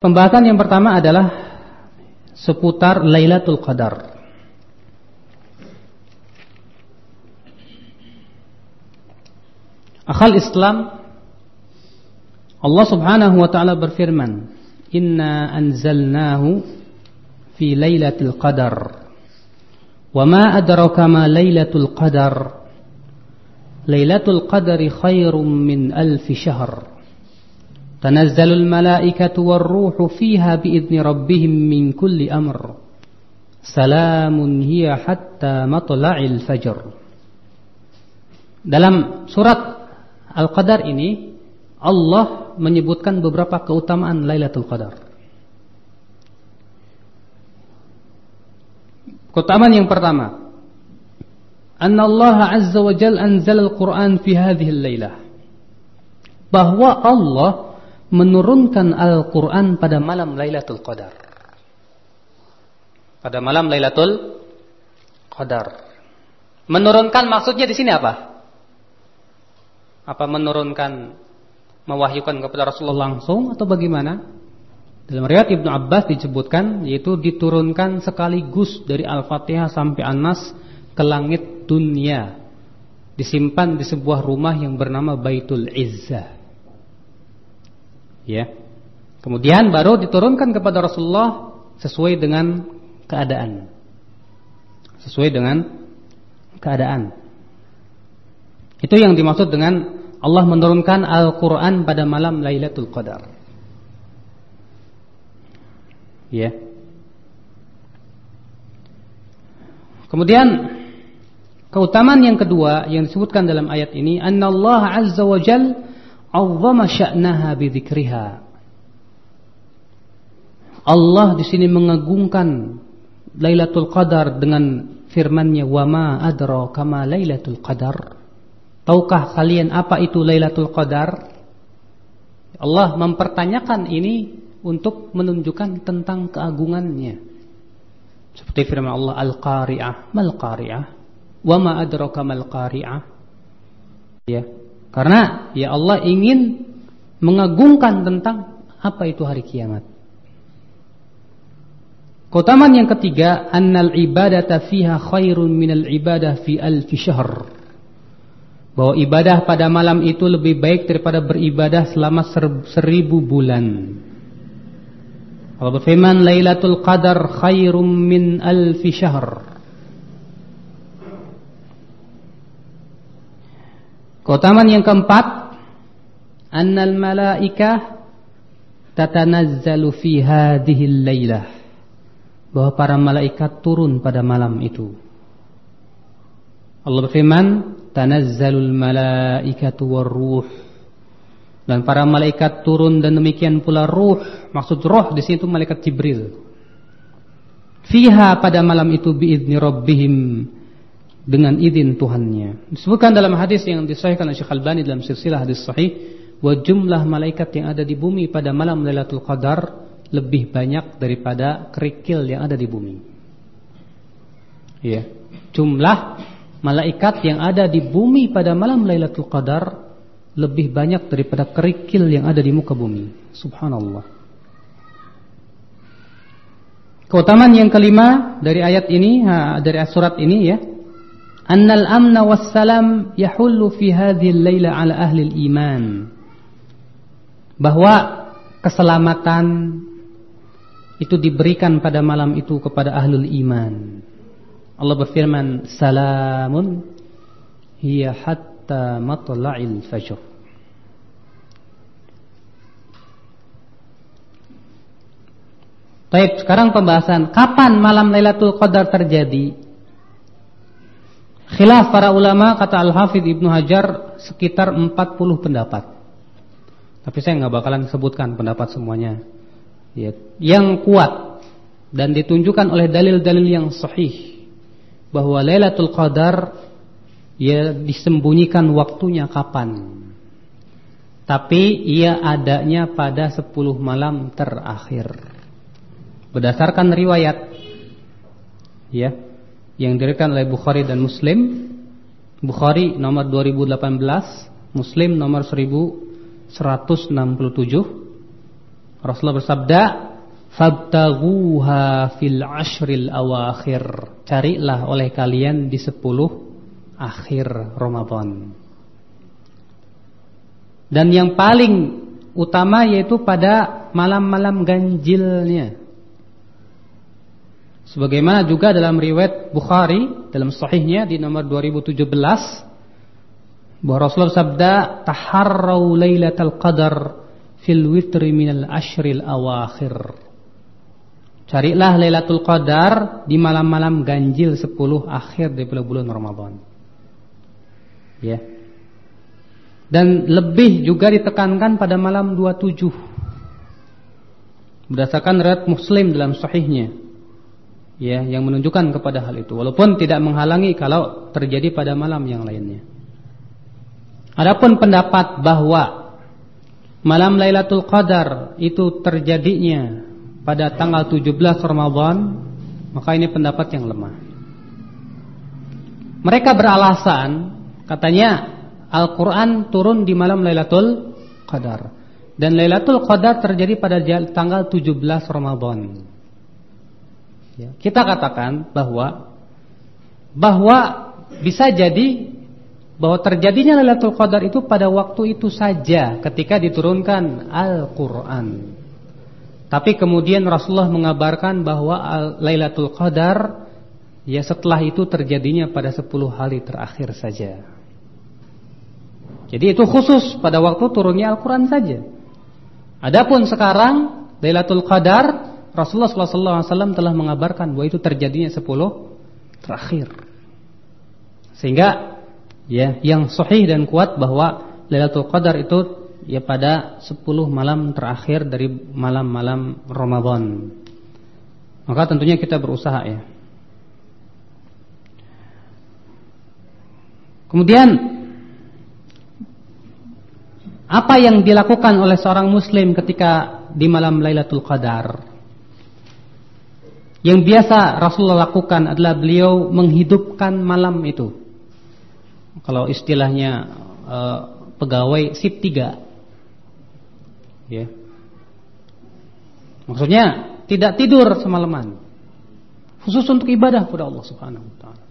Pembahasan yang pertama adalah seputar Lailatul Qadar. Akal Islam Allah Subhanahu wa taala berfirman, "Inna anzalnahu fi Lailatul Qadar." Wa ma adraka ma Lailatul Qadar? Lailatul Qadri khairum min alf syahr. تنزل الملائكة والروح فيها بإذن ربهم من كل أمر سلام هي حتى مطلع الفجر Dalam surat Al-Qadar ini Allah menyebutkan beberapa keutamaan Lailatul Qadar. Keutamaan yang pertama, anna Allah azza wa jalla anzala al-Qur'an fi hadhihi al-lailah. Bahwa Allah menurunkan Al-Quran pada malam Lailatul Qadar. Pada malam Lailatul Qadar. Menurunkan maksudnya di sini apa? Apa menurunkan mewahyukan kepada Rasulullah langsung atau bagaimana? Dalam riwayat Ibnu Abbas disebutkan yaitu diturunkan sekaligus dari Al-Fatihah sampai An-Nas ke langit dunia. Disimpan di sebuah rumah yang bernama Baitul Izzah ya. Kemudian baru diturunkan kepada Rasulullah sesuai dengan keadaan. Sesuai dengan keadaan. Itu yang dimaksud dengan Allah menurunkan Al-Qur'an pada malam Lailatul Qadar. Ya. Kemudian keutamaan yang kedua yang disebutkan dalam ayat ini, annallaha azza wa jalla Azama sya'naha bidzikriha. Allah di sini mengagungkan Lailatul Qadar dengan firman-Nya wa ma adraka ma Lailatul Qadar. Tahukah kalian apa itu Lailatul Qadar? Allah mempertanyakan ini untuk menunjukkan tentang keagungannya. Seperti firman Allah Al-Qari'ah, mal Qari'ah? Wa ma adraka mal Qari'ah? Ya. Karena ya Allah ingin mengagungkan tentang apa itu hari kiamat. Keutamaan yang ketiga, annal ibadata fiha khairun minal ibadah fi alfi syahr. Bahwa ibadah pada malam itu lebih baik daripada beribadah selama seribu bulan. Allah berfirman, Lailatul Qadar khairum min alfi syahr. Keutamaan yang keempat, annal malaikah tatanazzalu fi hadhihi lailah. Bahwa para malaikat turun pada malam itu. Allah berfirman, tanazzalul malaikatu warruh. Dan para malaikat turun dan demikian pula ruh. Maksud roh di sini itu malaikat Jibril. Fiha pada malam itu biidni rabbihim dengan izin Tuhannya. Disebutkan dalam hadis yang disahihkan oleh Syekh Albani dalam silsilah hadis sahih, wa jumlah malaikat yang ada di bumi pada malam Lailatul Qadar lebih banyak daripada kerikil yang ada di bumi. Ya. Jumlah malaikat yang ada di bumi pada malam Lailatul Qadar lebih banyak daripada kerikil yang ada di muka bumi. Subhanallah. Keutamaan yang kelima dari ayat ini, dari surat ini ya, annal amna wassalam yahullu fi hadhihi al-laila ala ahli al-iman bahwa keselamatan itu diberikan pada malam itu kepada ahlul iman. Allah berfirman, "Salamun hiya hatta matla'il fajr." Baik, sekarang pembahasan kapan malam Lailatul Qadar terjadi? Khilaf para ulama kata Al-Hafidh Ibnu Hajar sekitar 40 pendapat. Tapi saya nggak bakalan sebutkan pendapat semuanya. Ya, yang kuat dan ditunjukkan oleh dalil-dalil yang sahih bahwa Lailatul Qadar ya disembunyikan waktunya kapan. Tapi ia adanya pada 10 malam terakhir. Berdasarkan riwayat ya yang diriwayatkan oleh Bukhari dan Muslim. Bukhari nomor 2018, Muslim nomor 1167. Rasulullah bersabda, "Fabtaghuha fil ashril awakhir." Carilah oleh kalian di sepuluh akhir Ramadan. Dan yang paling utama yaitu pada malam-malam ganjilnya. Sebagaimana juga dalam riwayat Bukhari dalam sahihnya di nomor 2017 bahwa Rasulullah sabda taharrau lailatul qadar fil witri minal ashril awakhir. Carilah Lailatul Qadar di malam-malam ganjil 10 akhir dari bulan Ramadan. Ya. Dan lebih juga ditekankan pada malam 27. Berdasarkan riwayat Muslim dalam sahihnya ya yang menunjukkan kepada hal itu walaupun tidak menghalangi kalau terjadi pada malam yang lainnya. Adapun pendapat bahwa malam Lailatul Qadar itu terjadinya pada tanggal 17 Ramadan, maka ini pendapat yang lemah. Mereka beralasan katanya Al-Qur'an turun di malam Lailatul Qadar dan Lailatul Qadar terjadi pada tanggal 17 Ramadan. Ya, kita katakan bahwa bahwa bisa jadi bahwa terjadinya Lailatul Qadar itu pada waktu itu saja ketika diturunkan Al-Qur'an. Tapi kemudian Rasulullah mengabarkan bahwa Lailatul Qadar ya setelah itu terjadinya pada 10 hari terakhir saja. Jadi itu khusus pada waktu turunnya Al-Qur'an saja. Adapun sekarang Lailatul Qadar Rasulullah SAW telah mengabarkan bahwa itu terjadinya 10 terakhir. Sehingga ya yang sahih dan kuat bahwa Lailatul Qadar itu ya pada 10 malam terakhir dari malam-malam Ramadan. Maka tentunya kita berusaha ya. Kemudian apa yang dilakukan oleh seorang muslim ketika di malam Lailatul Qadar? Yang biasa Rasulullah lakukan adalah beliau menghidupkan malam itu. Kalau istilahnya e, pegawai sip tiga, ya. Maksudnya tidak tidur semalaman. Khusus untuk ibadah kepada Allah Subhanahu wa taala.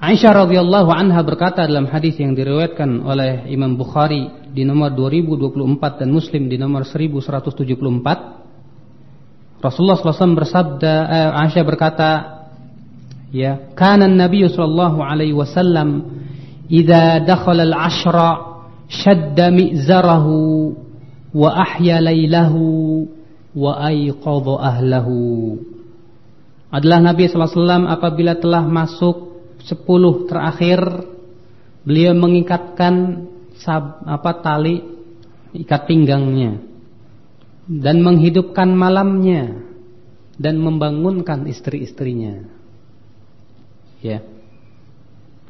Aisyah radhiyallahu anha berkata dalam hadis yang diriwayatkan oleh Imam Bukhari di nomor 2024 dan Muslim di nomor 1174 Rasulullah SAW bersabda, eh, Aisyah berkata, ya, kana Nabi sallallahu alaihi wasallam idza dakhala al-ashra shadda mi'zarahu wa ahya lailahu wa ayqadha ahlahu. Adalah Nabi SAW apabila telah masuk sepuluh terakhir beliau mengikatkan sab, apa tali ikat pinggangnya dan menghidupkan malamnya dan membangunkan istri-istrinya. Ya.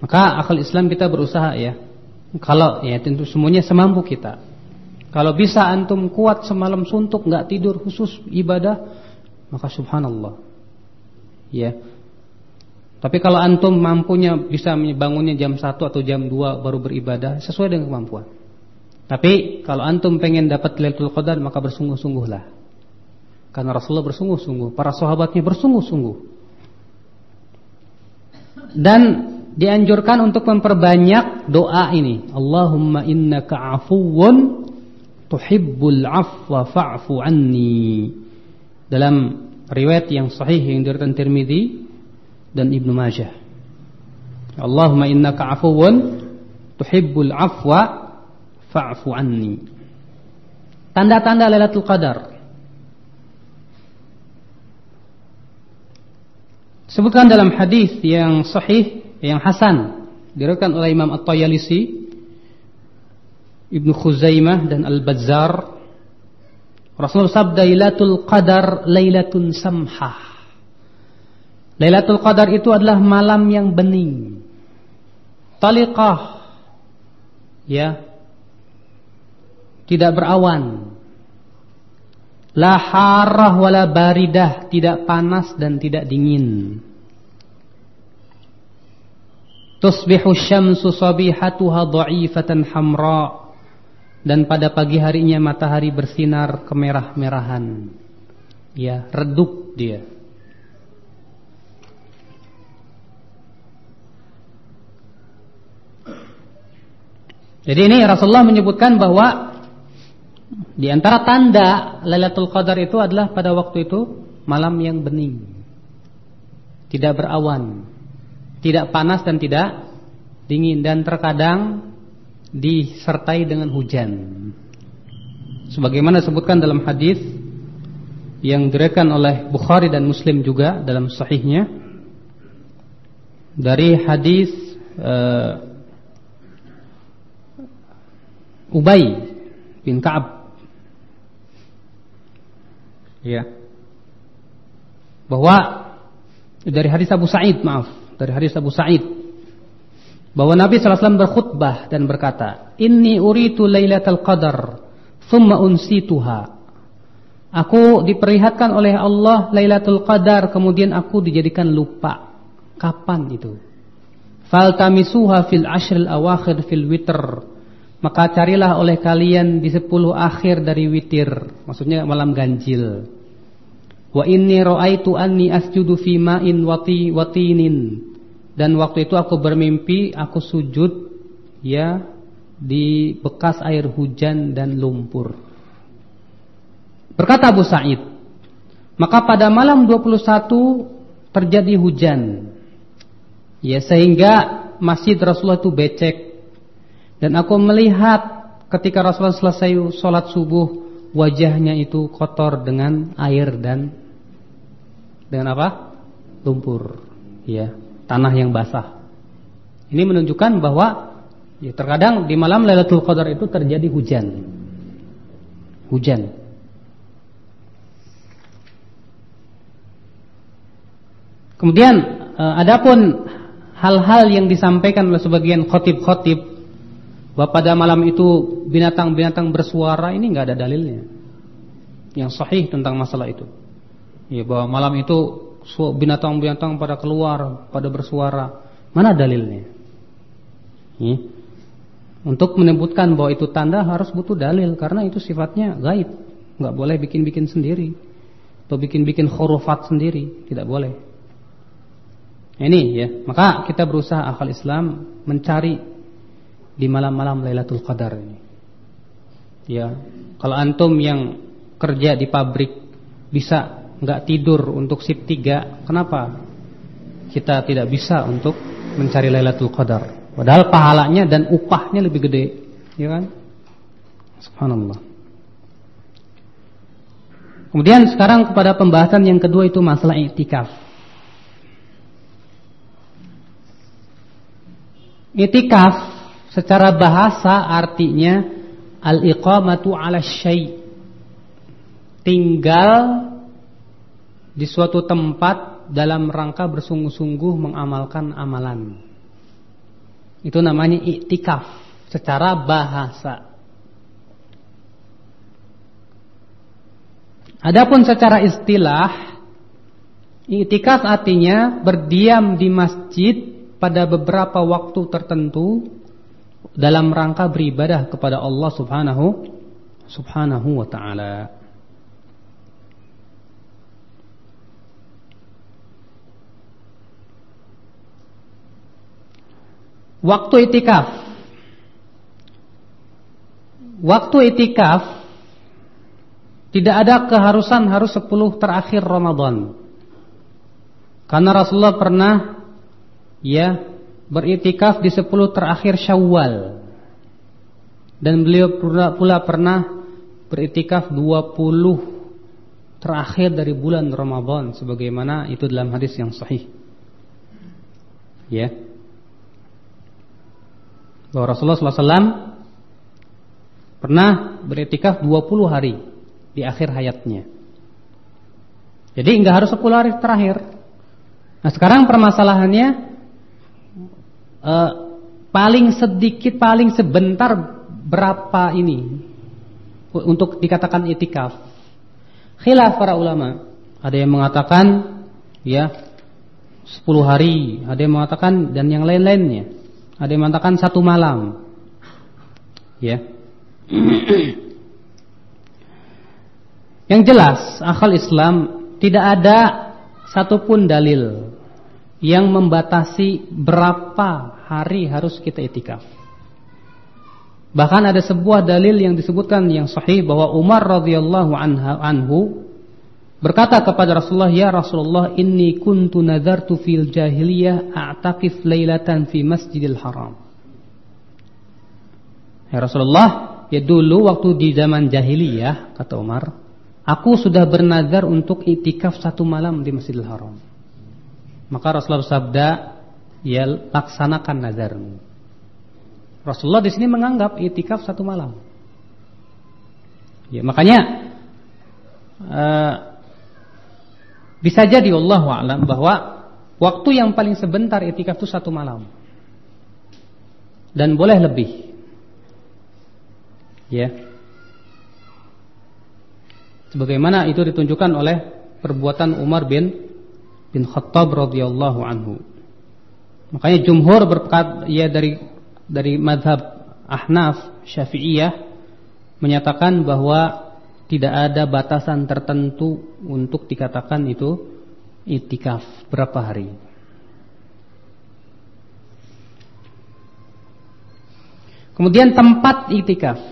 Maka akal Islam kita berusaha ya. Kalau ya tentu semuanya semampu kita. Kalau bisa antum kuat semalam suntuk nggak tidur khusus ibadah, maka subhanallah. Ya. Tapi kalau antum mampunya bisa bangunnya jam 1 atau jam 2 baru beribadah sesuai dengan kemampuan. Tapi kalau antum pengen dapat Lailatul Qadar maka bersungguh-sungguhlah. Karena Rasulullah bersungguh-sungguh, para sahabatnya bersungguh-sungguh. Dan dianjurkan untuk memperbanyak doa ini. Allahumma innaka afuwun tuhibbul afwa fa'fu anni. Dalam riwayat yang sahih yang diriwayatkan Tirmizi dan Ibnu Majah. Allahumma innaka afuwun tuhibbul afwa fa'fu anni. Tanda-tanda Lailatul Qadar. Sebutkan dalam hadis yang sahih, yang hasan, diriwayatkan oleh Imam At-Tayalisi, Ibnu Khuzaimah dan Al-Bazzar. Rasul sabda Lailatul Qadar lailatun samhah. Lailatul Qadar itu adalah malam yang bening. Taliqah. Ya, tidak berawan. La harah wala baridah, tidak panas dan tidak dingin. Tusbihu syamsu sabihatuha dha'ifatan hamra dan pada pagi harinya matahari bersinar kemerah-merahan. Ya, redup dia. Jadi ini Rasulullah menyebutkan bahwa di antara tanda Lailatul Qadar itu adalah pada waktu itu malam yang bening. Tidak berawan, tidak panas dan tidak dingin dan terkadang disertai dengan hujan. Sebagaimana disebutkan dalam hadis yang diriwayatkan oleh Bukhari dan Muslim juga dalam sahihnya dari hadis uh, Ubay bin Ka'ab ya bahwa dari hadis Abu Sa'id maaf dari hadis Abu Sa'id. Bahwa Nabi SAW berkhutbah dan berkata inni uritu lailatul qadar thumma unsituha. Aku diperlihatkan oleh Allah lailatul qadar kemudian aku dijadikan lupa. Kapan itu? Faltamisuha fil ashril awakhir fil witr maka carilah oleh kalian di sepuluh akhir dari witir, maksudnya malam ganjil. Wa inni ra'aitu anni asjudu fi ma'in wati watinin. Dan waktu itu aku bermimpi aku sujud ya di bekas air hujan dan lumpur. Berkata Abu Sa'id, maka pada malam 21 terjadi hujan. Ya sehingga masjid Rasulullah itu becek dan aku melihat ketika Rasulullah selesai sholat subuh wajahnya itu kotor dengan air dan dengan apa? Lumpur, ya, tanah yang basah. Ini menunjukkan bahwa ya, terkadang di malam Lailatul Qadar itu terjadi hujan. Hujan. Kemudian eh, adapun hal-hal yang disampaikan oleh sebagian khotib-khotib bahwa pada malam itu binatang-binatang bersuara ini nggak ada dalilnya yang sahih tentang masalah itu. Ya bahwa malam itu binatang-binatang pada keluar, pada bersuara. Mana dalilnya? Ya. Untuk menyebutkan bahwa itu tanda harus butuh dalil karena itu sifatnya gaib, nggak boleh bikin-bikin sendiri atau bikin-bikin khurufat sendiri, tidak boleh. Ini ya, maka kita berusaha akal Islam mencari di malam-malam Lailatul Qadar ini. Ya, kalau antum yang kerja di pabrik bisa nggak tidur untuk shift 3, kenapa kita tidak bisa untuk mencari Lailatul Qadar? Padahal pahalanya dan upahnya lebih gede, ya kan? Subhanallah. Kemudian sekarang kepada pembahasan yang kedua itu masalah i'tikaf. I'tikaf Secara bahasa artinya al-iqamatu 'ala syai'. Tinggal di suatu tempat dalam rangka bersungguh-sungguh mengamalkan amalan. Itu namanya iktikaf secara bahasa. Adapun secara istilah iktikaf artinya berdiam di masjid pada beberapa waktu tertentu dalam rangka beribadah kepada Allah Subhanahu Subhanahu wa taala. Waktu itikaf Waktu itikaf Tidak ada keharusan harus 10 terakhir Ramadan Karena Rasulullah pernah Ya beritikaf di 10 terakhir Syawal. Dan beliau pula, pula pernah beritikaf 20 terakhir dari bulan Ramadan sebagaimana itu dalam hadis yang sahih. Ya. Bahwa Rasulullah SAW pernah beritikaf 20 hari di akhir hayatnya. Jadi enggak harus 10 hari terakhir. Nah, sekarang permasalahannya uh, paling sedikit, paling sebentar berapa ini untuk dikatakan itikaf? Khilaf para ulama. Ada yang mengatakan ya 10 hari, ada yang mengatakan dan yang lain-lainnya. Ada yang mengatakan satu malam. Ya. Yang jelas, akal Islam tidak ada satupun dalil yang membatasi berapa hari harus kita itikaf. Bahkan ada sebuah dalil yang disebutkan yang sahih bahwa Umar radhiyallahu anhu berkata kepada Rasulullah, "Ya Rasulullah, inni kuntu nadartu fil jahiliyah a'taqif lailatan fi Masjidil Haram." Ya Rasulullah, ya dulu waktu di zaman jahiliyah, kata Umar, aku sudah bernazar untuk itikaf satu malam di Masjidil Haram. Maka Rasulullah sabda, ya laksanakan nazarmu. Rasulullah di sini menganggap itikaf satu malam. Ya, makanya uh, bisa jadi Allah alam bahwa waktu yang paling sebentar itikaf itu satu malam. Dan boleh lebih. Ya. Sebagaimana itu ditunjukkan oleh perbuatan Umar bin bin Khattab radhiyallahu anhu. Makanya jumhur berkat ya dari dari madhab Ahnaf Syafi'iyah menyatakan bahwa tidak ada batasan tertentu untuk dikatakan itu itikaf berapa hari. Kemudian tempat itikaf.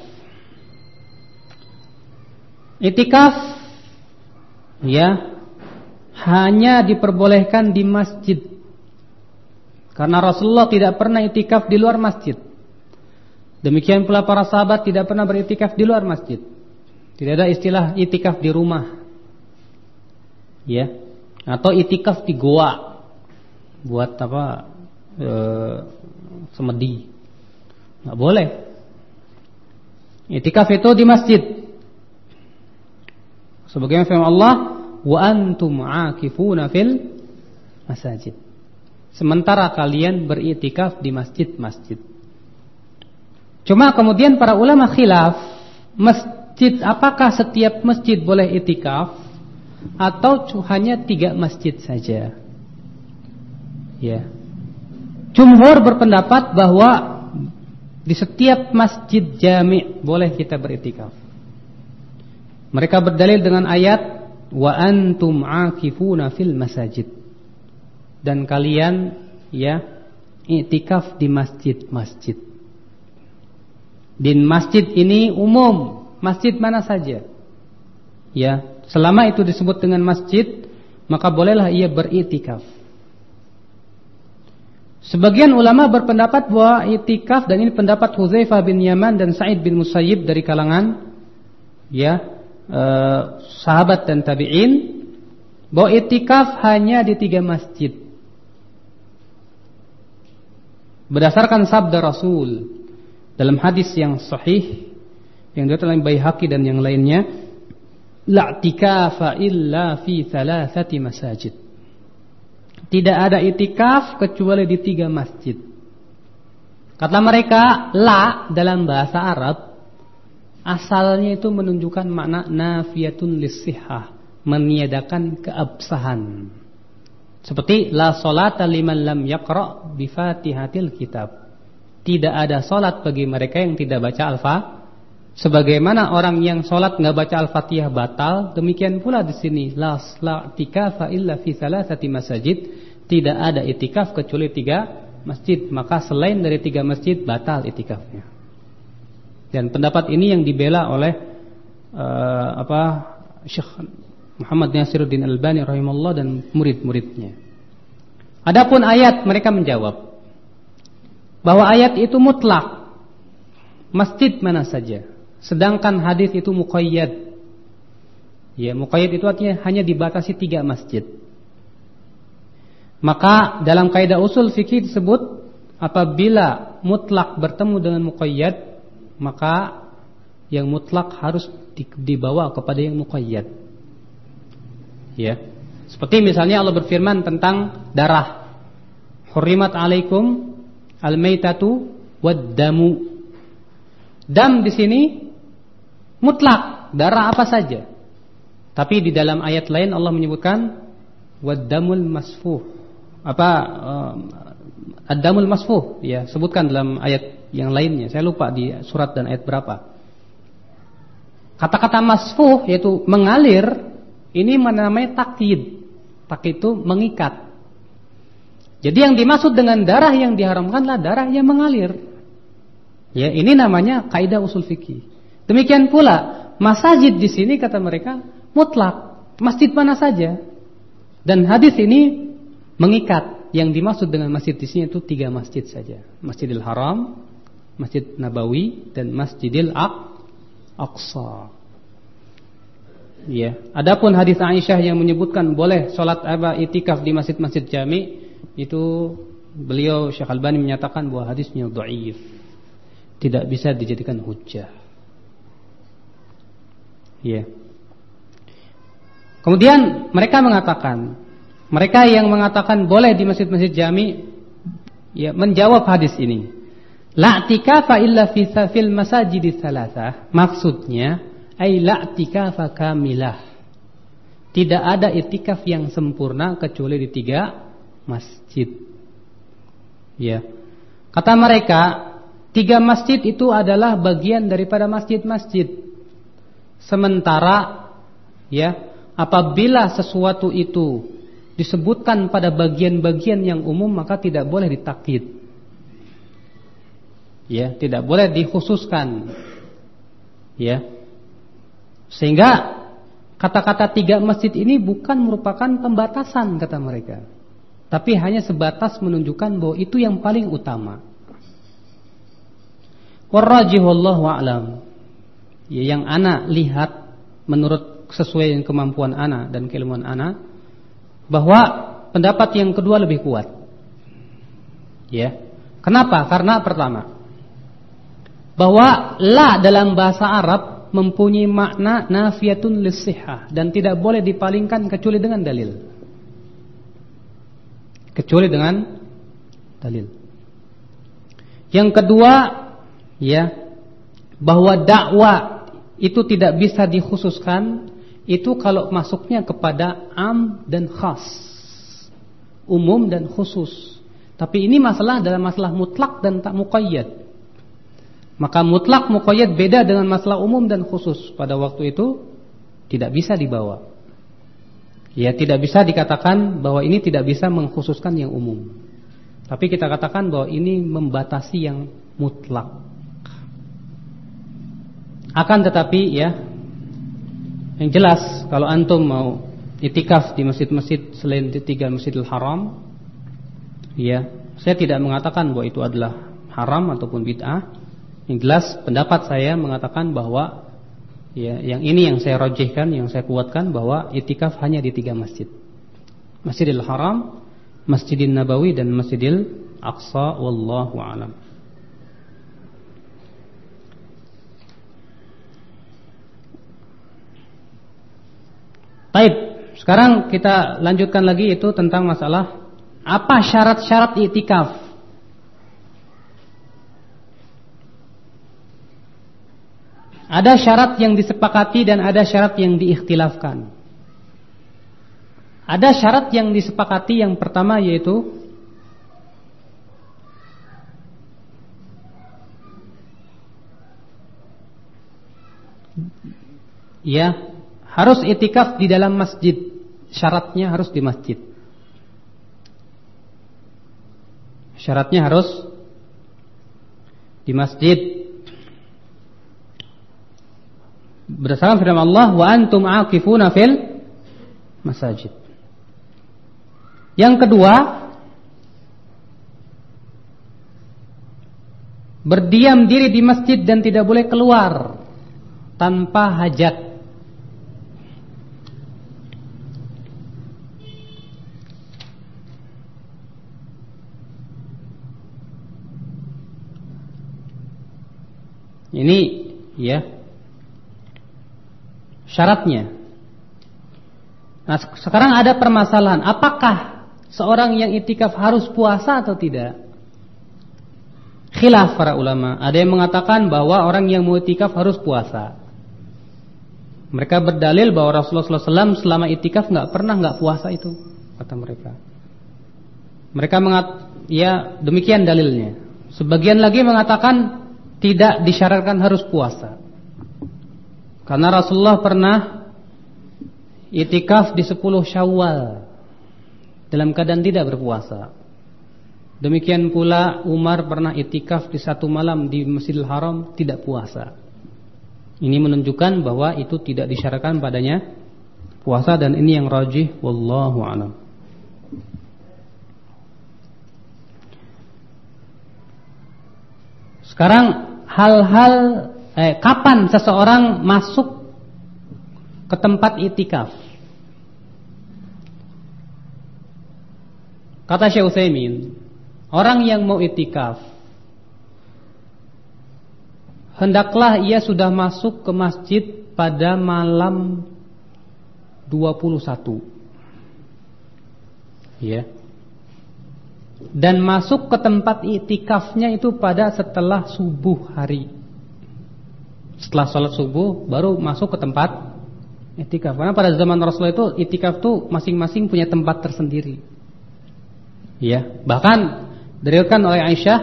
Itikaf ya hanya diperbolehkan di masjid. Karena Rasulullah tidak pernah itikaf di luar masjid. Demikian pula para sahabat tidak pernah beritikaf di luar masjid. Tidak ada istilah itikaf di rumah. Ya. Atau itikaf di goa. Buat apa? E, semedi. Enggak boleh. Itikaf itu di masjid. Sebagaimana firman Allah, "Wa antum 'akifuna fil masajid." Sementara kalian beritikaf di masjid-masjid. Cuma kemudian para ulama khilaf, masjid apakah setiap masjid boleh itikaf atau hanya tiga masjid saja? Ya. Jumhur berpendapat bahwa di setiap masjid jami' boleh kita beritikaf. Mereka berdalil dengan ayat wa antum akifuna fil masajid. Dan kalian ya iktikaf di masjid-masjid. Di masjid ini umum, masjid mana saja. Ya, selama itu disebut dengan masjid, maka bolehlah ia beriktikaf. Sebagian ulama berpendapat bahwa itikaf dan ini pendapat Hudzaifah bin Yaman dan Sa'id bin Musayyib dari kalangan ya Eh, sahabat dan tabi'in bahwa itikaf hanya di tiga masjid. Berdasarkan sabda Rasul dalam hadis yang sahih yang diriwayatkan oleh Baihaqi dan yang lainnya, la i'tikafa illa fi thalathati masajid. Tidak ada itikaf kecuali di tiga masjid. Kata mereka, la dalam bahasa Arab asalnya itu menunjukkan makna nafiyatun lisihah, meniadakan keabsahan. Seperti la salata liman lam yaqra bi Fatihatil kitab. Tidak ada salat bagi mereka yang tidak baca alfa. Sebagaimana orang yang salat nggak baca Al-Fatihah batal, demikian pula di sini la la tikafa illa fi thalathati masajid. Tidak ada itikaf kecuali tiga masjid, maka selain dari tiga masjid batal itikafnya. Dan pendapat ini yang dibela oleh uh, apa Syekh Muhammad Nasiruddin Albani rahimahullah dan murid-muridnya. Adapun ayat mereka menjawab bahwa ayat itu mutlak masjid mana saja. Sedangkan hadis itu muqayyad. Ya, muqayyad itu artinya hanya dibatasi tiga masjid. Maka dalam kaidah usul fikih disebut apabila mutlak bertemu dengan muqayyad maka yang mutlak harus dibawa kepada yang muqayyad. Ya. Seperti misalnya Allah berfirman tentang darah. Hurrimat alaikum al-maitatu wad-damu. Dam di sini mutlak, darah apa saja. Tapi di dalam ayat lain Allah menyebutkan wad-damul masfuh. Apa uh, ad-damul masfuh ya, sebutkan dalam ayat yang lainnya. Saya lupa di surat dan ayat berapa. Kata-kata masfuh yaitu mengalir ini namanya takyid. Takyid itu mengikat. Jadi yang dimaksud dengan darah yang diharamkanlah darah yang mengalir. Ya, ini namanya kaidah usul fikih. Demikian pula masjid di sini kata mereka mutlak, masjid mana saja. Dan hadis ini mengikat. Yang dimaksud dengan masjid di sini itu tiga masjid saja. Masjidil Haram, Masjid Nabawi dan Masjidil Aqsa. Ya. Adapun hadis Aisyah yang menyebutkan boleh sholat apa itikaf di masjid-masjid jami itu beliau Syekh Albani menyatakan bahwa hadisnya dhaif. Tidak bisa dijadikan hujjah. Ya. Kemudian mereka mengatakan mereka yang mengatakan boleh di masjid-masjid jami ya menjawab hadis ini. La i'tikafa illa fi fil masajid tsalatsah. Maksudnya ai la i'tikafa kamilah. Tidak ada itikaf yang sempurna kecuali di tiga masjid. Ya. Kata mereka, tiga masjid itu adalah bagian daripada masjid-masjid. Sementara ya, apabila sesuatu itu disebutkan pada bagian-bagian yang umum maka tidak boleh ditakid. Ya, tidak boleh dikhususkan. Ya. Sehingga kata-kata tiga masjid ini bukan merupakan pembatasan kata mereka. Tapi hanya sebatas menunjukkan bahwa itu yang paling utama. Warrajihullahu a'lam. Ya, yang anak lihat menurut sesuai dengan kemampuan anak dan keilmuan anak bahwa pendapat yang kedua lebih kuat. Ya. Kenapa? Karena pertama, bahwa la dalam bahasa Arab mempunyai makna nafiyatun lisihah dan tidak boleh dipalingkan kecuali dengan dalil. Kecuali dengan dalil. Yang kedua, ya, bahwa dakwah itu tidak bisa dikhususkan itu kalau masuknya kepada am dan khas. Umum dan khusus. Tapi ini masalah dalam masalah mutlak dan tak muqayyad. Maka mutlak muqayyad beda dengan masalah umum dan khusus. Pada waktu itu tidak bisa dibawa. Ya tidak bisa dikatakan bahwa ini tidak bisa mengkhususkan yang umum. Tapi kita katakan bahwa ini membatasi yang mutlak. Akan tetapi ya yang jelas kalau antum mau itikaf di masjid-masjid selain di tiga Masjidil Haram, ya, saya tidak mengatakan bahwa itu adalah haram ataupun bid'ah. Yang jelas pendapat saya mengatakan bahwa ya, yang ini yang saya rojihkan, yang saya kuatkan bahwa itikaf hanya di tiga masjid. Masjidil Haram, Masjidil Nabawi dan Masjidil Aqsa wallahu alam. Baik, sekarang kita lanjutkan lagi itu tentang masalah apa syarat-syarat itikaf. Ada syarat yang disepakati dan ada syarat yang diikhtilafkan. Ada syarat yang disepakati yang pertama yaitu ya harus itikaf di dalam masjid. Syaratnya harus di masjid. Syaratnya harus di masjid. Berdasarkan firman Allah, "Wa antum aqifuna fil masajid." Yang kedua, berdiam diri di masjid dan tidak boleh keluar tanpa hajat. Ini ya syaratnya. Nah, sekarang ada permasalahan, apakah seorang yang itikaf harus puasa atau tidak? Khilaf para ulama. Ada yang mengatakan bahwa orang yang mau itikaf harus puasa. Mereka berdalil bahwa Rasulullah SAW selama itikaf nggak pernah nggak puasa itu, kata mereka. Mereka mengat, ya demikian dalilnya. Sebagian lagi mengatakan tidak disyaratkan harus puasa. Karena Rasulullah pernah itikaf di 10 Syawal dalam keadaan tidak berpuasa. Demikian pula Umar pernah itikaf di satu malam di Masjidil Haram tidak puasa. Ini menunjukkan bahwa itu tidak disyaratkan padanya puasa dan ini yang rajih wallahu a'lam. Sekarang hal-hal eh, kapan seseorang masuk ke tempat itikaf? Kata Syekh Utsaimin, orang yang mau itikaf hendaklah ia sudah masuk ke masjid pada malam 21. Ya. Dan masuk ke tempat itikafnya itu pada setelah subuh hari. Setelah sholat subuh baru masuk ke tempat itikaf. Karena pada zaman Rasulullah itu itikaf tuh masing-masing punya tempat tersendiri. Ya, bahkan diriwayatkan oleh Aisyah,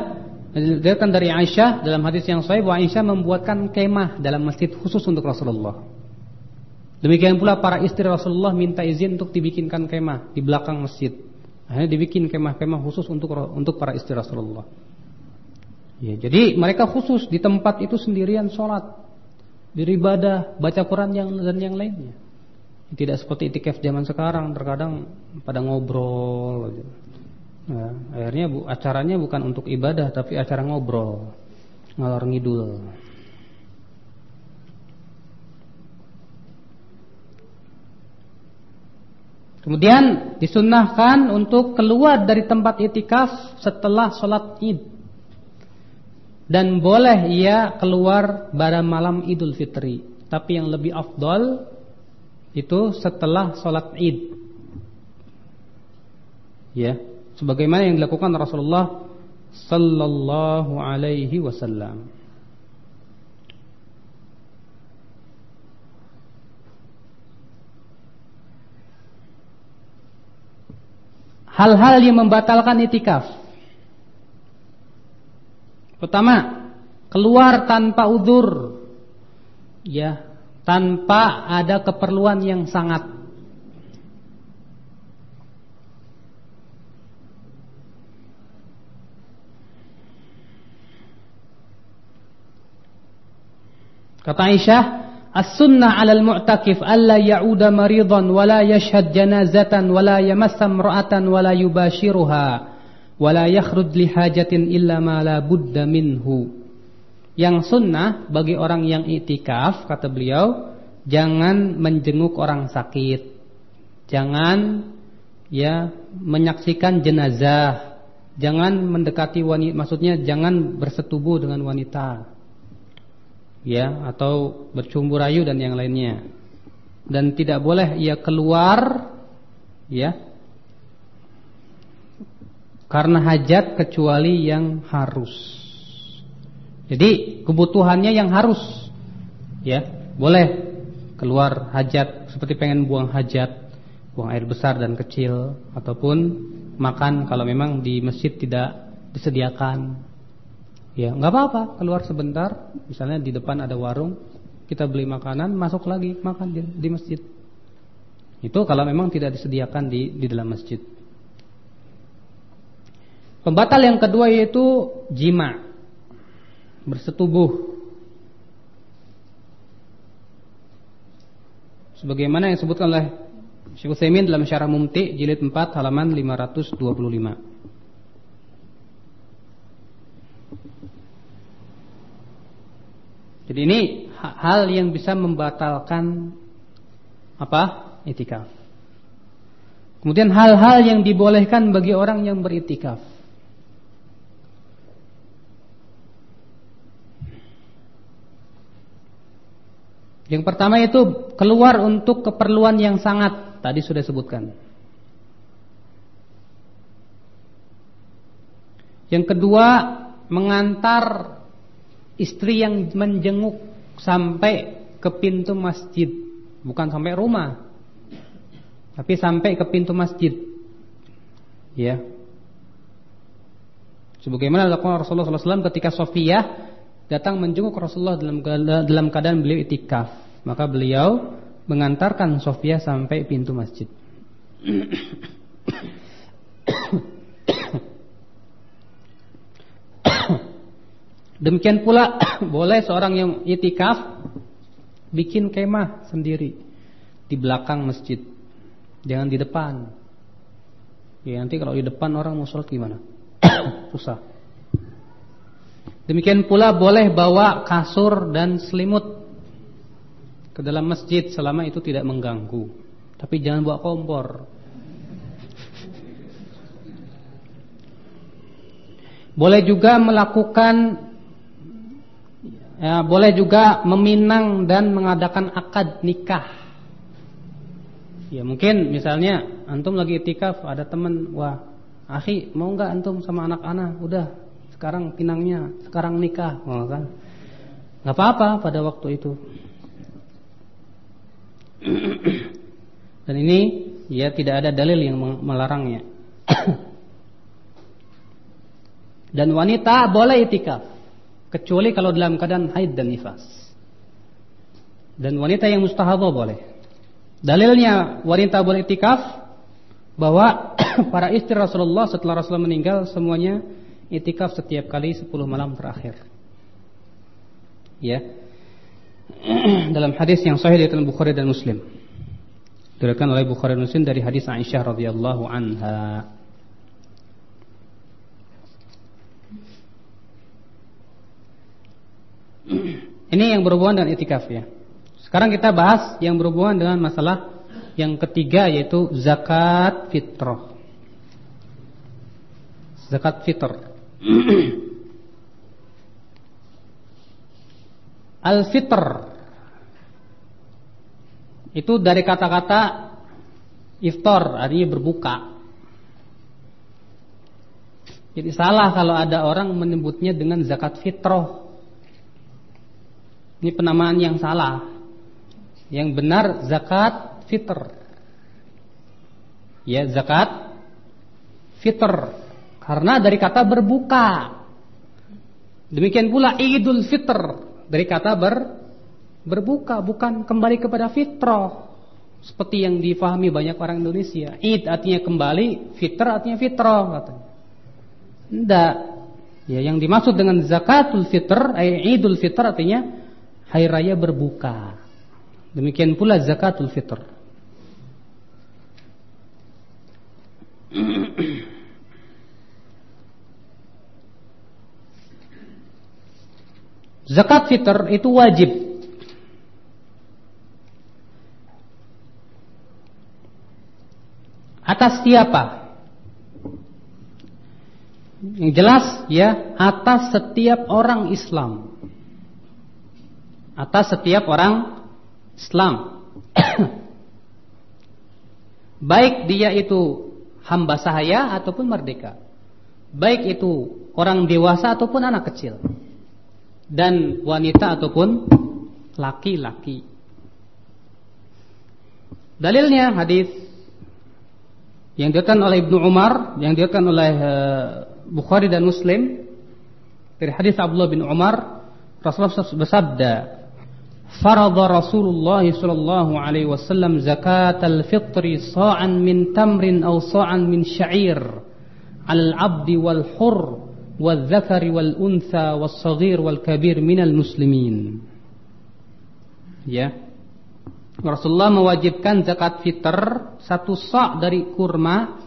diriwayatkan dari Aisyah dalam hadis yang sahih bahwa Aisyah membuatkan kemah dalam masjid khusus untuk Rasulullah. Demikian pula para istri Rasulullah minta izin untuk dibikinkan kemah di belakang masjid. Akhirnya dibikin kemah-kemah khusus untuk untuk para istri Rasulullah. Ya, jadi mereka khusus di tempat itu sendirian sholat, beribadah, baca Quran yang dan yang lainnya. Tidak seperti itikaf zaman sekarang, terkadang pada ngobrol. Nah, akhirnya bu, acaranya bukan untuk ibadah, tapi acara ngobrol, ngalor ngidul. Kemudian disunnahkan untuk keluar dari tempat itikaf setelah sholat id. Dan boleh ia keluar pada malam idul fitri. Tapi yang lebih afdol itu setelah sholat id. Ya, sebagaimana yang dilakukan Rasulullah sallallahu alaihi wasallam. hal-hal yang membatalkan itikaf. Pertama, keluar tanpa udur. Ya, tanpa ada keperluan yang sangat. Kata Aisyah, As-sunnah 'alal mu'takif alla ya'uda maridan wa la yashhad janazatan wa la yamassa imra'atan wa la yubashiruha wa la yakhruj li hajatin illa ma la budda minhu. Yang sunnah bagi orang yang itikaf kata beliau jangan menjenguk orang sakit. Jangan ya menyaksikan jenazah. Jangan mendekati wanita maksudnya jangan bersetubuh dengan wanita ya atau bercumbu rayu dan yang lainnya. Dan tidak boleh ia keluar ya karena hajat kecuali yang harus. Jadi kebutuhannya yang harus ya, boleh keluar hajat seperti pengen buang hajat, buang air besar dan kecil ataupun makan kalau memang di masjid tidak disediakan Ya, nggak apa-apa, keluar sebentar, misalnya di depan ada warung, kita beli makanan, masuk lagi makan di, di masjid. Itu kalau memang tidak disediakan di di dalam masjid. Pembatal yang kedua yaitu jima. Bersetubuh. Sebagaimana yang disebutkan oleh Syekh Utsaimin dalam Syarah Mumti jilid 4 halaman 525. Jadi ini hal yang bisa membatalkan apa? Itikaf. Kemudian hal-hal yang dibolehkan bagi orang yang beritikaf. Yang pertama itu keluar untuk keperluan yang sangat tadi sudah sebutkan. Yang kedua mengantar istri yang menjenguk sampai ke pintu masjid, bukan sampai rumah. Tapi sampai ke pintu masjid. Ya. Sebagaimana dilakukan Rasulullah SAW ketika Sofiyah datang menjenguk Rasulullah dalam dalam keadaan beliau itikaf. Maka beliau mengantarkan Sofia sampai pintu masjid. Demikian pula boleh seorang yang itikaf bikin kemah sendiri di belakang masjid. Jangan di depan. Ya nanti kalau di depan orang mau sholat gimana? Susah. Demikian pula boleh bawa kasur dan selimut ke dalam masjid selama itu tidak mengganggu. Tapi jangan bawa kompor. Boleh juga melakukan ya, boleh juga meminang dan mengadakan akad nikah. Ya mungkin misalnya antum lagi itikaf ada teman, wah, akhi mau nggak antum sama anak-anak? Udah, sekarang pinangnya, sekarang nikah, oh, kan? Nggak apa-apa pada waktu itu. Dan ini ya tidak ada dalil yang melarangnya. Dan wanita boleh itikaf kecuali kalau dalam keadaan haid dan nifas. Dan wanita yang mustahadah boleh. Dalilnya wanita boleh itikaf bahwa para istri Rasulullah setelah Rasulullah meninggal semuanya itikaf setiap kali 10 malam terakhir. Ya. Dalam hadis yang sahih dari Bukhari dan Muslim. Diriwayatkan oleh Bukhari dan Muslim dari hadis Aisyah radhiyallahu anha. Ini yang berhubungan dengan itikaf ya. Sekarang kita bahas yang berhubungan dengan masalah yang ketiga yaitu zakat fitrah. Zakat fitr. Al-fitr itu dari kata-kata iftar, artinya berbuka. Jadi salah kalau ada orang menyebutnya dengan zakat fitrah. Ini penamaan yang salah. Yang benar zakat fitr. Ya, zakat fitr. Karena dari kata berbuka. Demikian pula Idul Fitr dari kata ber berbuka bukan kembali kepada fitrah. Seperti yang difahami banyak orang Indonesia. Id artinya kembali, fitr artinya fitrah katanya. Tidak. Ya, yang dimaksud dengan zakatul fitr, eh, Idul Fitr artinya hari raya berbuka. Demikian pula zakatul fitr. Zakat fitr itu wajib. Atas siapa? Yang jelas ya, atas setiap orang Islam. Atas setiap orang Islam. Baik dia itu hamba sahaya ataupun merdeka. Baik itu orang dewasa ataupun anak kecil dan wanita ataupun laki-laki. Dalilnya hadis yang diriwayatkan oleh Ibnu Umar, yang diriwayatkan oleh eh, Bukhari dan Muslim dari hadis Abdullah bin Umar, Rasulullah bersabda, Farada Rasulullah sallallahu alaihi wasallam zakat al-fitri sa'an min tamrin aw sa'an min sya'ir al-'abdi wal hurr." والذكر والأنثى والصغير والكبير من المسلمين ya Rasulullah mewajibkan zakat fitr satu sak dari kurma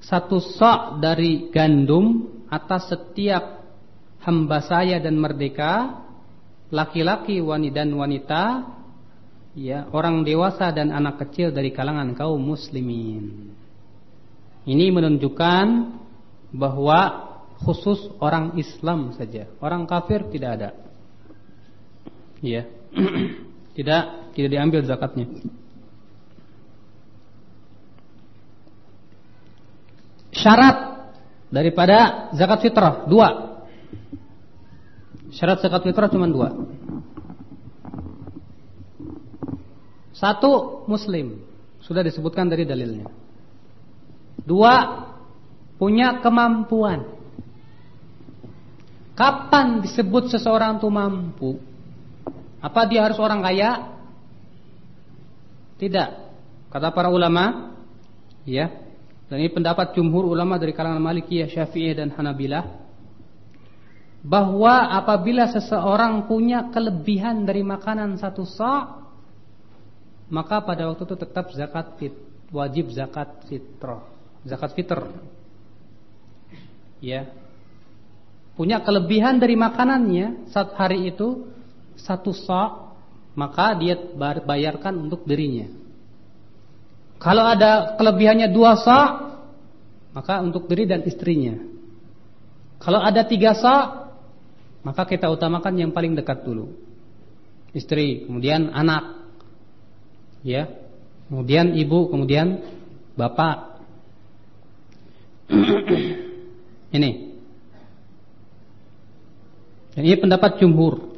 satu sak dari gandum atas setiap hamba saya dan merdeka laki-laki dan wanita, ya, orang dewasa dan anak kecil dari kalangan kaum muslimin. Ini menunjukkan bahwa khusus orang Islam saja, orang kafir tidak ada. Ya. tidak tidak diambil zakatnya. Syarat daripada zakat fitrah dua Syarat zakat fitrah cuma dua. Satu, muslim. Sudah disebutkan dari dalilnya. Dua, punya kemampuan. Kapan disebut seseorang itu mampu? Apa dia harus orang kaya? Tidak. Kata para ulama, ya. Dan ini pendapat jumhur ulama dari kalangan Malikiyah, Syafi'iyah dan Hanabilah bahwa apabila seseorang punya kelebihan dari makanan satu sa' maka pada waktu itu tetap zakat fit, wajib zakat fitrah, zakat fitr. Ya. Punya kelebihan dari makanannya saat hari itu satu sa' maka dia bayarkan untuk dirinya. Kalau ada kelebihannya dua sa, maka untuk diri dan istrinya. Kalau ada tiga sa, maka kita utamakan yang paling dekat dulu. Istri, kemudian anak. Ya. Kemudian ibu, kemudian bapak. ini. Dan ini pendapat jumhur.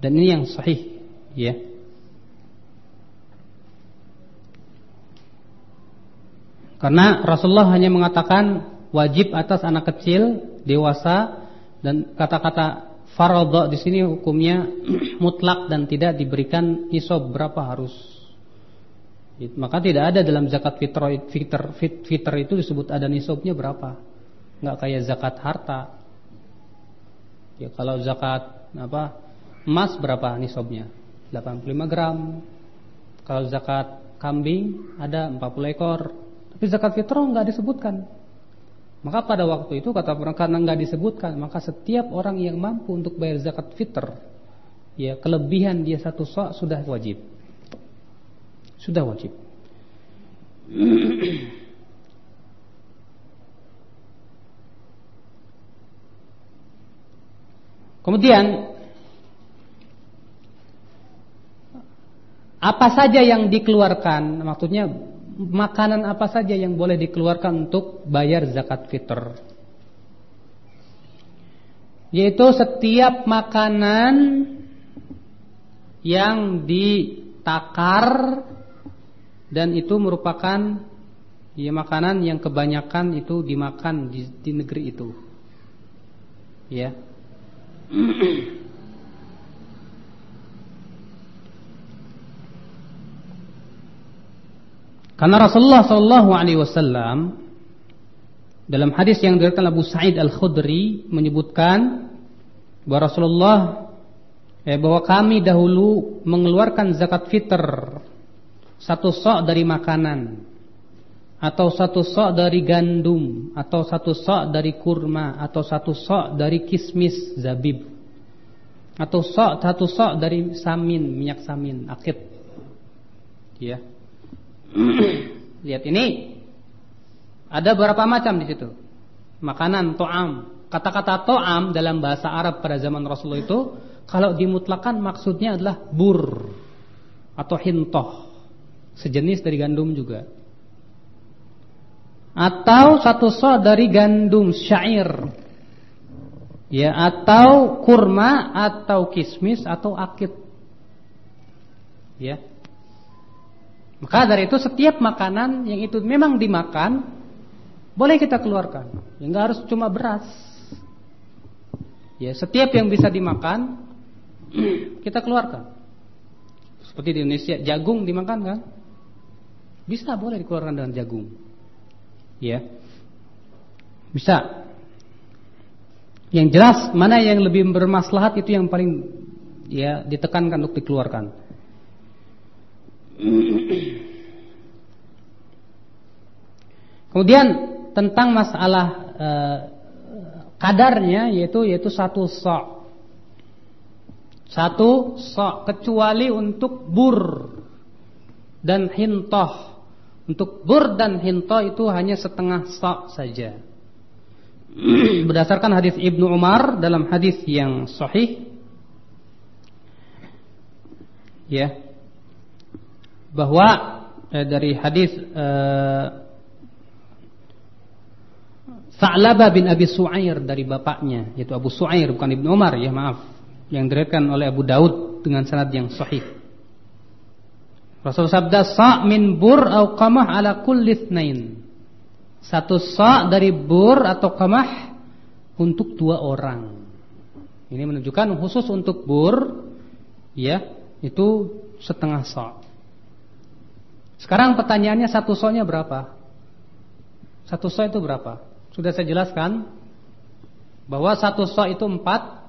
Dan ini yang sahih ya. Karena Rasulullah hanya mengatakan wajib atas anak kecil, dewasa dan kata-kata faradha di sini hukumnya mutlak dan tidak diberikan nisab berapa harus. Maka tidak ada dalam zakat fitrah fitr, fitr itu disebut ada nisabnya berapa. Enggak kayak zakat harta. Ya kalau zakat apa emas berapa nisabnya? 85 gram. Kalau zakat kambing ada 40 ekor. Tapi zakat fitrah enggak disebutkan. Maka pada waktu itu kata orang karena enggak disebutkan, maka setiap orang yang mampu untuk bayar zakat fitr, ya kelebihan dia satu sok sudah wajib. Sudah wajib. Kemudian Apa saja yang dikeluarkan, maksudnya makanan apa saja yang boleh dikeluarkan untuk bayar zakat fitr. Yaitu setiap makanan yang ditakar dan itu merupakan ya makanan yang kebanyakan itu dimakan di, di negeri itu. Ya. Karena Rasulullah Shallallahu Alaihi Wasallam dalam hadis yang diriwayatkan Abu Sa'id Al Khudri menyebutkan bahwa Rasulullah eh, bahwa kami dahulu mengeluarkan zakat fitr satu sok dari makanan atau satu sok dari gandum atau satu sok dari kurma atau satu sok dari kismis zabib atau sok satu sok dari samin minyak samin akid ya Lihat ini. Ada berapa macam di situ? Makanan to'am. Kata-kata to'am dalam bahasa Arab pada zaman Rasulullah itu kalau dimutlakan maksudnya adalah bur atau hintoh. Sejenis dari gandum juga. Atau satu so dari gandum syair. Ya, atau kurma atau kismis atau akid. Ya. Maka dari itu setiap makanan yang itu memang dimakan boleh kita keluarkan. Ya enggak harus cuma beras. Ya, setiap yang bisa dimakan kita keluarkan. Seperti di Indonesia jagung dimakan kan? Bisa boleh dikeluarkan dengan jagung. Ya. Bisa. Yang jelas mana yang lebih bermaslahat itu yang paling ya ditekankan untuk dikeluarkan. Kemudian tentang masalah e, kadarnya yaitu yaitu satu sok. Satu sok kecuali untuk bur dan hintoh. Untuk bur dan hintoh itu hanya setengah sok saja. Berdasarkan hadis Ibnu Umar dalam hadis yang sahih ya bahwa eh, dari hadis eh, Sa'labah bin Abi Su'air dari bapaknya yaitu Abu Su'air bukan Ibnu Umar ya maaf yang diriwayatkan oleh Abu Daud dengan sanad yang sahih. Rasul sabda sa' min bur au qamah ala kulli itsnain. Satu sa' dari bur atau qamah untuk dua orang. Ini menunjukkan khusus untuk bur ya itu setengah sa'. Sekarang pertanyaannya satu so-nya berapa? Satu so itu berapa? Sudah saya jelaskan bahwa satu so itu empat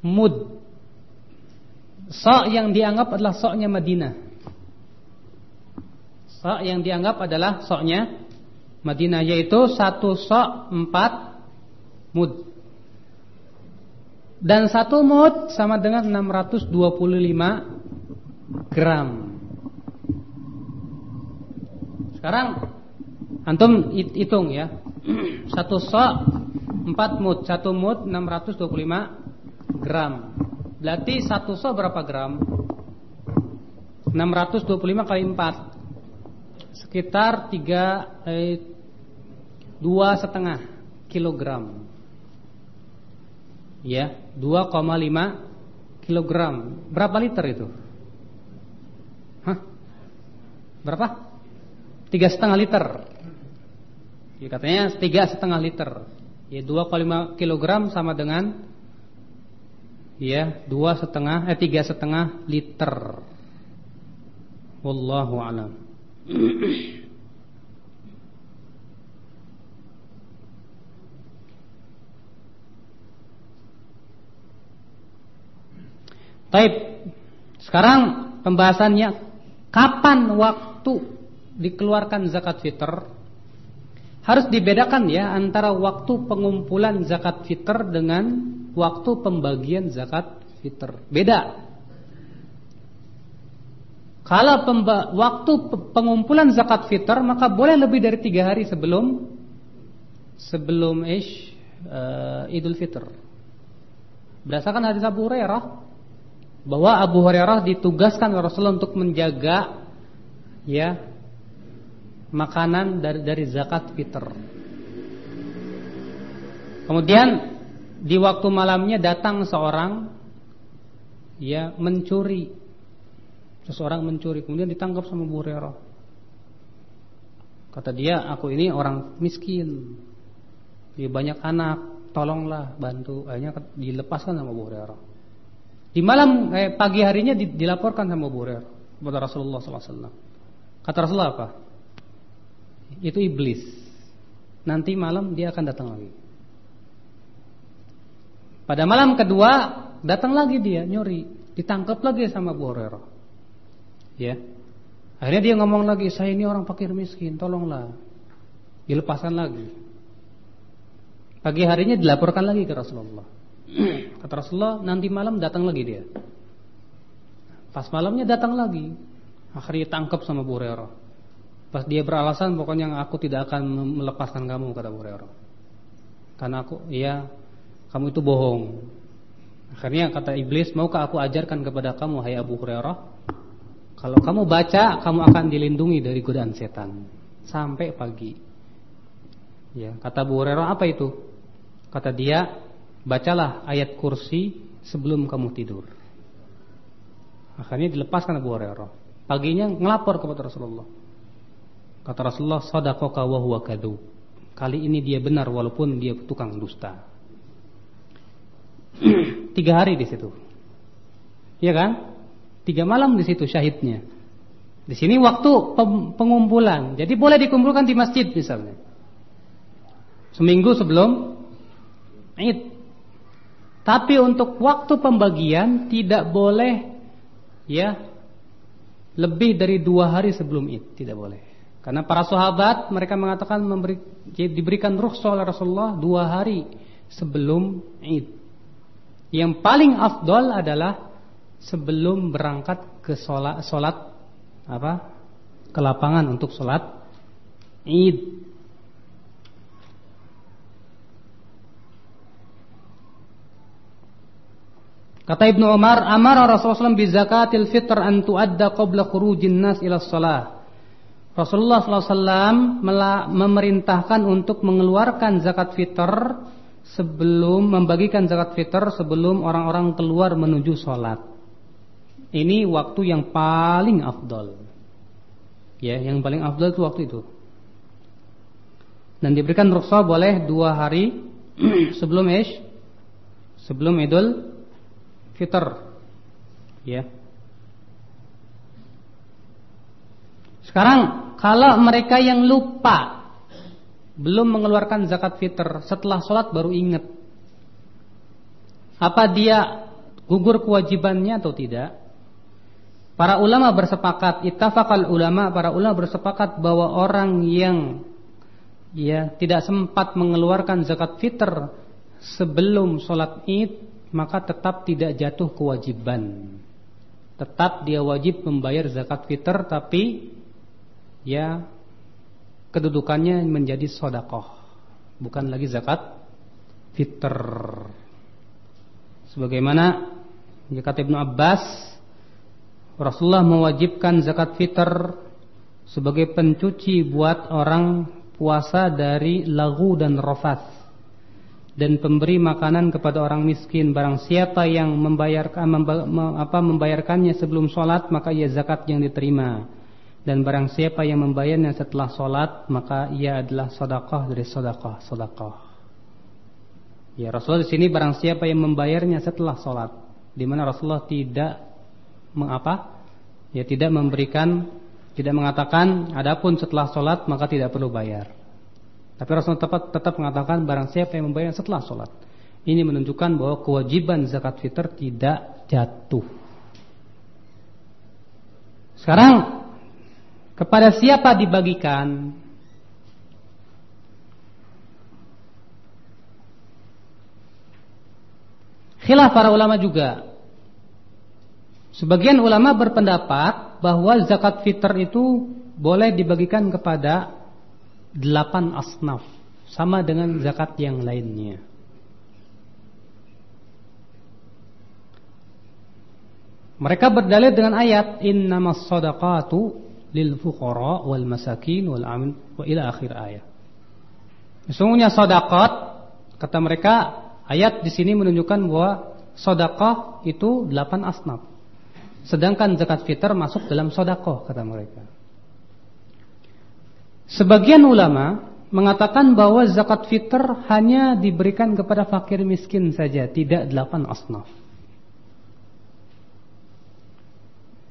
mud. So yang dianggap adalah so-nya Madinah. So yang dianggap adalah so-nya Madinah yaitu satu so empat mud. Dan satu mud sama dengan 625 gram. Sekarang antum hitung ya. Satu sok 4 mut, satu mut 625 gram. Berarti satu sok berapa gram? 625 kali 4 sekitar 3 eh, dua setengah kilogram. Ya, 2,5 kilogram. Berapa liter itu? Hah? Berapa? tiga setengah liter. Ya, katanya tiga setengah liter. Ya dua lima kilogram sama dengan ya dua setengah eh tiga setengah liter. Wallahu alam. Taib. Sekarang pembahasannya kapan waktu dikeluarkan zakat fitr harus dibedakan ya antara waktu pengumpulan zakat fitr dengan waktu pembagian zakat fitr. Beda. Kalau waktu pengumpulan zakat fitr maka boleh lebih dari tiga hari sebelum sebelum ish uh, Idul Fitr. Berdasarkan hadis Abu Hurairah bahwa Abu Hurairah ditugaskan Rasulullah untuk menjaga ya makanan dari dari zakat fitr. Kemudian di waktu malamnya datang seorang ya mencuri. Seseorang mencuri kemudian ditangkap sama Bu Hurairah. Kata dia, "Aku ini orang miskin. Dia banyak anak, tolonglah bantu." Akhirnya dilepaskan sama Bu Hurairah. Di malam eh, pagi harinya dilaporkan sama Bu Hurairah kepada Rasulullah SAW. Kata Rasulullah apa? itu iblis. Nanti malam dia akan datang lagi. Pada malam kedua datang lagi dia nyuri, ditangkap lagi sama Bu Hurairah. Ya. Akhirnya dia ngomong lagi, "Saya ini orang fakir miskin, tolonglah." Dilepaskan lagi. Pagi harinya dilaporkan lagi ke Rasulullah. Kata Rasulullah, nanti malam datang lagi dia. Pas malamnya datang lagi. Akhirnya tangkap sama Bu Hurairah. Pas dia beralasan pokoknya aku tidak akan melepaskan kamu kata Abu Hurairah. Karena aku ya kamu itu bohong. Akhirnya kata iblis, "Maukah aku ajarkan kepada kamu hai Abu Hurairah? Kalau kamu baca, kamu akan dilindungi dari godaan setan sampai pagi." Ya, kata Abu Hurairah, "Apa itu?" Kata dia, "Bacalah ayat kursi sebelum kamu tidur." Akhirnya dilepaskan Abu Hurairah. Paginya ngelapor kepada Rasulullah. Kata Rasulullah, "Sadaqaka wa huwa kadzub." Kali ini dia benar walaupun dia tukang dusta. Tiga hari di situ. Iya kan? Tiga malam di situ syahidnya. Di sini waktu pengumpulan. Jadi boleh dikumpulkan di masjid misalnya. Seminggu sebelum Id. Tapi untuk waktu pembagian tidak boleh ya lebih dari dua hari sebelum Id, tidak boleh. Karena para sahabat mereka mengatakan memberi, diberikan rukhsah oleh Rasulullah dua hari sebelum Id. Yang paling afdol adalah sebelum berangkat ke sholat, sholat apa? ke lapangan untuk sholat Id. Kata Ibnu Umar, amara Rasulullah bi zakatil fitr an tuadda qabla khurujin nas ila shalah. Rasulullah SAW memerintahkan untuk mengeluarkan zakat fitr sebelum membagikan zakat fitr sebelum orang-orang keluar menuju sholat. Ini waktu yang paling afdol. Ya, yang paling afdol itu waktu itu. Dan diberikan rukhsah boleh dua hari sebelum ish, sebelum idul fitr. Ya. Sekarang kalau mereka yang lupa belum mengeluarkan zakat fitr setelah sholat baru ingat, apa dia gugur kewajibannya atau tidak? Para ulama bersepakat, ittafaqal ulama, para ulama bersepakat bahwa orang yang ya tidak sempat mengeluarkan zakat fitr sebelum sholat id maka tetap tidak jatuh kewajiban. Tetap dia wajib membayar zakat fitr tapi ya kedudukannya menjadi sodakoh, bukan lagi zakat fitr. Sebagaimana kata Ibnu Abbas Rasulullah mewajibkan zakat fitr sebagai pencuci buat orang puasa dari lagu dan rofas dan pemberi makanan kepada orang miskin. Barang siapa yang membayarkan memba, apa membayarkannya sebelum sholat maka ia zakat yang diterima. Dan barang siapa yang membayarnya setelah sholat maka ia adalah sodakoh dari sodakoh sodakoh ya Rasulullah di sini barang siapa yang membayarnya setelah sholat di mana Rasulullah tidak mengapa? Ya tidak memberikan tidak mengatakan adapun setelah sholat maka tidak perlu bayar. Tapi Rasulullah tetap, tetap mengatakan barang siapa yang membayar setelah sholat. Ini menunjukkan bahwa kewajiban zakat fitr tidak jatuh. Sekarang kepada siapa dibagikan? Khilaf para ulama juga Sebagian ulama berpendapat bahwa zakat fitr itu boleh dibagikan kepada delapan asnaf, sama dengan zakat yang lainnya. Mereka berdalil dengan ayat innamas sadaqatu lil fuqara wal masakin wal amin wa ila akhir ayat. Sesungguhnya sedekah kata mereka ayat di sini menunjukkan bahwa sedekah itu delapan asnaf. Sedangkan zakat fitr masuk dalam sodakoh kata mereka. Sebagian ulama mengatakan bahwa zakat fitr hanya diberikan kepada fakir miskin saja, tidak delapan asnaf.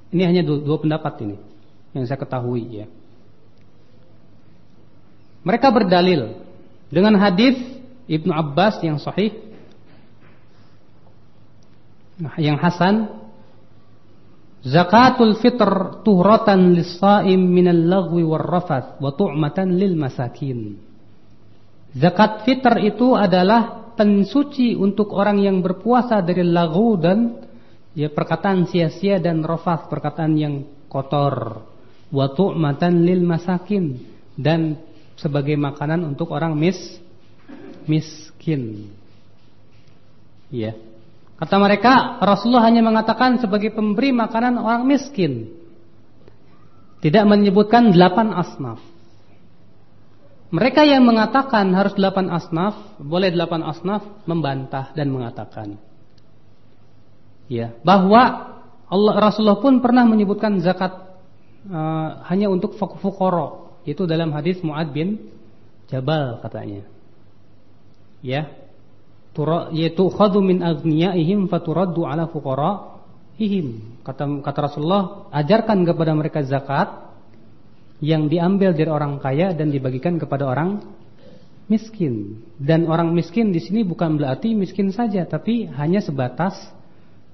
Ini hanya dua, dua pendapat ini yang saya ketahui ya. Mereka berdalil dengan hadis Ibnu Abbas yang sahih yang hasan Zakatul fitr tuhratan lis-shaim minal lagwi war-rafath wa tu'matan lil masakin. Zakat fitr itu adalah pensuci untuk orang yang berpuasa dari lagu dan ya perkataan sia-sia dan rafas perkataan yang kotor. Wa tu'matan lil masakin dan sebagai makanan untuk orang mis miskin. Ya. Kata mereka, Rasulullah hanya mengatakan sebagai pemberi makanan orang miskin. Tidak menyebutkan delapan asnaf. Mereka yang mengatakan harus delapan asnaf, boleh delapan asnaf, membantah dan mengatakan. Ya, bahwa Allah Rasulullah pun pernah menyebutkan zakat uh, hanya untuk fukoro. Itu dalam hadis Muad bin Jabal katanya. Ya, yaitu khadu min aghniyaihim faturaddu ala fuqaraihim. Kata kata Rasulullah, ajarkan kepada mereka zakat yang diambil dari orang kaya dan dibagikan kepada orang miskin. Dan orang miskin di sini bukan berarti miskin saja, tapi hanya sebatas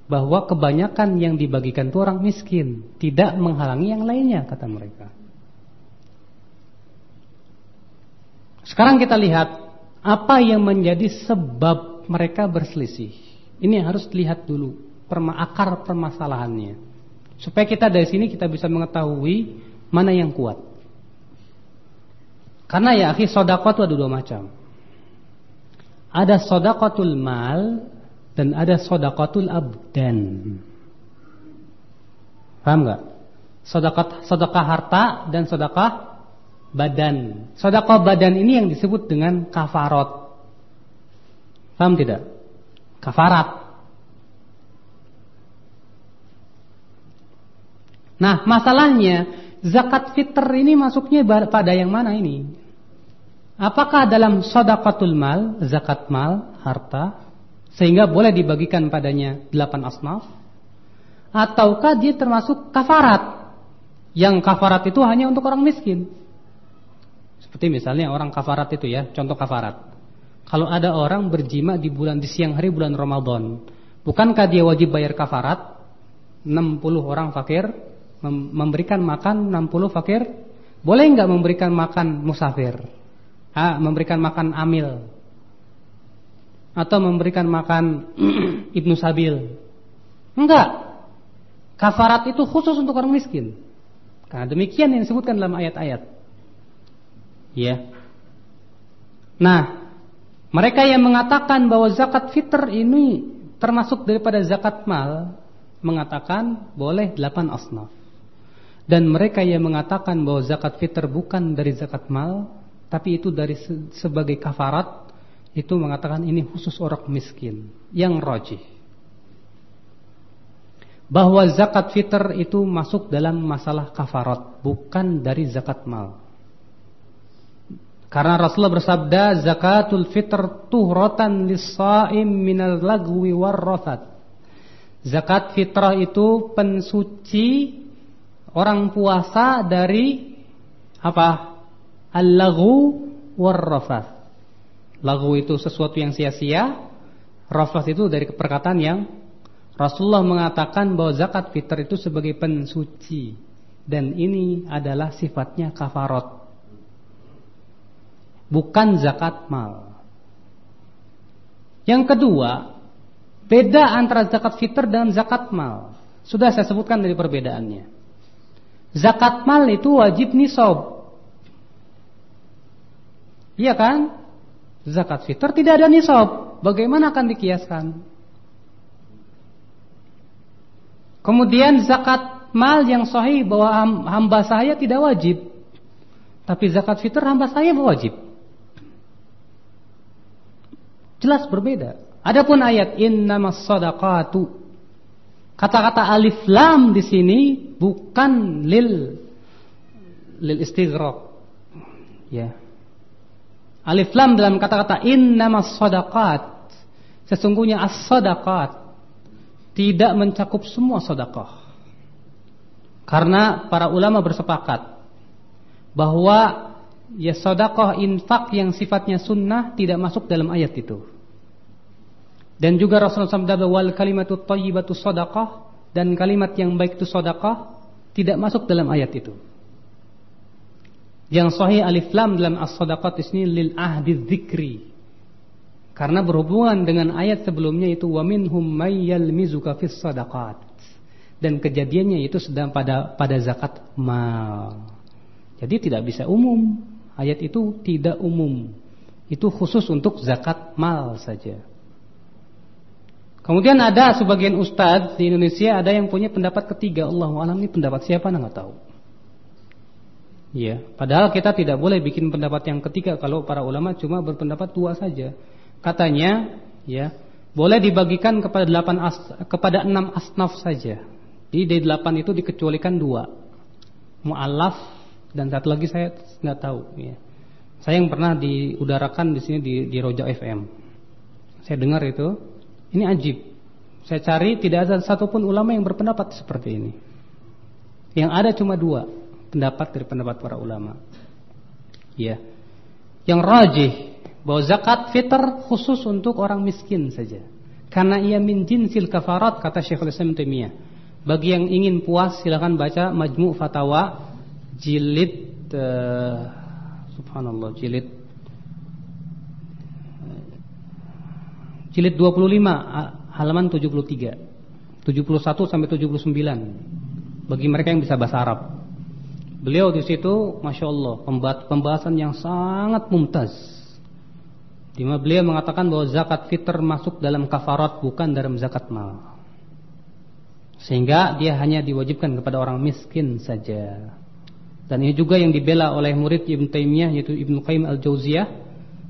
bahwa kebanyakan yang dibagikan itu orang miskin, tidak menghalangi yang lainnya kata mereka. Sekarang kita lihat apa yang menjadi sebab mereka berselisih? Ini harus dilihat dulu akar permasalahannya. Supaya kita dari sini kita bisa mengetahui mana yang kuat. Karena ya akhi sedekah itu ada dua macam. Ada sedekatul mal dan ada sedekatul abdan. Paham enggak? Sedekah sedekah harta dan sedekah badan. Sedekah badan ini yang disebut dengan kafarat. Paham tidak? Kafarat. Nah, masalahnya zakat fitr ini masuknya pada yang mana ini? Apakah dalam sodakotul mal, zakat mal, harta, sehingga boleh dibagikan padanya delapan asnaf? Ataukah dia termasuk kafarat? Yang kafarat itu hanya untuk orang miskin. Seperti misalnya orang kafarat itu ya, contoh kafarat. Kalau ada orang berjima di bulan di siang hari bulan Ramadan, bukankah dia wajib bayar kafarat? 60 orang fakir memberikan makan 60 fakir? Boleh enggak memberikan makan musafir? Ah, memberikan makan amil atau memberikan makan ibnu sabil? Enggak. Kafarat itu khusus untuk orang miskin. Karena demikian yang disebutkan dalam ayat-ayat. Ya. Nah, mereka yang mengatakan bahwa zakat fitr ini termasuk daripada zakat mal, mengatakan boleh delapan asnaf. Dan mereka yang mengatakan bahwa zakat fitr bukan dari zakat mal, tapi itu dari sebagai kafarat, itu mengatakan ini khusus orang miskin yang rojih bahwa zakat fitr itu masuk dalam masalah kafarat, bukan dari zakat mal. Karena Rasulullah bersabda, zakatul fitr tuhratan lis-shaim minal lagwi warrafat. Zakat fitrah itu pensuci orang puasa dari apa? Al-laghu warrafat. Lagu itu sesuatu yang sia-sia, rafat itu dari perkataan yang Rasulullah mengatakan bahwa zakat fitr itu sebagai pensuci dan ini adalah sifatnya kafarot. Bukan zakat mal. Yang kedua, beda antara zakat fitr dan zakat mal. Sudah saya sebutkan dari perbedaannya. Zakat mal itu wajib nisab. Iya kan? Zakat fitr tidak ada nisab. Bagaimana akan dikiaskan? Kemudian zakat mal yang sahih bahwa hamba saya tidak wajib. Tapi zakat fitr hamba saya wajib. Jelas berbeda. Adapun ayat innamas sadaqatu kata-kata alif lam di sini bukan lil lil istighraq. Ya. Alif lam dalam kata-kata innamas sadaqat sesungguhnya as-sadaqat tidak mencakup semua sedekah. Karena para ulama bersepakat bahwa ya sedekah infak yang sifatnya sunnah tidak masuk dalam ayat itu. Dan juga Rasulullah SAW wal kalimatut thayyibatu sedekah dan kalimat yang baik itu sedekah tidak masuk dalam ayat itu. Yang sahih alif lam dalam as-sadaqat ini lil ahdi dzikri karena berhubungan dengan ayat sebelumnya itu wa minhum may yalmizuka fis. Dan kejadiannya itu sedang pada pada zakat mal. Jadi tidak bisa umum. Ayat itu tidak umum. Itu khusus untuk zakat mal saja. Kemudian ada sebagian ustadz di Indonesia ada yang punya pendapat ketiga. Allah alam ini pendapat siapa nggak tahu. Ya, padahal kita tidak boleh bikin pendapat yang ketiga kalau para ulama cuma berpendapat dua saja katanya ya boleh dibagikan kepada delapan as, kepada enam asnaf saja. Jadi dari delapan itu dikecualikan dua, mualaf dan satu lagi saya nggak tahu. Ya. Saya yang pernah diudarakan di sini di, di Roja FM. Saya dengar itu, ini ajib. Saya cari tidak ada satupun ulama yang berpendapat seperti ini. Yang ada cuma dua pendapat dari pendapat para ulama. Ya. Yang rajih bahwa zakat fitr khusus untuk orang miskin saja. Karena ia min jinsil kafarat kata Syekhul Islam Taimiyah. Bagi yang ingin puas silakan baca Majmu' Fatawa jilid uh, subhanallah jilid jilid 25 halaman 73. 71 sampai 79. Bagi mereka yang bisa bahasa Arab. Beliau di situ Masya Allah pembahasan yang sangat mumtaz di mana beliau mengatakan bahwa zakat fitr masuk dalam kafarat bukan dalam zakat mal. Sehingga dia hanya diwajibkan kepada orang miskin saja. Dan ini juga yang dibela oleh murid Ibn Taimiyah yaitu Ibn Qayyim Al-Jauziyah.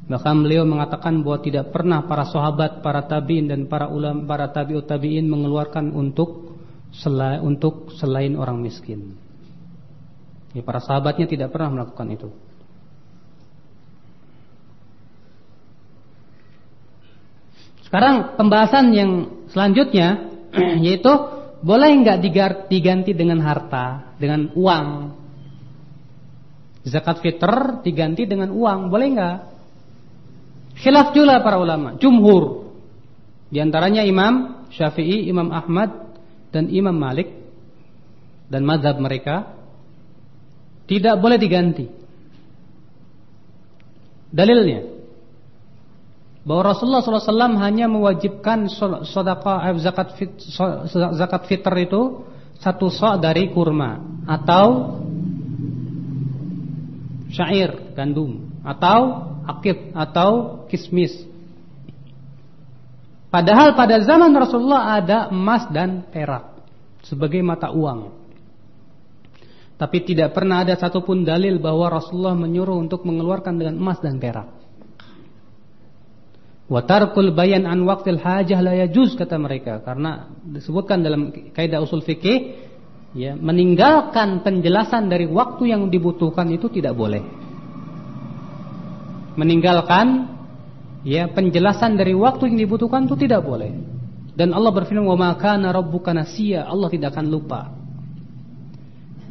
Bahkan beliau mengatakan bahwa tidak pernah para sahabat, para tabi'in dan para ulama, para tabi'ut tabi'in mengeluarkan untuk selain, untuk selain orang miskin. Ya, para sahabatnya tidak pernah melakukan itu. Sekarang pembahasan yang selanjutnya yaitu boleh nggak diganti dengan harta, dengan uang? Zakat fitr diganti dengan uang, boleh nggak? Khilaf juga para ulama, jumhur. Di antaranya Imam Syafi'i, Imam Ahmad dan Imam Malik dan mazhab mereka tidak boleh diganti. Dalilnya bahwa Rasulullah SAW hanya mewajibkan sedekah eh, zakat fit, zakat fitr itu satu sok dari kurma atau syair gandum atau akid atau kismis. Padahal pada zaman Rasulullah ada emas dan perak sebagai mata uang. Tapi tidak pernah ada satupun dalil bahwa Rasulullah menyuruh untuk mengeluarkan dengan emas dan perak. Watarkul bayan an waktil hajah la yajuz kata mereka karena disebutkan dalam kaidah usul fikih ya meninggalkan penjelasan dari waktu yang dibutuhkan itu tidak boleh. Meninggalkan ya penjelasan dari waktu yang dibutuhkan itu tidak boleh. Dan Allah berfirman wa ma kana rabbuka nasiya, Allah tidak akan lupa.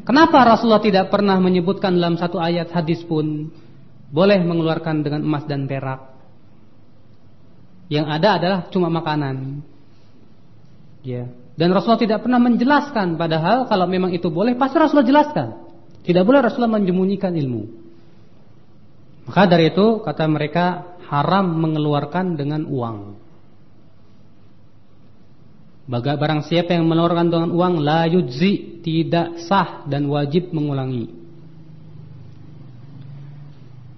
Kenapa Rasulullah tidak pernah menyebutkan dalam satu ayat hadis pun boleh mengeluarkan dengan emas dan perak? Yang ada adalah cuma makanan. Ya. Dan Rasulullah tidak pernah menjelaskan padahal kalau memang itu boleh pasti Rasulullah jelaskan. Tidak boleh Rasulullah menyembunyikan ilmu. Maka dari itu kata mereka haram mengeluarkan dengan uang. Baga barang siapa yang mengeluarkan dengan uang la yujzi tidak sah dan wajib mengulangi.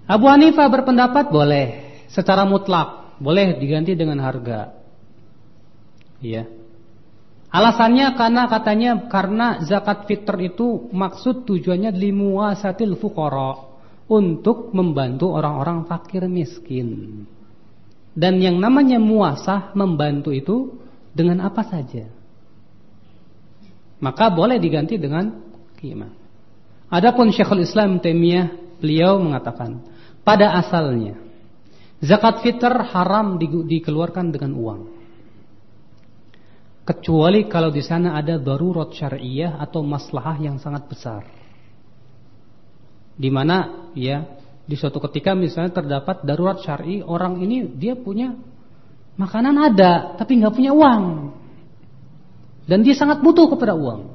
Abu Hanifah berpendapat boleh secara mutlak boleh diganti dengan harga. Iya. Alasannya karena katanya karena zakat fitr itu maksud tujuannya limuasatil fuqara untuk membantu orang-orang fakir miskin. Dan yang namanya muasah membantu itu dengan apa saja. Maka boleh diganti dengan qimah. Adapun Syekhul Islam Taimiyah beliau mengatakan pada asalnya Zakat fitr haram di, dikeluarkan dengan uang. Kecuali kalau di sana ada darurat syariah atau maslahah yang sangat besar. Di mana ya di suatu ketika misalnya terdapat darurat syar'i orang ini dia punya makanan ada tapi nggak punya uang dan dia sangat butuh kepada uang.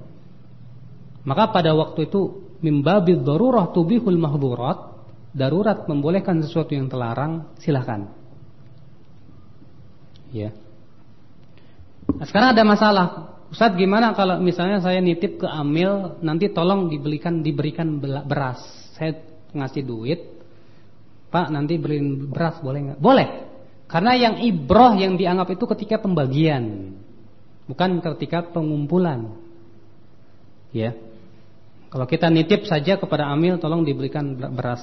Maka pada waktu itu mimbabil darurah tubihul mahdurat darurat membolehkan sesuatu yang terlarang, silahkan. Ya. Nah, sekarang ada masalah. Ustaz gimana kalau misalnya saya nitip ke Amil nanti tolong dibelikan diberikan beras. Saya ngasih duit. Pak nanti beliin beras boleh nggak? Boleh. Karena yang ibroh yang dianggap itu ketika pembagian, bukan ketika pengumpulan. Ya. Kalau kita nitip saja kepada Amil tolong diberikan beras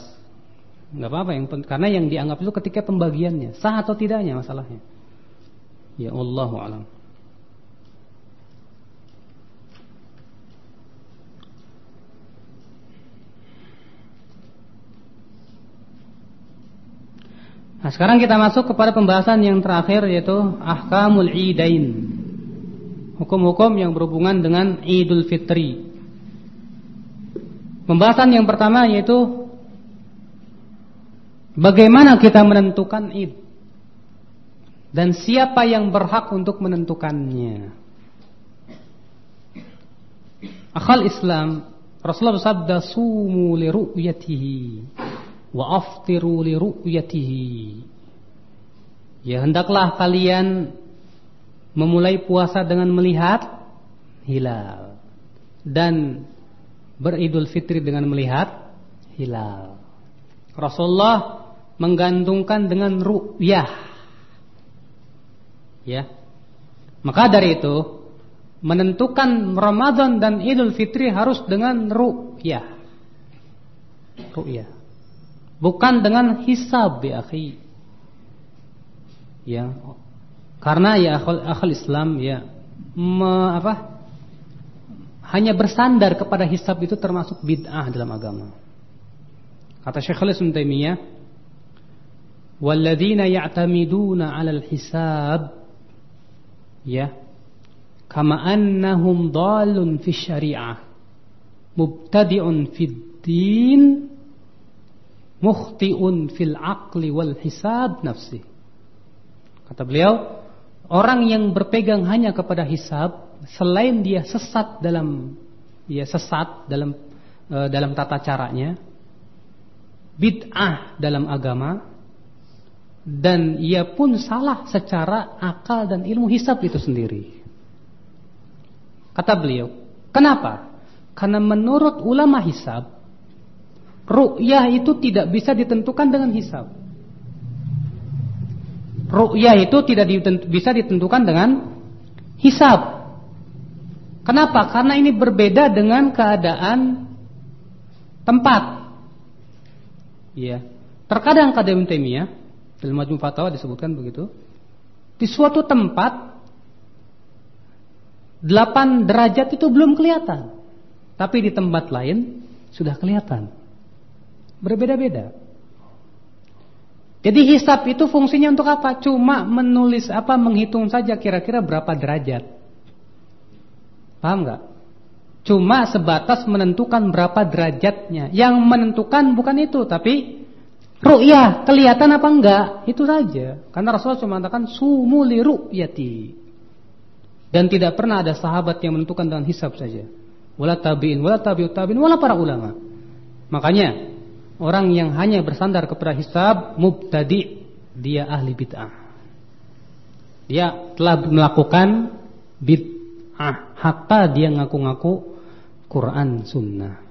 nggak apa-apa yang karena yang dianggap itu ketika pembagiannya sah atau tidaknya masalahnya. Ya Allah alam. Nah, sekarang kita masuk kepada pembahasan yang terakhir yaitu ahkamul idain. Hukum-hukum yang berhubungan dengan Idul Fitri. Pembahasan yang pertama yaitu Bagaimana kita menentukan id? Dan siapa yang berhak untuk menentukannya? Akal Islam Rasulullah bersabda sumu li ru'yatihi wa aftiru li ru'yatihi. Ya hendaklah kalian memulai puasa dengan melihat hilal dan beridul fitri dengan melihat hilal. Rasulullah menggantungkan dengan ru'yah. Ya. Maka dari itu menentukan Ramadan dan Idul Fitri harus dengan ru'yah. Ru'yah. Bukan dengan hisab ya akhi. Ya. Karena ya akhul, akhul Islam ya me, apa? Hanya bersandar kepada hisab itu termasuk bid'ah dalam agama. Kata Syekhul Islam Taimiyah Walladzina ya'tamiduna 'alal hisab ya kama annahum dalun fi syariah mubtadi'un fid din mukhti'un fil aqli wal hisab nafsi kata beliau orang yang berpegang hanya kepada hisab selain dia sesat dalam dia sesat dalam uh, dalam tata caranya bid'ah dalam agama dan ia pun salah secara akal dan ilmu hisab itu sendiri Kata beliau, kenapa? Karena menurut ulama hisab, ru'yah itu tidak bisa ditentukan dengan hisab. Ru'yah itu tidak bisa ditentukan dengan hisab. Kenapa? Karena ini berbeda dengan keadaan tempat. Ya. Terkadang kata Taimiyah dalam Majmu' Fatawa disebutkan begitu. Di suatu tempat Delapan derajat itu belum kelihatan. Tapi di tempat lain sudah kelihatan. Berbeda-beda. Jadi hisap itu fungsinya untuk apa? Cuma menulis apa, menghitung saja kira-kira berapa derajat. Paham nggak? Cuma sebatas menentukan berapa derajatnya. Yang menentukan bukan itu, tapi ru'yah, kelihatan apa enggak? Itu saja. Karena Rasulullah cuma mengatakan sumuli ru'yati. Dan tidak pernah ada sahabat yang menentukan dengan hisab saja. Wala tabi'in, wala tabi'ut tabi'in, wala para ulama. Makanya orang yang hanya bersandar kepada hisab mubtadi, dia ahli bid'ah. Dia telah melakukan bid'ah hatta dia ngaku-ngaku Quran sunnah.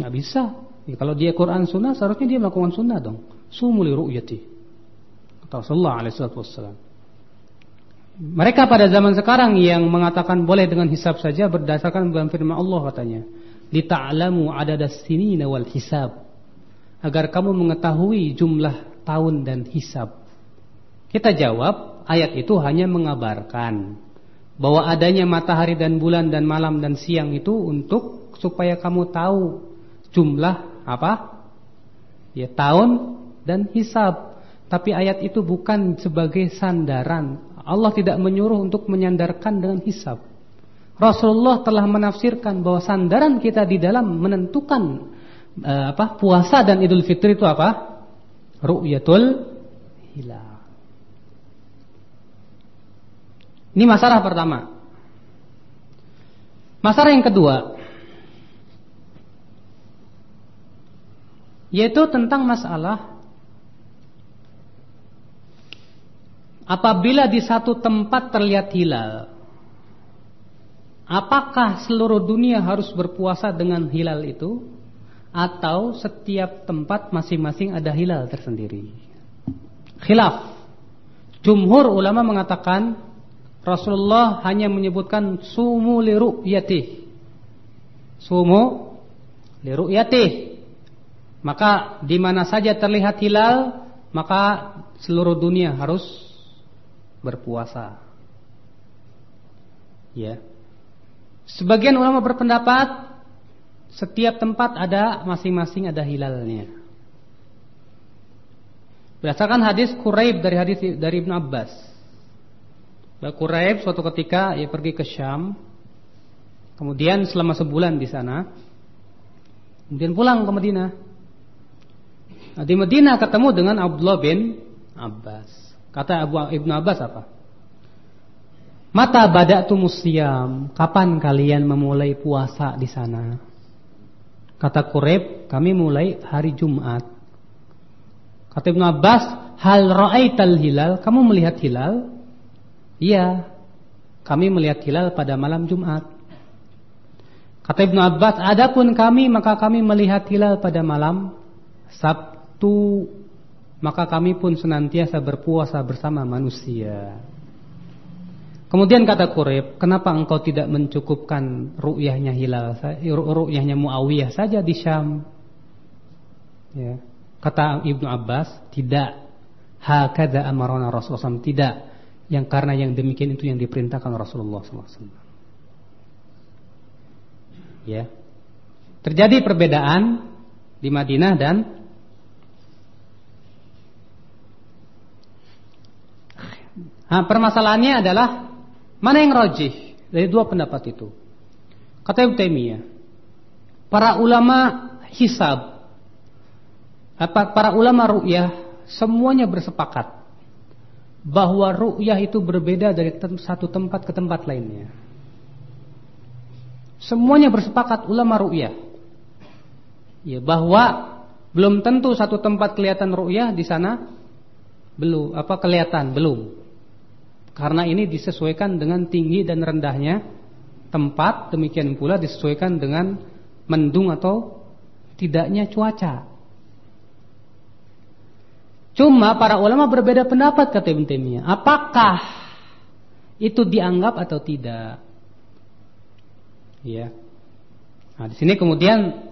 Nggak bisa. Ya, kalau dia Quran sunnah seharusnya dia melakukan sunnah dong. Sumuli ru'yati. Kata Rasulullah alaihi wasallam. Mereka pada zaman sekarang yang mengatakan boleh dengan hisab saja berdasarkan firman Allah katanya. Lita'lamu adadas sinina wal hisab. Agar kamu mengetahui jumlah tahun dan hisab. Kita jawab, ayat itu hanya mengabarkan bahwa adanya matahari dan bulan dan malam dan siang itu untuk supaya kamu tahu jumlah apa? Ya, tahun dan hisab. Tapi ayat itu bukan sebagai sandaran Allah tidak menyuruh untuk menyandarkan dengan hisab. Rasulullah telah menafsirkan bahwa sandaran kita di dalam menentukan uh, apa puasa dan Idul Fitri itu apa? Ru'yatul hilal. Ini masalah pertama. Masalah yang kedua yaitu tentang masalah Apabila di satu tempat terlihat hilal Apakah seluruh dunia harus berpuasa dengan hilal itu? Atau setiap tempat masing-masing ada hilal tersendiri? Khilaf. Jumhur ulama mengatakan Rasulullah hanya menyebutkan Sumu liru'yatih Sumu liru'yatih Maka di mana saja terlihat hilal Maka seluruh dunia harus berpuasa. Ya. Sebagian ulama berpendapat setiap tempat ada masing-masing ada hilalnya. Berdasarkan hadis Quraib dari hadis dari Ibn Abbas. Quraib suatu ketika ia pergi ke Syam. Kemudian selama sebulan di sana. Kemudian pulang ke Madinah. Nah, di Madinah ketemu dengan Abdullah bin Abbas. Kata Abu Ibnu Abbas apa? Mata badatu musyam, kapan kalian memulai puasa di sana? Kata Quraib, kami mulai hari Jumat. Kata Ibnu Abbas, hal ra'aital hilal? Kamu melihat hilal? Iya. Kami melihat hilal pada malam Jumat. Kata Ibnu Abbas, adapun kami maka kami melihat hilal pada malam Sabtu maka kami pun senantiasa berpuasa bersama manusia. Kemudian kata Quraib, kenapa engkau tidak mencukupkan ru'yahnya hilal, ru'yahnya Muawiyah saja di Syam? Ya. Kata Ibnu Abbas, tidak. Hakada amarona Rasulullah SAW. Tidak. Yang karena yang demikian itu yang diperintahkan Rasulullah SAW. Ya. Terjadi perbedaan di Madinah dan Nah, permasalahannya adalah Mana yang rajih dari dua pendapat itu? Kata Ibnu Taimiyah, para ulama hisab apa para ulama ru'yah semuanya bersepakat bahwa ru'yah itu berbeda dari satu tempat ke tempat lainnya. Semuanya bersepakat ulama ru'yah. Ya, bahwa belum tentu satu tempat kelihatan ru'yah di sana belum apa kelihatan belum. Karena ini disesuaikan dengan tinggi dan rendahnya tempat, demikian pula disesuaikan dengan mendung atau tidaknya cuaca. Cuma para ulama berbeda pendapat kata Ibn Taimiyah. Apakah itu dianggap atau tidak? Ya. Nah, di sini kemudian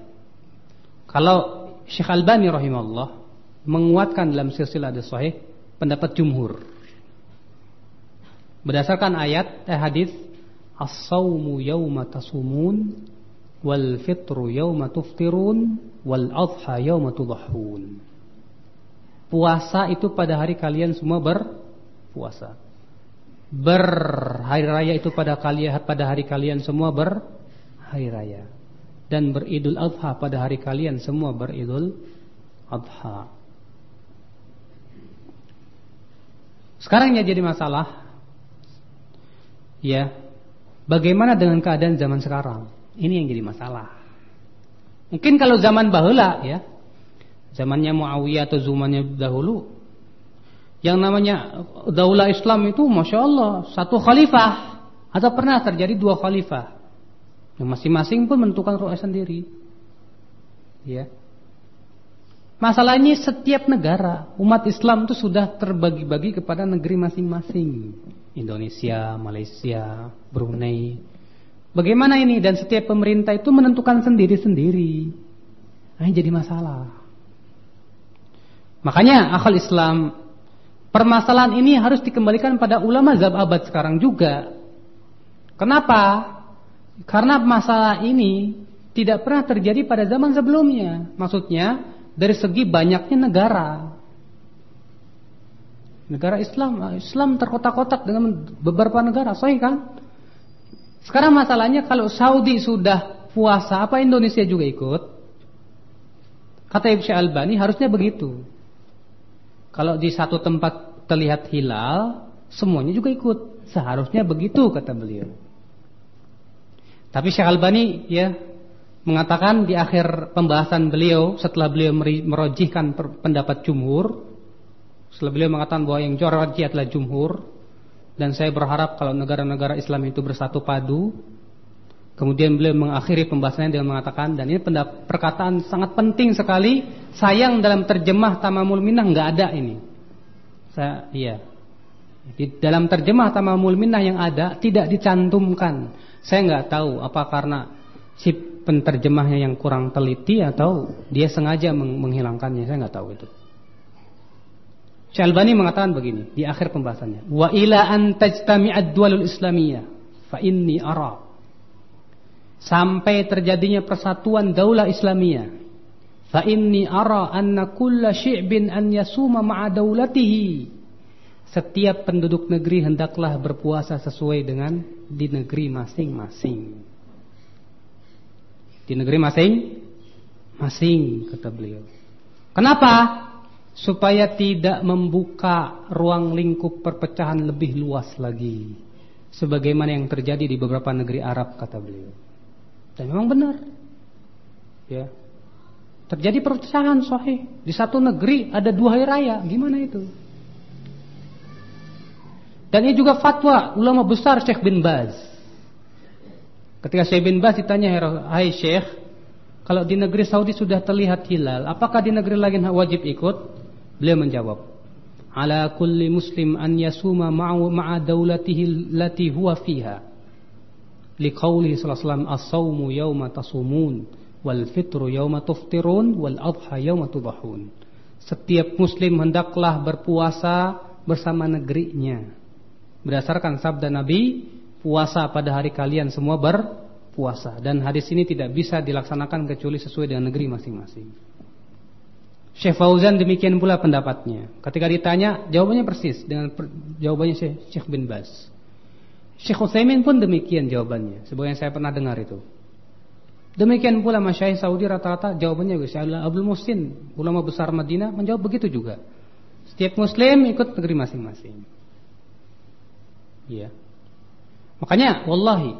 kalau Syekh Albani rahimahullah menguatkan dalam silsilah sahih pendapat jumhur berdasarkan ayat eh, hadis as-saumu yauma tasumun wal fitru yauma tuftirun wal adha yauma tudhahun. Puasa itu pada hari kalian semua berpuasa. Berhari raya itu pada kalian pada hari kalian semua berhari raya. Dan beridul adha pada hari kalian semua beridul adha. Sekarang yang jadi masalah Ya, bagaimana dengan keadaan zaman sekarang? Ini yang jadi masalah. Mungkin kalau zaman bahula ya, zamannya Muawiyah atau zamannya dahulu, yang namanya daulah Islam itu masya Allah satu khalifah atau pernah terjadi dua khalifah, yang masing-masing pun menentukan roh sendiri. Ya, Masalahnya setiap negara umat Islam itu sudah terbagi-bagi kepada negeri masing-masing. Indonesia, Malaysia, Brunei. Bagaimana ini dan setiap pemerintah itu menentukan sendiri-sendiri. Nah, ini jadi masalah. Makanya akal Islam permasalahan ini harus dikembalikan pada ulama zab abad sekarang juga. Kenapa? Karena masalah ini tidak pernah terjadi pada zaman sebelumnya. Maksudnya dari segi banyaknya negara. Negara Islam, Islam terkotak-kotak dengan beberapa negara, sahih kan? Sekarang masalahnya kalau Saudi sudah puasa, apa Indonesia juga ikut? Kata Ibn Albani harusnya begitu. Kalau di satu tempat terlihat hilal, semuanya juga ikut. Seharusnya begitu kata beliau. Tapi Syekh Albani ya mengatakan di akhir pembahasan beliau setelah beliau merojihkan pendapat jumhur setelah beliau mengatakan bahwa yang jorajih adalah jumhur dan saya berharap kalau negara-negara Islam itu bersatu padu kemudian beliau mengakhiri pembahasannya dengan mengatakan dan ini perkataan sangat penting sekali sayang dalam terjemah Tamamul Minnah nggak ada ini. Saya iya. Di dalam terjemah Tamamul Minnah yang ada tidak dicantumkan. Saya nggak tahu apa karena si penterjemahnya yang kurang teliti atau dia sengaja menghilangkannya, saya nggak tahu itu. Syalbani mengatakan begini di akhir pembahasannya, wa ila an dualul islamiyah fa inni ara sampai terjadinya persatuan daulah Islamiyah fa inni ara anna kulla syi'bin an yasuma ma'a daulatihi setiap penduduk negeri hendaklah berpuasa sesuai dengan di negeri masing-masing di negeri masing-masing kata beliau. Kenapa? Supaya tidak membuka ruang lingkup perpecahan lebih luas lagi. Sebagaimana yang terjadi di beberapa negeri Arab kata beliau. Dan memang benar. Ya. Terjadi perpecahan sahih. Di satu negeri ada dua hari raya. Gimana itu? Dan ini juga fatwa ulama besar Syekh bin Baz. Ketika Syekh bin Bas ditanya, "Hai Syekh, kalau di negeri Saudi sudah terlihat hilal, apakah di negeri lain wajib ikut?" Beliau menjawab, "Ala kulli muslim an yasuma ma'a daulatihi allati huwa fiha." Liqaulihi sallallahu alaihi wasallam, "As-saumu yawma tasumun wal fitru yawma tuftirun wal adha yawma tudhahun." Setiap muslim hendaklah berpuasa bersama negerinya. Berdasarkan sabda Nabi puasa pada hari kalian semua berpuasa dan hadis ini tidak bisa dilaksanakan kecuali sesuai dengan negeri masing-masing. Syekh Fauzan demikian pula pendapatnya. Ketika ditanya, jawabannya persis dengan per, jawabannya Syekh, Syekh bin Baz. Syekh Utsaimin pun demikian jawabannya, sebagian saya pernah dengar itu. Demikian pula masyayikh Saudi rata-rata jawabannya Syekh Abdul Muhsin, ulama besar Madinah menjawab begitu juga. Setiap muslim ikut negeri masing-masing. Iya. Makanya wallahi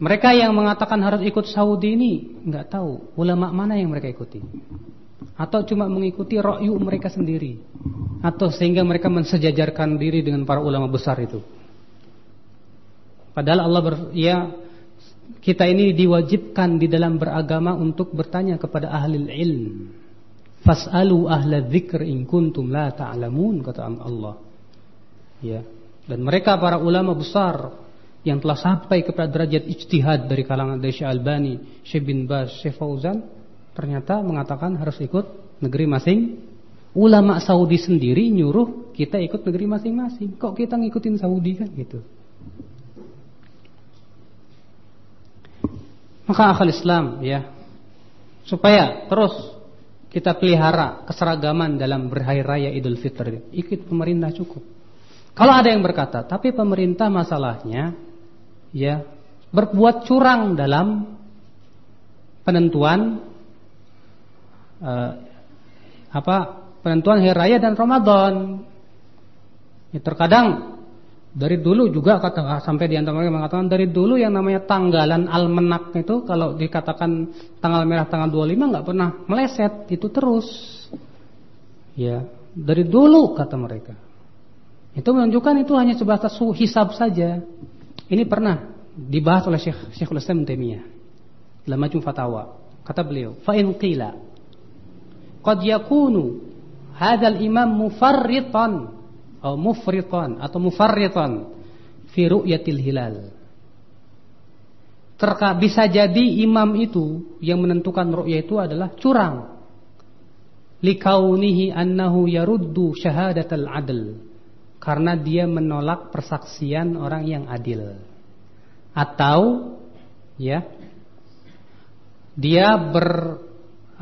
mereka yang mengatakan harus ikut Saudi ini nggak tahu ulama mana yang mereka ikuti. Atau cuma mengikuti ra'yu mereka sendiri. Atau sehingga mereka mensejajarkan diri dengan para ulama besar itu. Padahal Allah ber, ya kita ini diwajibkan di dalam beragama untuk bertanya kepada ahli ilm. Fas'alu ahla dzikr in kuntum la ta'lamun kata Allah. Ya. Dan mereka para ulama besar yang telah sampai kepada derajat ijtihad dari kalangan Syekh Albani, Syekh bin Baz, Syekh Fauzan ternyata mengatakan harus ikut negeri masing. Ulama Saudi sendiri nyuruh kita ikut negeri masing-masing. Kok kita ngikutin Saudi kan gitu. Maka akal Islam ya supaya terus kita pelihara keseragaman dalam berhari raya Idul Fitri. Ikut pemerintah cukup. Kalau ada yang berkata, tapi pemerintah masalahnya ya berbuat curang dalam penentuan uh, apa penentuan hari raya dan Ramadan. Ya, terkadang dari dulu juga kata sampai di antara mereka mengatakan dari dulu yang namanya tanggalan almenak itu kalau dikatakan tanggal merah tanggal 25 nggak pernah meleset, itu terus. Ya, dari dulu kata mereka. Itu menunjukkan itu hanya sebatas hisab saja. Ini pernah dibahas oleh Syekh Syekhul Islam Taimiyah dalam Majmu' Fatawa. Kata beliau, "Fa in qila qad yakunu hadzal imam mufarritan atau mufritan atau mufarritan fi ru'yatil hilal. Terka bisa jadi imam itu yang menentukan ru'yah itu adalah curang. Likaunihi annahu yaruddu syahadatal adl. Karena dia menolak persaksian orang yang adil. Atau ya dia ber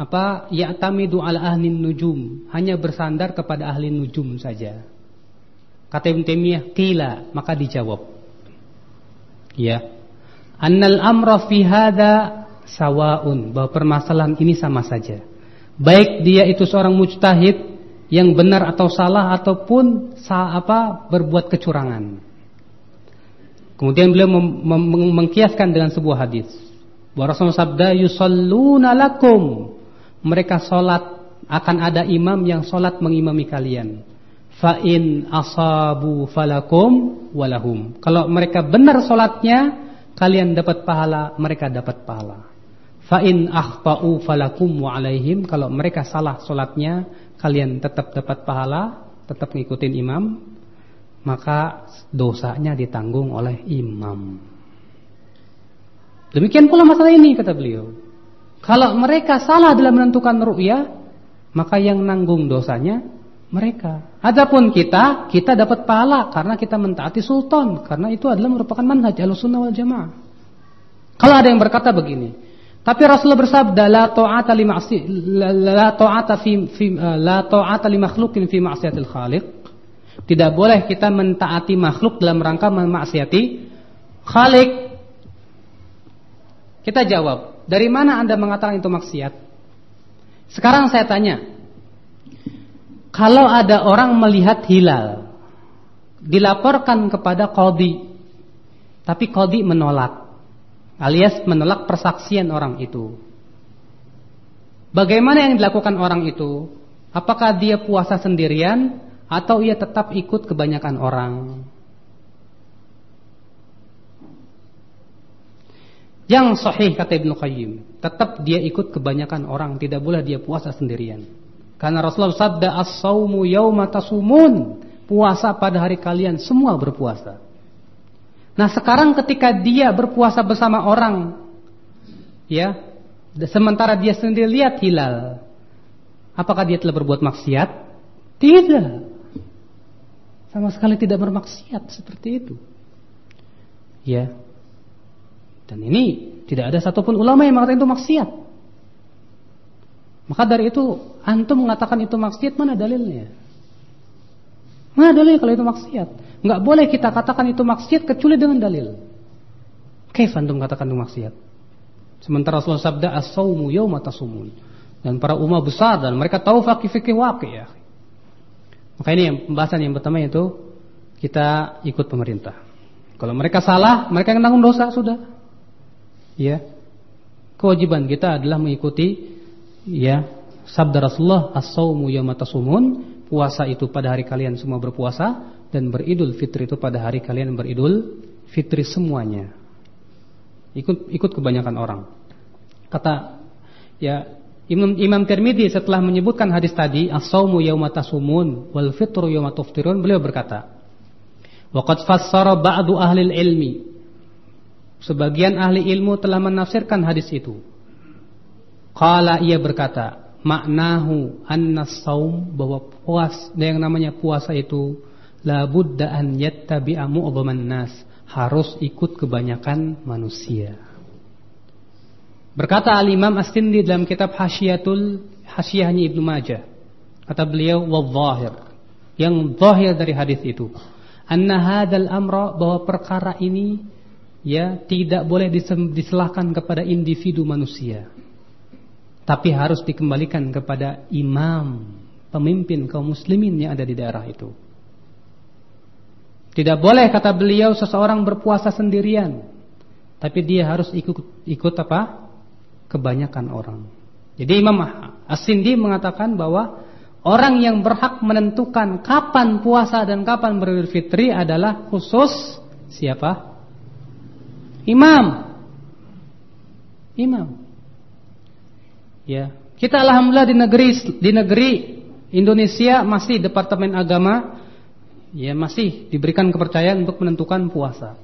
apa ya'tamidu ala ahli nujum, hanya bersandar kepada ahli nujum saja. Kata Ibn Taimiyah, "Qila," maka dijawab. Ya. Annal amra fi hadza sawaun, bahwa permasalahan ini sama saja. Baik dia itu seorang mujtahid yang benar atau salah ataupun sa apa berbuat kecurangan. Kemudian beliau mengkiaskan dengan sebuah hadis. Bahwa Rasulullah sabda yusalluna lakum. Mereka salat akan ada imam yang salat mengimami kalian fa in asabu falakum walahum. Kalau mereka benar solatnya, kalian dapat pahala, mereka dapat pahala. Fa in akhtau falakum wa alaihim. Kalau mereka salah solatnya, kalian tetap dapat pahala, tetap ngikutin imam, maka dosanya ditanggung oleh imam. Demikian pula masalah ini kata beliau. Kalau mereka salah dalam menentukan ru'yah, maka yang nanggung dosanya mereka. Adapun kita, kita dapat pahala karena kita mentaati sultan, karena itu adalah merupakan manhaj Ahlussunnah wal Jamaah. Kalau ada yang berkata begini, tapi Rasulullah bersabda la ta'ata li ma'si la ta'ata fi, fi la ta'ata li makhluqin fi ma'siyatil khaliq. Tidak boleh kita mentaati makhluk dalam rangka memaksiati Khalik. Kita jawab, dari mana Anda mengatakan itu maksiat? Sekarang saya tanya, kalau ada orang melihat hilal dilaporkan kepada kodi tapi kodi menolak alias menolak persaksian orang itu. Bagaimana yang dilakukan orang itu? Apakah dia puasa sendirian atau ia tetap ikut kebanyakan orang yang sahih kata Ibnu Qayyim tetap dia ikut kebanyakan orang tidak boleh dia puasa sendirian karena Rasulullah sabda as-saumu yauma tasumun. Puasa pada hari kalian semua berpuasa. Nah, sekarang ketika dia berpuasa bersama orang ya, sementara dia sendiri lihat hilal, apakah dia telah berbuat maksiat? Tidak. Sama sekali tidak bermaksiat seperti itu. Ya. Dan ini tidak ada satupun ulama yang mengatakan itu maksiat. Maka dari itu antum mengatakan itu maksiat mana dalilnya? Mana dalil kalau itu maksiat? Nggak boleh kita katakan itu maksiat kecuali dengan dalil. Kaif antum katakan itu maksiat? Sementara Rasulullah sabda as-saumu yauma tasumun. Dan para ulama besar dan mereka tahu fakih-fikih waqi ya. Maka ini pembahasan yang pertama itu kita ikut pemerintah. Kalau mereka salah, mereka yang tanggung dosa sudah. Ya. Kewajiban kita adalah mengikuti ya sabda Rasulullah as-saumu yauma tasumun. Puasa itu pada hari kalian semua berpuasa dan beridul fitri itu pada hari kalian beridul fitri semuanya. Ikut ikut kebanyakan orang. Kata ya Imam Imam Tirmidzi setelah menyebutkan hadis tadi as-saumu yauma tasumun wal fitru yauma tuftirun beliau berkata Waqad fassara ba'du ahli ilmi Sebagian ahli ilmu telah menafsirkan hadis itu Qala ia berkata maknahu annas saum bahwa puas yang namanya puasa itu la budda an yattabi'a mu'dhaman nas harus ikut kebanyakan manusia. Berkata Al-Imam As-Sindi dalam kitab Hasyiatul Hasyiyahnya Ibnu Majah. Kata beliau wadh Yang zahir dari hadis itu, anna hadzal amra bahwa perkara ini ya tidak boleh diselahkan kepada individu manusia. Tapi harus dikembalikan kepada imam, pemimpin kaum muslimin yang ada di daerah itu. Tidak boleh kata beliau seseorang berpuasa sendirian. Tapi dia harus ikut ikut apa? Kebanyakan orang. Jadi Imam As-Sindi mengatakan bahwa orang yang berhak menentukan kapan puasa dan kapan beridul fitri adalah khusus siapa? Imam. Imam. Ya. Kita alhamdulillah di negeri di negeri Indonesia masih Departemen Agama ya masih diberikan kepercayaan untuk menentukan puasa.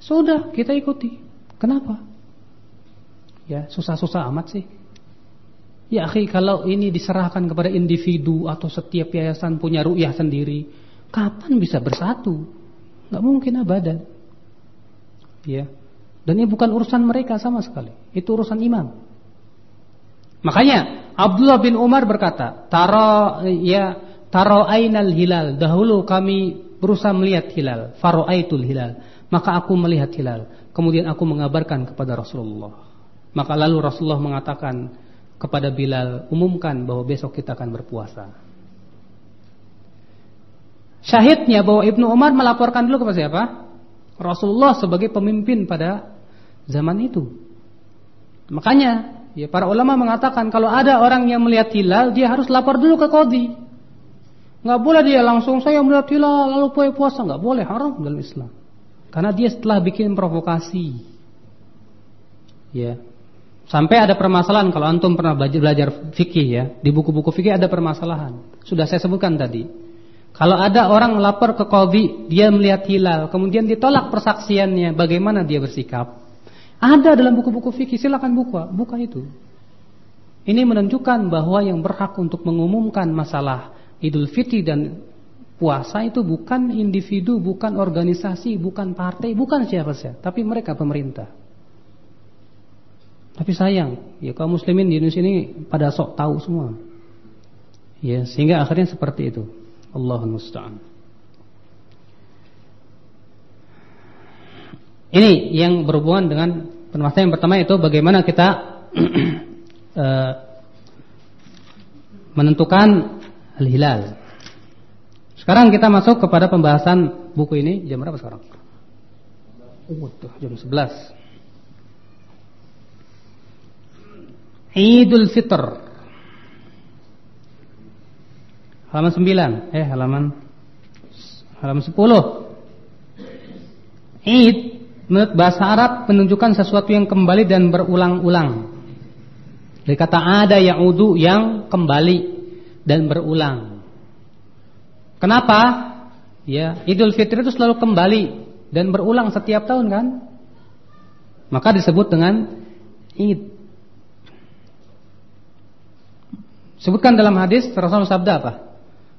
Sudah, kita ikuti. Kenapa? Ya, susah-susah amat sih. Ya, akhi, kalau ini diserahkan kepada individu atau setiap yayasan punya ru'yah sendiri, kapan bisa bersatu? Gak mungkin abadan. Ya. Dan ini bukan urusan mereka sama sekali. Itu urusan imam. Makanya Abdullah bin Umar berkata, "Tara ya Taro ainal hilal. Dahulu kami berusaha melihat hilal. Faro'aitul hilal. Maka aku melihat hilal. Kemudian aku mengabarkan kepada Rasulullah. Maka lalu Rasulullah mengatakan kepada Bilal, umumkan bahwa besok kita akan berpuasa. Syahidnya bahwa Ibnu Umar melaporkan dulu kepada siapa? Rasulullah sebagai pemimpin pada zaman itu. Makanya ya para ulama mengatakan kalau ada orang yang melihat hilal, dia harus lapor dulu ke kodi. Nggak boleh dia langsung saya melihat hilal lalu puasa puasa nggak boleh haram dalam Islam. Karena dia setelah bikin provokasi. Ya. Sampai ada permasalahan kalau antum pernah belajar, belajar fikih ya, di buku-buku fikih ada permasalahan. Sudah saya sebutkan tadi. Kalau ada orang lapor ke qadhi, dia melihat hilal, kemudian ditolak persaksiannya, bagaimana dia bersikap? Ada dalam buku-buku fikih, silakan buka, buka itu. Ini menunjukkan bahwa yang berhak untuk mengumumkan masalah Idul Fitri dan puasa itu bukan individu, bukan organisasi, bukan partai, bukan siapa saja, tapi mereka pemerintah. Tapi sayang, ya kaum muslimin di Indonesia ini pada sok tahu semua. Ya, sehingga akhirnya seperti itu. Allahul musta'an. Ini yang berhubungan dengan permasalahan yang pertama itu bagaimana kita uh, menentukan Al-Hilal. Sekarang kita masuk kepada pembahasan buku ini. Jam berapa sekarang? Tuh, jam 11. Idul Fitr. Halaman 9. Eh, halaman halaman 10. Id menurut bahasa Arab menunjukkan sesuatu yang kembali dan berulang-ulang. Dari kata ada yang udu yang kembali dan berulang. Kenapa? Ya, Idul Fitri itu selalu kembali dan berulang setiap tahun kan? Maka disebut dengan Id. Sebutkan dalam hadis Rasulullah sabda apa?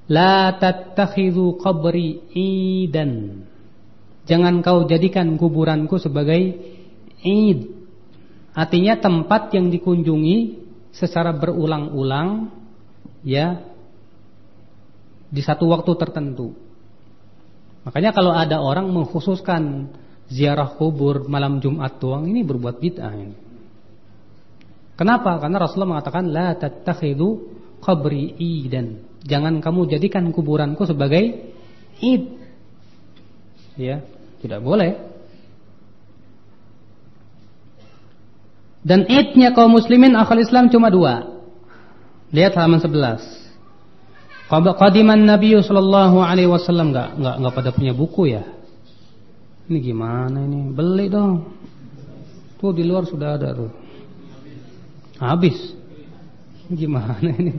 La tattakhidhu qabri idan. Jangan kau jadikan kuburanku sebagai id. Artinya tempat yang dikunjungi secara berulang-ulang ya di satu waktu tertentu. Makanya kalau ada orang mengkhususkan ziarah kubur malam Jumat doang ini berbuat bid'ah ini. Kenapa? Karena Rasulullah mengatakan la tattakhidu qabri idan. Jangan kamu jadikan kuburanku sebagai id. Ya, tidak boleh. Dan idnya kaum muslimin akal Islam cuma dua. Lihat halaman 11. Qadiman Nabi sallallahu alaihi wasallam enggak enggak enggak pada punya buku ya. Ini gimana ini? Beli dong. Tuh di luar sudah ada tuh. Habis. Gimana ini?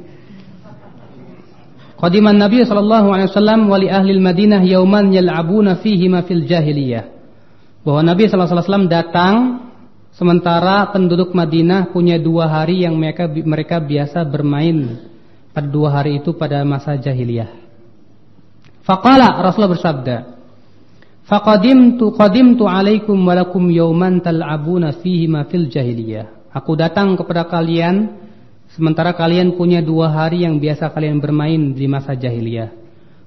Qadiman Nabi sallallahu alaihi wasallam wa li ahli Madinah yauman yal'abuna fihi ma fil jahiliyah. Bahwa Nabi sallallahu alaihi wasallam datang sementara penduduk Madinah punya dua hari yang mereka mereka biasa bermain pada dua hari itu pada masa jahiliyah. Faqala Rasulullah bersabda, "Faqadimtu qadimtu alaikum walakum yawman tal'abuna fihi ma fil jahiliyah." Aku datang kepada kalian sementara kalian punya dua hari yang biasa kalian bermain di masa jahiliyah.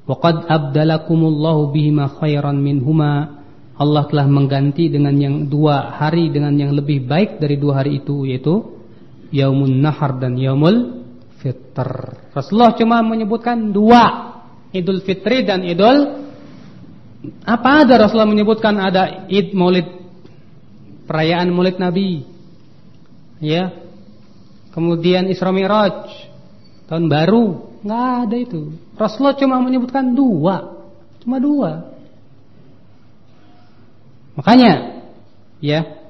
Wa qad abdalakumullahu bihima khairan minhuma. Allah telah mengganti dengan yang dua hari dengan yang lebih baik dari dua hari itu yaitu Yaumun Nahar dan Yaumul Fitr. Rasulullah cuma menyebutkan dua, Idul Fitri dan Idul apa ada Rasulullah menyebutkan ada Id Maulid perayaan Maulid Nabi. Ya. Kemudian Isra Mi'raj tahun baru, nggak ada itu. Rasulullah cuma menyebutkan dua. Cuma dua. Makanya ya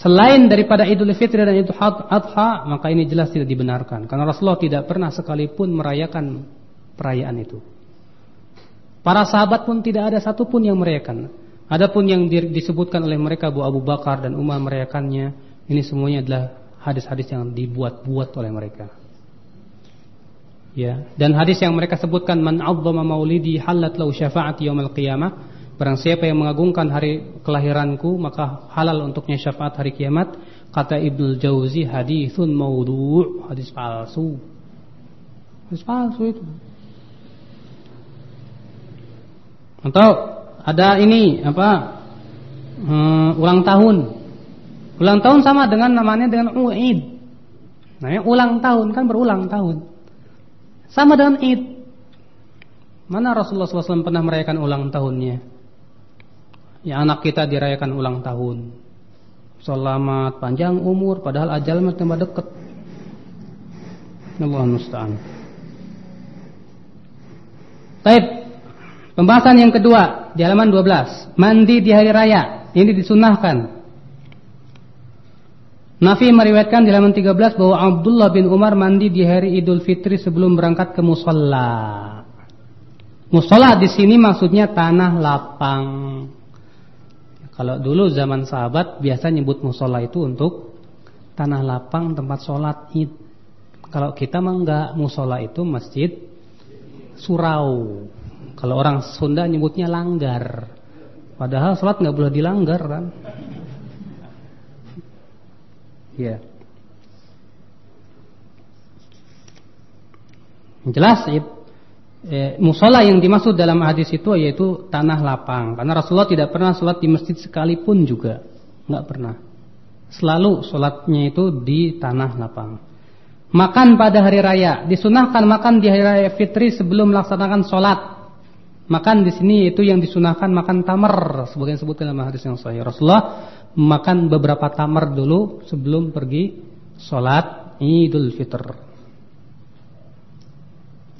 Selain daripada Idul Fitri dan Idul Adha, maka ini jelas tidak dibenarkan. Karena Rasulullah tidak pernah sekalipun merayakan perayaan itu. Para sahabat pun tidak ada satupun yang merayakan. Adapun yang disebutkan oleh mereka Bu Abu Bakar dan Umar merayakannya, ini semuanya adalah hadis-hadis yang dibuat-buat oleh mereka. Ya, dan hadis yang mereka sebutkan man 'azzama maulidi halat lahu syafa'ati yaumil qiyamah Barang siapa yang mengagungkan hari kelahiranku maka halal untuknya syafaat hari kiamat. Kata Ibnu Jauzi hadithun maudhu' hadis palsu. Hadis palsu itu. Atau ada ini apa? Hmm, ulang tahun. Ulang tahun sama dengan namanya dengan Uid. Namanya ulang tahun kan berulang tahun. Sama dengan Id. Mana Rasulullah SAW pernah merayakan ulang tahunnya? ya anak kita dirayakan ulang tahun. Selamat panjang umur padahal ajalnya tambah dekat. Allah musta'an. Baik. Pembahasan yang kedua di halaman 12, mandi di hari raya. Ini disunahkan. Nafi meriwayatkan di halaman 13 bahwa Abdullah bin Umar mandi di hari Idul Fitri sebelum berangkat ke musola. Musola di sini maksudnya tanah lapang. Kalau dulu zaman sahabat biasa nyebut musola itu untuk tanah lapang tempat sholat id. Kalau kita mah enggak musola itu masjid surau. Kalau orang Sunda nyebutnya langgar. Padahal sholat nggak boleh dilanggar kan? Ya. Jelas eh, musola yang dimaksud dalam hadis itu yaitu tanah lapang. Karena Rasulullah tidak pernah sholat di masjid sekalipun juga, nggak pernah. Selalu sholatnya itu di tanah lapang. Makan pada hari raya disunahkan makan di hari raya fitri sebelum melaksanakan sholat. Makan di sini itu yang disunahkan makan tamar sebagian sebutkan dalam hadis yang sahih. Rasulullah makan beberapa tamar dulu sebelum pergi sholat Idul Fitr.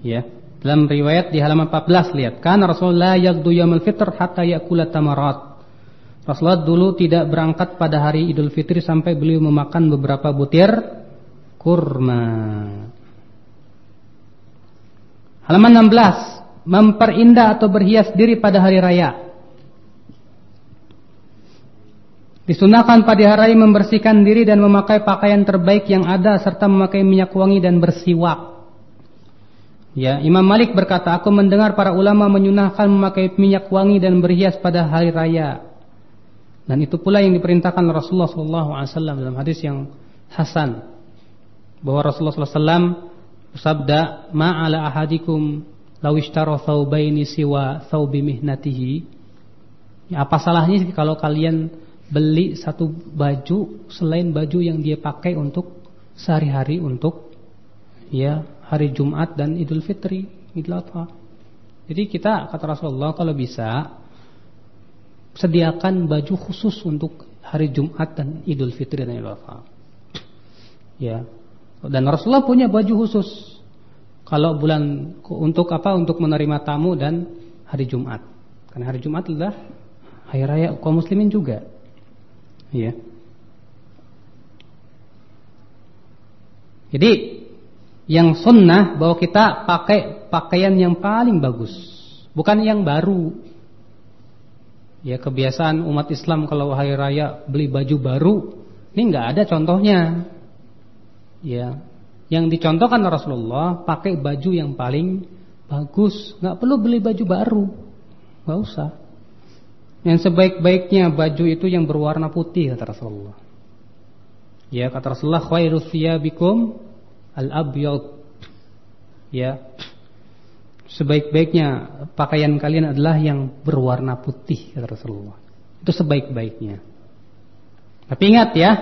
Ya. Dalam riwayat di halaman 14 lihat, kan Rasulullah yaqdu yaumul fitr hatta yakula tamarat. Rasulullah dulu tidak berangkat pada hari Idul Fitri sampai beliau memakan beberapa butir kurma. Halaman 16, memperindah atau berhias diri pada hari raya. Disunahkan pada hari raya membersihkan diri dan memakai pakaian terbaik yang ada serta memakai minyak wangi dan bersiwak. Ya, Imam Malik berkata, aku mendengar para ulama menyunahkan memakai minyak wangi dan berhias pada hari raya. Dan itu pula yang diperintahkan Rasulullah SAW dalam hadis yang hasan bahwa Rasulullah SAW bersabda, "Ma'ala ahadikum law ishtara thawbaini siwa thawbi mihnatihi ya, apa salahnya kalau kalian beli satu baju selain baju yang dia pakai untuk sehari-hari untuk ya hari Jumat dan Idul Fitri, Idul Adha. Jadi kita kata Rasulullah kalau bisa sediakan baju khusus untuk hari Jumat dan Idul Fitri dan Idul Adha. Ya. Dan Rasulullah punya baju khusus kalau bulan untuk apa? Untuk menerima tamu dan hari Jumat. Karena hari Jumat adalah hari raya kaum muslimin juga. Ya. Jadi yang sunnah bahwa kita pakai pakaian yang paling bagus, bukan yang baru. Ya kebiasaan umat Islam kalau hari raya beli baju baru, ini nggak ada contohnya. Ya, yang dicontohkan Rasulullah pakai baju yang paling bagus, nggak perlu beli baju baru, nggak usah. Yang sebaik-baiknya baju itu yang berwarna putih kata Rasulullah. Ya kata Rasulullah khairu thiyabikum al-abyad. Ya. Sebaik-baiknya pakaian kalian adalah yang berwarna putih kata Rasulullah. Itu sebaik-baiknya. Tapi ingat ya,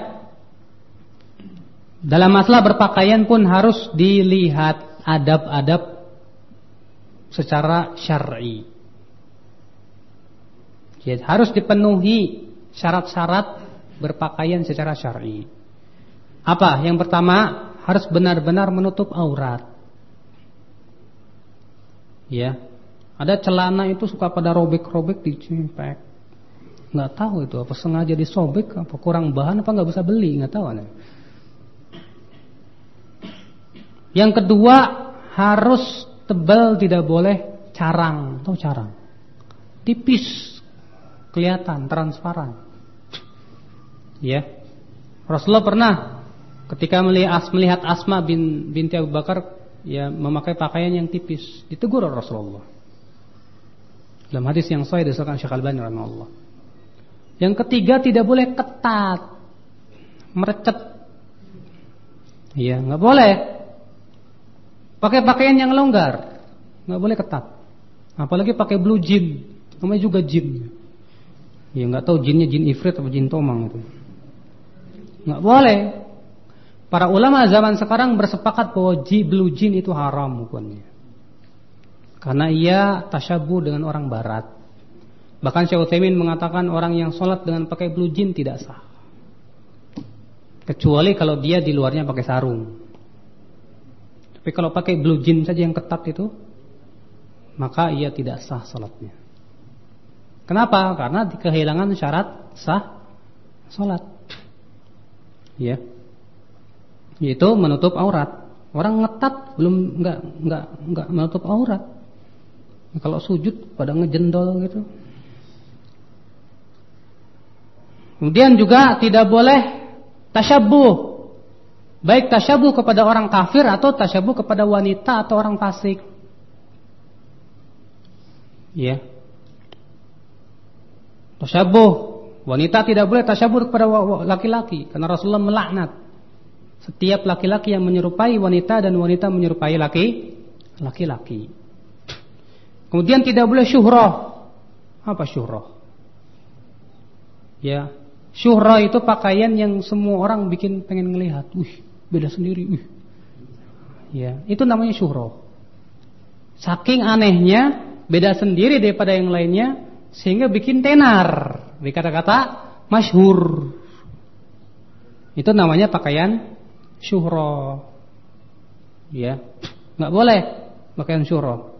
dalam masalah berpakaian pun harus dilihat adab-adab secara syar'i. Jadi harus dipenuhi syarat-syarat berpakaian secara syar'i. Apa? Yang pertama, harus benar-benar menutup aurat. Ya. Ada celana itu suka pada robek-robek dicimpek. Nggak tahu itu apa sengaja disobek apa kurang bahan apa nggak bisa beli nggak tahu aneh. Yang kedua harus tebal tidak boleh carang, tahu carang. Tipis kelihatan transparan. Ya. Rasulullah pernah Ketika melihat, Asma bin binti Abu Bakar ya memakai pakaian yang tipis, ditegur Rasulullah. Dalam hadis yang sahih disebutkan Syekh Al-Albani rahimahullah. Yang ketiga tidak boleh ketat. Merecet. Iya, nggak boleh. Pakai pakaian yang longgar. nggak boleh ketat. Apalagi pakai blue jean. Namanya juga jean. Ya nggak tahu jinnya jin ifrit atau jin tomang itu. nggak boleh. Para ulama zaman sekarang bersepakat bahwa blue jin itu haram hukumnya. Karena ia tasyabuh dengan orang barat. Bahkan Syekh Utsaimin mengatakan orang yang sholat dengan pakai blue jin tidak sah. Kecuali kalau dia di luarnya pakai sarung. Tapi kalau pakai blue jin saja yang ketat itu, maka ia tidak sah sholatnya. Kenapa? Karena kehilangan syarat sah sholat. Ya yaitu menutup aurat. Orang ngetat belum enggak enggak enggak menutup aurat. Kalau sujud pada ngejendol gitu. Kemudian juga tidak boleh tasyabuh. Baik tasyabuh kepada orang kafir atau tasyabuh kepada wanita atau orang fasik. Ya. Tasyabuh. Wanita tidak boleh tasyabuh kepada laki-laki karena Rasulullah melaknat setiap laki-laki yang menyerupai wanita dan wanita menyerupai laki laki-laki. Kemudian tidak boleh syuhrah. Apa syuhrah? Ya, syuhrah itu pakaian yang semua orang bikin pengen ngelihat. Wih, beda sendiri. Wih. Ya, itu namanya syuhrah. Saking anehnya, beda sendiri daripada yang lainnya sehingga bikin tenar. Dikata-kata masyhur. Itu namanya pakaian syuhra. Ya. nggak boleh pakaian syuhra.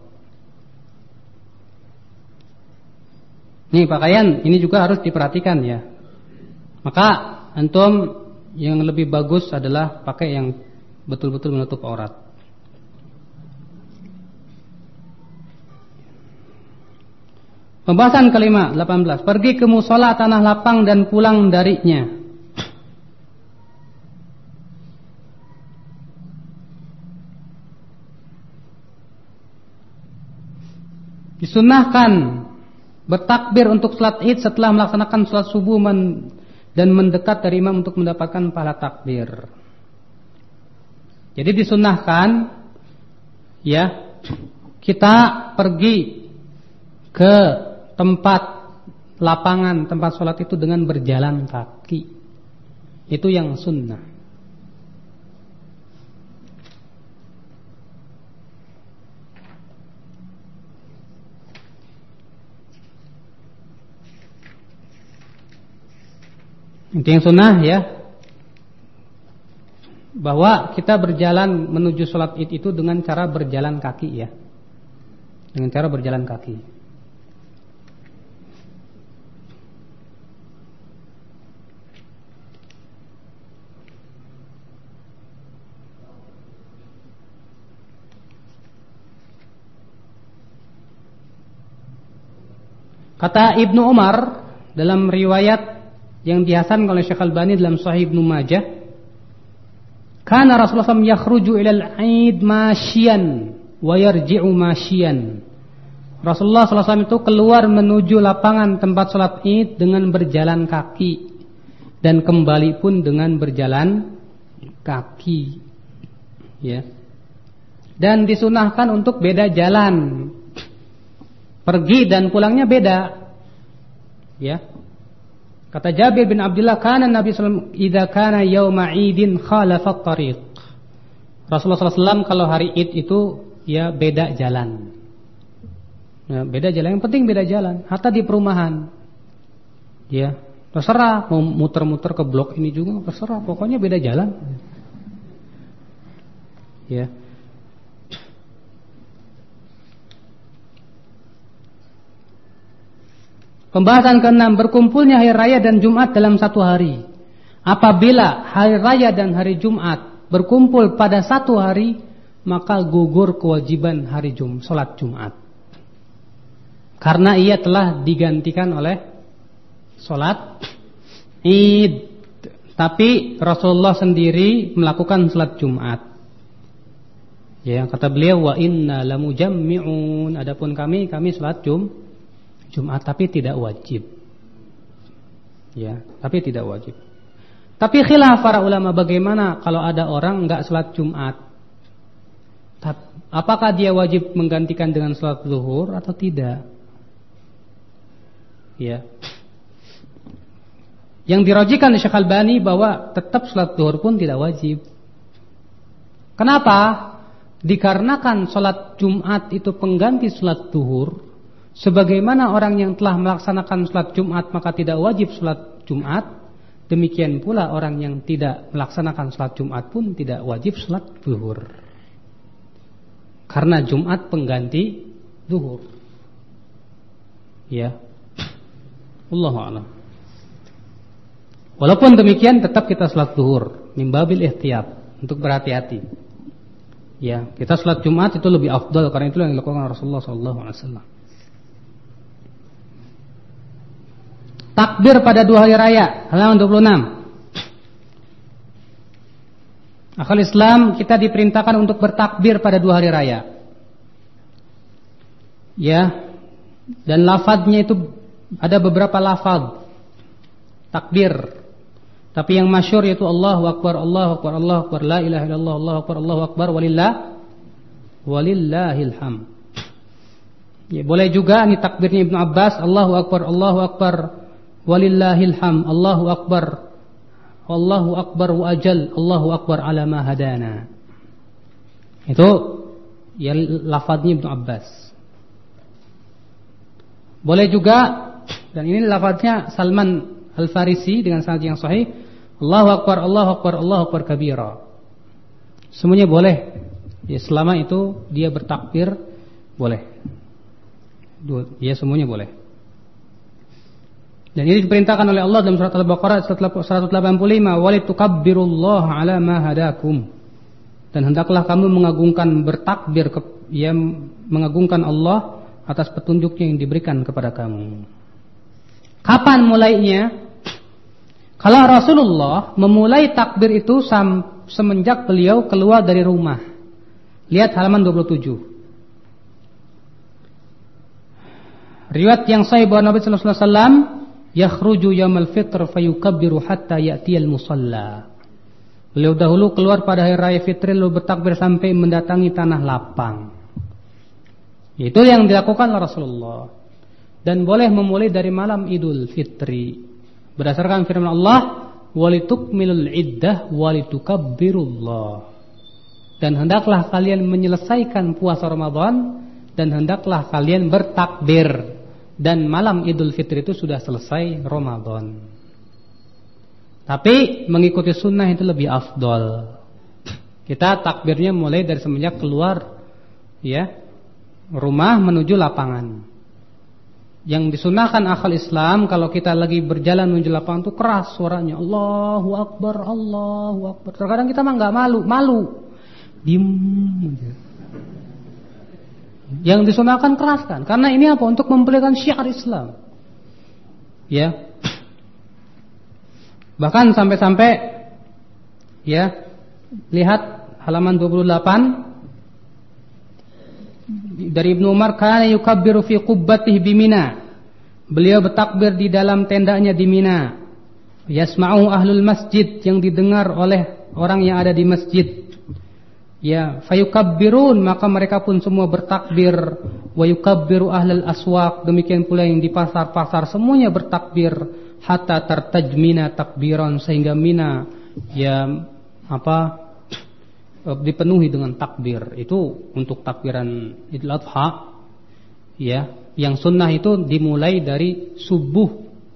Nih pakaian ini juga harus diperhatikan ya. Maka antum yang lebih bagus adalah pakai yang betul-betul menutup aurat. Pembahasan kelima 18 Pergi ke musola tanah lapang dan pulang darinya Disunahkan bertakbir untuk salat id setelah melaksanakan salat subuh men, dan mendekat dari imam untuk mendapatkan pahala takbir. Jadi disunahkan ya kita pergi ke tempat lapangan tempat sholat itu dengan berjalan kaki. Itu yang sunnah. Itu yang sunnah ya Bahwa kita berjalan menuju sholat id itu dengan cara berjalan kaki ya Dengan cara berjalan kaki Kata Ibnu Umar dalam riwayat yang dihasan oleh Syekh Al-Bani dalam Sahih Ibnu Majah, "Kana Rasulullah SAW yakhruju ila al-'id masyian wa yarji'u masyian." Rasulullah SAW itu keluar menuju lapangan tempat sholat id dengan berjalan kaki dan kembali pun dengan berjalan kaki, ya. Dan disunahkan untuk beda jalan Pergi dan pulangnya beda. Ya. Kata Jabir bin Abdullah, "Kana Nabi sallallahu idza kana yauma 'idin khalafa tariq." Rasulullah SAW kalau hari Id itu ya beda jalan. Ya, beda jalan. Yang penting beda jalan. Hatta di perumahan. Ya, terserah mau muter-muter ke blok ini juga terserah. Pokoknya beda jalan. Ya. Pembahasan keenam berkumpulnya hari raya dan Jumat dalam satu hari. Apabila hari raya dan hari Jumat berkumpul pada satu hari, maka gugur kewajiban hari Jum, salat Jumat. Karena ia telah digantikan oleh salat Id. Tapi Rasulullah sendiri melakukan salat Jumat. Ya, kata beliau wa inna lamujammi'un. Adapun kami kami salat Jumat Jumat tapi tidak wajib. Ya, tapi tidak wajib. Tapi khilaf para ulama bagaimana kalau ada orang enggak salat Jumat? Apakah dia wajib menggantikan dengan salat zuhur atau tidak? Ya. Yang dirojikan Syekh Al-Bani bahwa tetap salat zuhur pun tidak wajib. Kenapa? Dikarenakan salat Jumat itu pengganti salat zuhur Sebagaimana orang yang telah melaksanakan sholat Jumat maka tidak wajib sholat Jumat, demikian pula orang yang tidak melaksanakan sholat Jumat pun tidak wajib sholat zuhur. Karena Jumat pengganti zuhur. Ya. Allah. Walaupun demikian tetap kita sholat zuhur, mimbabil ihtiyat untuk berhati-hati. Ya, kita sholat Jumat itu lebih afdal karena itu yang dilakukan Rasulullah sallallahu alaihi wasallam. Takbir pada dua hari raya Halaman 26 Akal Islam kita diperintahkan untuk bertakbir pada dua hari raya. Ya Dan lafadznya itu Ada beberapa lafadz. Takbir. Tapi yang masyur yaitu Allahu Akbar Allahu Akbar Allahu Akbar La ilaha illallah Allahu Akbar Allahu Akbar Walillah Walillahilham Ya, boleh juga ini takbirnya Ibnu Abbas Allahu Akbar Allahu Akbar walillahil ham Allahu akbar. Allahu akbar wa ajal Allahu akbar ala ma hadana. Itu ya lafadznya Ibnu Abbas. Boleh juga dan ini lafadznya Salman Al-Farisi dengan sanad yang sahih. Allahu akbar Allahu akbar Allahu akbar kabira. Semuanya boleh. Ya selama itu dia bertakbir boleh. Ya semuanya boleh dan ini diperintahkan oleh Allah dalam surat Al-Baqarah 185, "Walitukabbirullaha 'ala ma hadakum." Dan hendaklah kamu mengagungkan bertakbir ke, ya, mengagungkan Allah atas petunjuknya yang diberikan kepada kamu. Kapan mulainya? Kalau Rasulullah memulai takbir itu semenjak beliau keluar dari rumah. Lihat halaman 27. Riwayat yang sahih bahwa Nabi sallallahu alaihi wasallam yakhruju yaumul fitr fayukabbiru hatta ya'tiyal musalla. Beliau dahulu keluar pada hari raya fitri lalu bertakbir sampai mendatangi tanah lapang. Itu yang dilakukan Rasulullah. Dan boleh memulai dari malam Idul Fitri. Berdasarkan firman Allah, "Walitukmilul iddah walitukabbirullah." Dan hendaklah kalian menyelesaikan puasa Ramadan dan hendaklah kalian bertakbir dan malam Idul Fitri itu sudah selesai Ramadan. Tapi mengikuti sunnah itu lebih afdol. Kita takbirnya mulai dari semenjak keluar ya rumah menuju lapangan. Yang disunahkan akal Islam kalau kita lagi berjalan menuju lapangan itu keras suaranya Allahu Akbar, Allahu Akbar. Terkadang kita mah nggak malu, malu. Diem Yang disunahkan keras kan? Karena ini apa? Untuk memperlihatkan syiar Islam. Ya. Bahkan sampai-sampai ya, lihat halaman 28 dari Ibnu Umar kana yukabbiru fi qubbatihi bimina. Beliau bertakbir di dalam tendanya di Mina. Yasma'u ahlul masjid yang didengar oleh orang yang ada di masjid. Ya, fayukabbirun maka mereka pun semua bertakbir. Wa yukabbiru ahlul aswaq demikian pula yang di pasar-pasar semuanya bertakbir. Hatta tartajmina takbiran sehingga Mina ya apa Eh, dipenuhi dengan takbir. Itu untuk takbiran Idul Adha ya. Yang sunnah itu dimulai dari subuh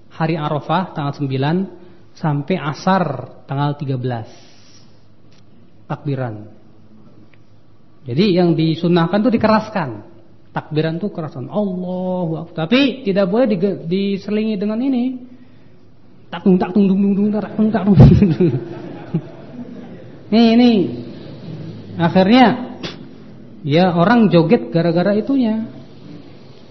hari Arafah tanggal 9 sampai asar tanggal 13 takbiran jadi yang disunahkan itu dikeraskan. Takbiran itu kerasan. Allahu Akbar. Tapi tidak boleh diselingi dengan ini. Tak tung tak tung tung tung tak tung tak tung ini ini Akhirnya ya orang joget gara-gara itunya.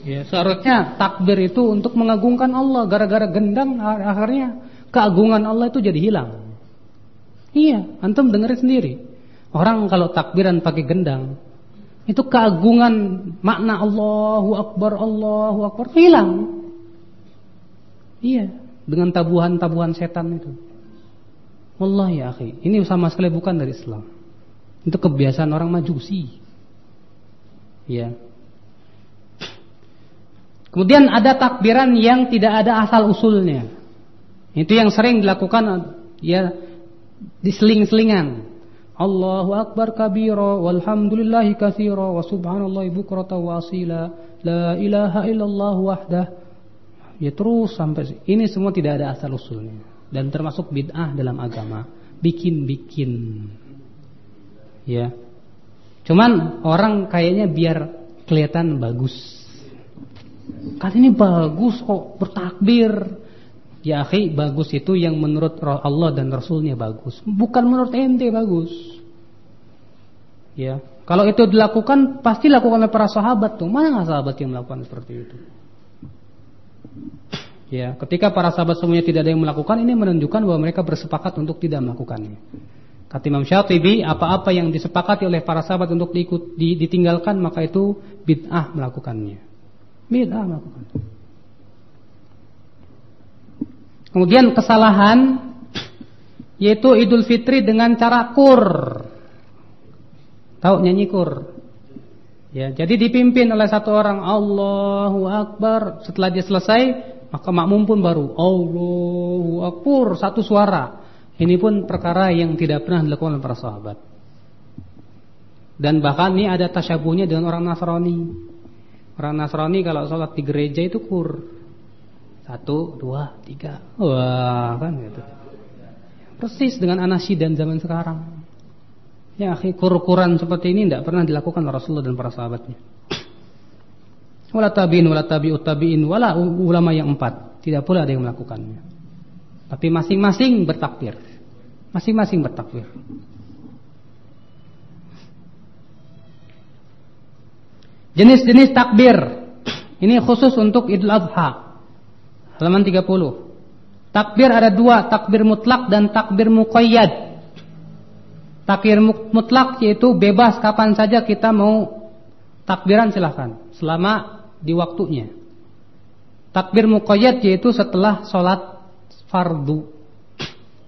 Ya, seharusnya takbir itu untuk mengagungkan Allah. Gara-gara gendang akhirnya keagungan Allah itu jadi hilang. Iya, antum dengerin sendiri. Orang kalau takbiran pakai gendang itu keagungan makna Allahu Akbar Allahu Akbar hilang. Iya, dengan tabuhan-tabuhan setan itu. Allah ya akhi, ini sama sekali bukan dari Islam. Itu kebiasaan orang majusi. Ya. Kemudian ada takbiran yang tidak ada asal usulnya. Itu yang sering dilakukan ya diseling-selingan. Allahu akbar kabira walhamdulillahi katsira wa subhanallahi bukrata wa asila la ilaha illallah wahdah. Ya terus sampai ini semua tidak ada asal usulnya dan termasuk bid'ah dalam agama. Bikin-bikin ya. Cuman orang kayaknya biar kelihatan bagus. Kan ini bagus kok bertakbir. Ya akhi, bagus itu yang menurut Allah dan Rasulnya bagus. Bukan menurut ente bagus. Ya, kalau itu dilakukan pasti dilakukan oleh para sahabat tuh. Mana nggak sahabat yang melakukan seperti itu? Ya, ketika para sahabat semuanya tidak ada yang melakukan, ini menunjukkan bahwa mereka bersepakat untuk tidak melakukannya. Kata Imam Syatibi, apa-apa yang disepakati oleh para sahabat untuk diikut, ditinggalkan maka itu bid'ah melakukannya. Bid'ah melakukan. Kemudian kesalahan yaitu Idul Fitri dengan cara kur. Tahu nyanyi kur? Ya, jadi dipimpin oleh satu orang Allahu Akbar, setelah dia selesai maka makmum pun baru Allahu Akbar satu suara. Ini pun perkara yang tidak pernah dilakukan oleh para sahabat. Dan bahkan ini ada tasyabuhnya dengan orang Nasrani. Orang Nasrani kalau sholat di gereja itu kur. Satu, dua, tiga. Wah, kan gitu. Persis dengan dan zaman sekarang. Ya, kur-kuran seperti ini tidak pernah dilakukan Rasulullah dan para sahabatnya. Wala tabiin, wala tabi'ut tabi'in, wala ulama yang empat. Tidak pula ada yang melakukannya. Tapi masing-masing bertakbir. Masing-masing bertakbir. Jenis-jenis takbir. Ini khusus untuk Idul Adha. Halaman 30. Takbir ada dua, takbir mutlak dan takbir muqayyad. Takbir mutlak yaitu bebas kapan saja kita mau takbiran silahkan. Selama di waktunya. Takbir muqayyad yaitu setelah sholat fardu.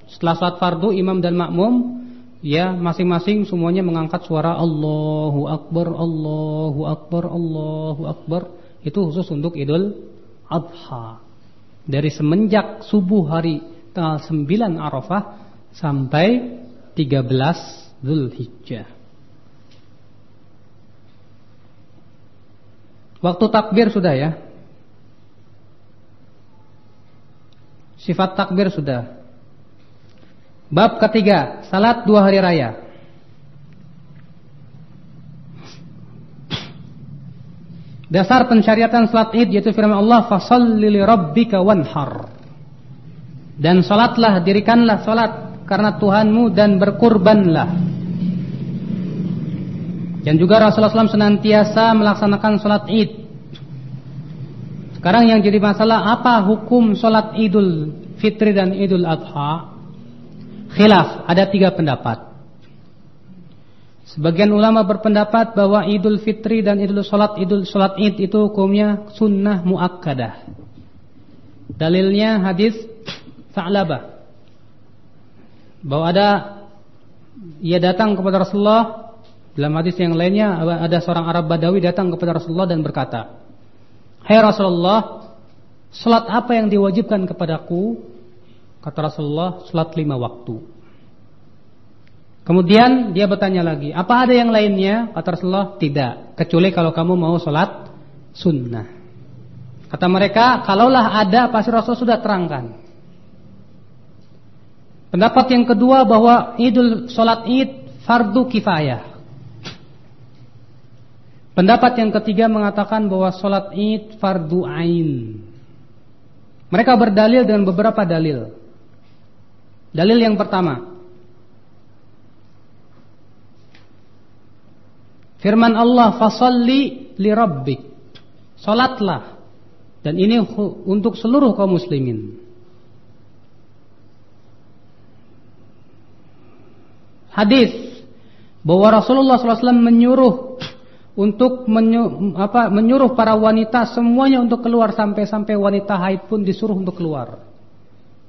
Setelah sholat fardu imam dan makmum ya masing-masing semuanya mengangkat suara Allahu Akbar, Allahu Akbar, Allahu Akbar. Itu khusus untuk Idul Adha. Dari semenjak subuh hari tanggal 9 Arafah sampai 13 Zulhijjah. Waktu takbir sudah ya. Sifat takbir sudah. Bab ketiga, salat dua hari raya. Dasar pensyariatan salat Id yaitu firman Allah, "Fashalli li rabbika wanhar." Dan salatlah, dirikanlah salat karena Tuhanmu dan berkurbanlah. Dan juga Rasulullah SAW senantiasa melaksanakan salat Id. Sekarang yang jadi masalah apa hukum salat Idul Fitri dan Idul Adha? Khilaf, ada tiga pendapat. Sebagian ulama berpendapat bahwa Idul Fitri dan Idul Salat Idul Salat Id itu hukumnya sunnah muakkadah. Dalilnya hadis Sa'labah bahwa ada ia datang kepada Rasulullah dalam hadis yang lainnya ada seorang Arab Badawi datang kepada Rasulullah dan berkata, "Hai Rasulullah, salat apa yang diwajibkan kepadaku?" Kata Rasulullah, salat lima waktu. Kemudian dia bertanya lagi, "Apa ada yang lainnya?" Kata Rasulullah, "Tidak, kecuali kalau kamu mau salat sunnah." Kata mereka, "Kalaulah ada pasti Rasul sudah terangkan." Pendapat yang kedua bahwa Idul Salat Id fardu kifayah. Pendapat yang ketiga mengatakan bahwa sholat id fardu ain. Mereka berdalil dengan beberapa dalil. Dalil yang pertama. Firman Allah, "Fasalli li rabbik." Salatlah. Dan ini untuk seluruh kaum muslimin. Hadis bahwa Rasulullah SAW menyuruh untuk menyu, apa, menyuruh para wanita semuanya untuk keluar sampai-sampai wanita haid pun disuruh untuk keluar.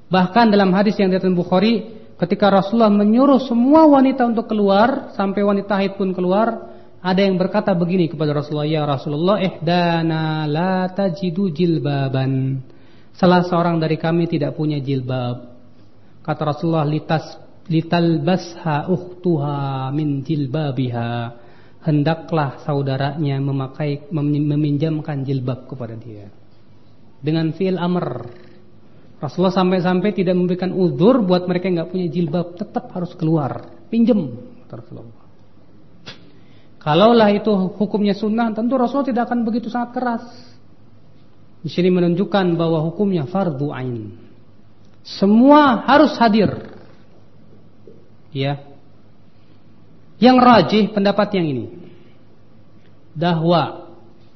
Bahkan dalam hadis yang datang Bukhari, ketika Rasulullah menyuruh semua wanita untuk keluar sampai wanita haid pun keluar, ada yang berkata begini kepada Rasulullah, "Ya Rasulullah, ihdana la tajidu jilbaban." Salah seorang dari kami tidak punya jilbab. Kata Rasulullah, "Litas litalbasha ukhtuha min jilbabiha." hendaklah saudaranya memakai meminjamkan jilbab kepada dia. Dengan fi'il amr. Rasulullah sampai-sampai tidak memberikan uzur buat mereka yang nggak punya jilbab, tetap harus keluar, pinjam Rasulullah. Kalaulah itu hukumnya sunnah, tentu Rasulullah tidak akan begitu sangat keras. Di sini menunjukkan bahwa hukumnya fardu ain. Semua harus hadir. Ya, yang rajih pendapat yang ini. Bahwa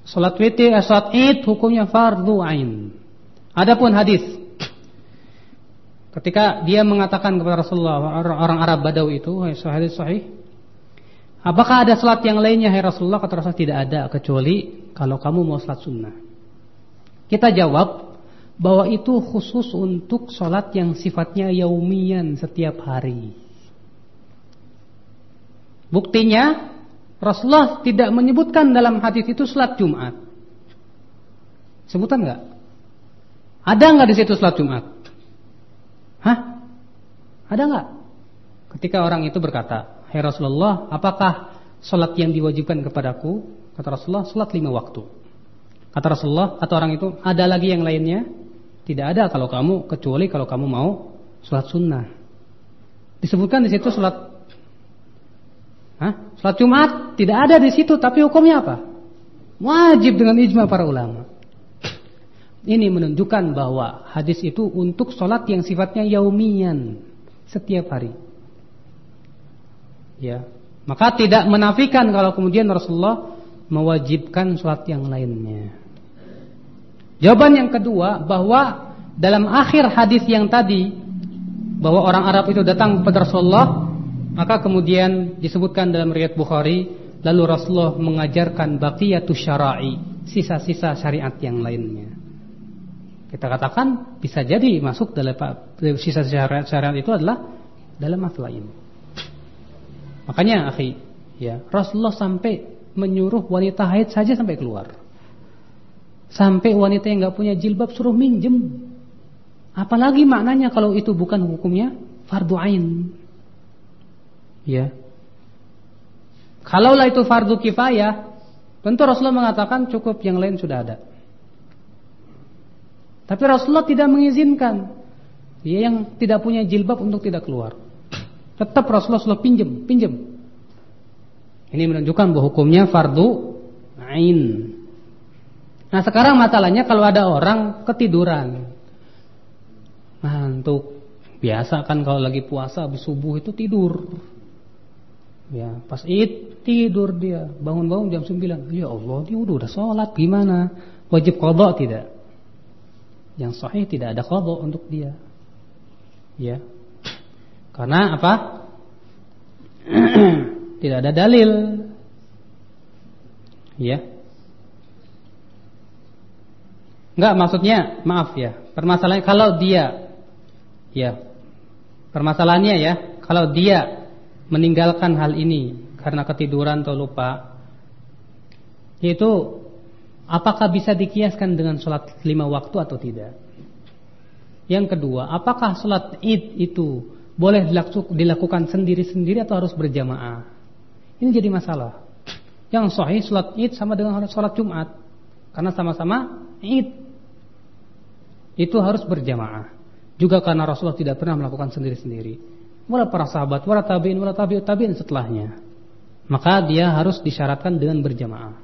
salat witir, eh, salat Id hukumnya fardu ain. Adapun hadis ketika dia mengatakan kepada Rasulullah orang Arab Badawi itu, hadis sahih. Apakah ada salat yang lainnya hai Rasulullah? Kata Rasulullah tidak ada kecuali kalau kamu mau salat sunnah. Kita jawab bahwa itu khusus untuk salat yang sifatnya yaumian setiap hari. Buktinya Rasulullah tidak menyebutkan dalam hadis itu salat Jumat. Sebutan nggak? Ada nggak di situ salat Jumat? Hah? Ada nggak? Ketika orang itu berkata, Hai Rasulullah, apakah salat yang diwajibkan kepadaku? Kata Rasulullah, salat lima waktu. Kata Rasulullah, atau orang itu, ada lagi yang lainnya? Tidak ada kalau kamu, kecuali kalau kamu mau salat sunnah. Disebutkan di situ salat Hah? Salat Jumat tidak ada di situ, tapi hukumnya apa? Wajib dengan ijma para ulama. Ini menunjukkan bahwa hadis itu untuk sholat yang sifatnya yaumian setiap hari. Ya, maka tidak menafikan kalau kemudian Rasulullah mewajibkan sholat yang lainnya. Jawaban yang kedua bahwa dalam akhir hadis yang tadi bahwa orang Arab itu datang kepada Rasulullah maka kemudian disebutkan dalam riwayat Bukhari, lalu Rasulullah mengajarkan baqiyatus syara'i, sisa-sisa syariat yang lainnya. Kita katakan bisa jadi masuk dalam sisa syariat, syariat itu adalah dalam masalah ini. Makanya, akhi, ya, Rasulullah sampai menyuruh wanita haid saja sampai keluar. Sampai wanita yang nggak punya jilbab suruh minjem. Apalagi maknanya kalau itu bukan hukumnya fardu ain. Ya. Kalaulah itu fardu kifayah, tentu Rasulullah mengatakan cukup yang lain sudah ada. Tapi Rasulullah tidak mengizinkan dia yang tidak punya jilbab untuk tidak keluar. Tetap Rasulullah sudah pinjam, pinjam. Ini menunjukkan bahwa hukumnya fardu ain. Nah sekarang masalahnya kalau ada orang ketiduran Ngantuk Biasa kan kalau lagi puasa habis subuh itu tidur Ya pas id tidur dia Bangun-bangun jam 9 Ya Allah dia udah, udah sholat gimana? Wajib kodok tidak? Yang sahih tidak ada kodok untuk dia. Ya. Karena apa? Tidak ada dalil. Ya. Enggak maksudnya maaf ya. Permasalahannya kalau dia ya permasalahannya ya kalau dia meninggalkan hal ini karena ketiduran atau lupa yaitu apakah bisa dikiaskan dengan sholat lima waktu atau tidak? Yang kedua, apakah sholat id itu boleh dilakukan sendiri-sendiri atau harus berjamaah? Ini jadi masalah. Yang sahih sholat id sama dengan sholat Jumat karena sama-sama id itu harus berjamaah. Juga karena Rasulullah tidak pernah melakukan sendiri-sendiri. Wala para sahabat, wala tabi'in, wala tabi'ut tabi'in setelahnya. Maka dia harus disyaratkan dengan berjamaah.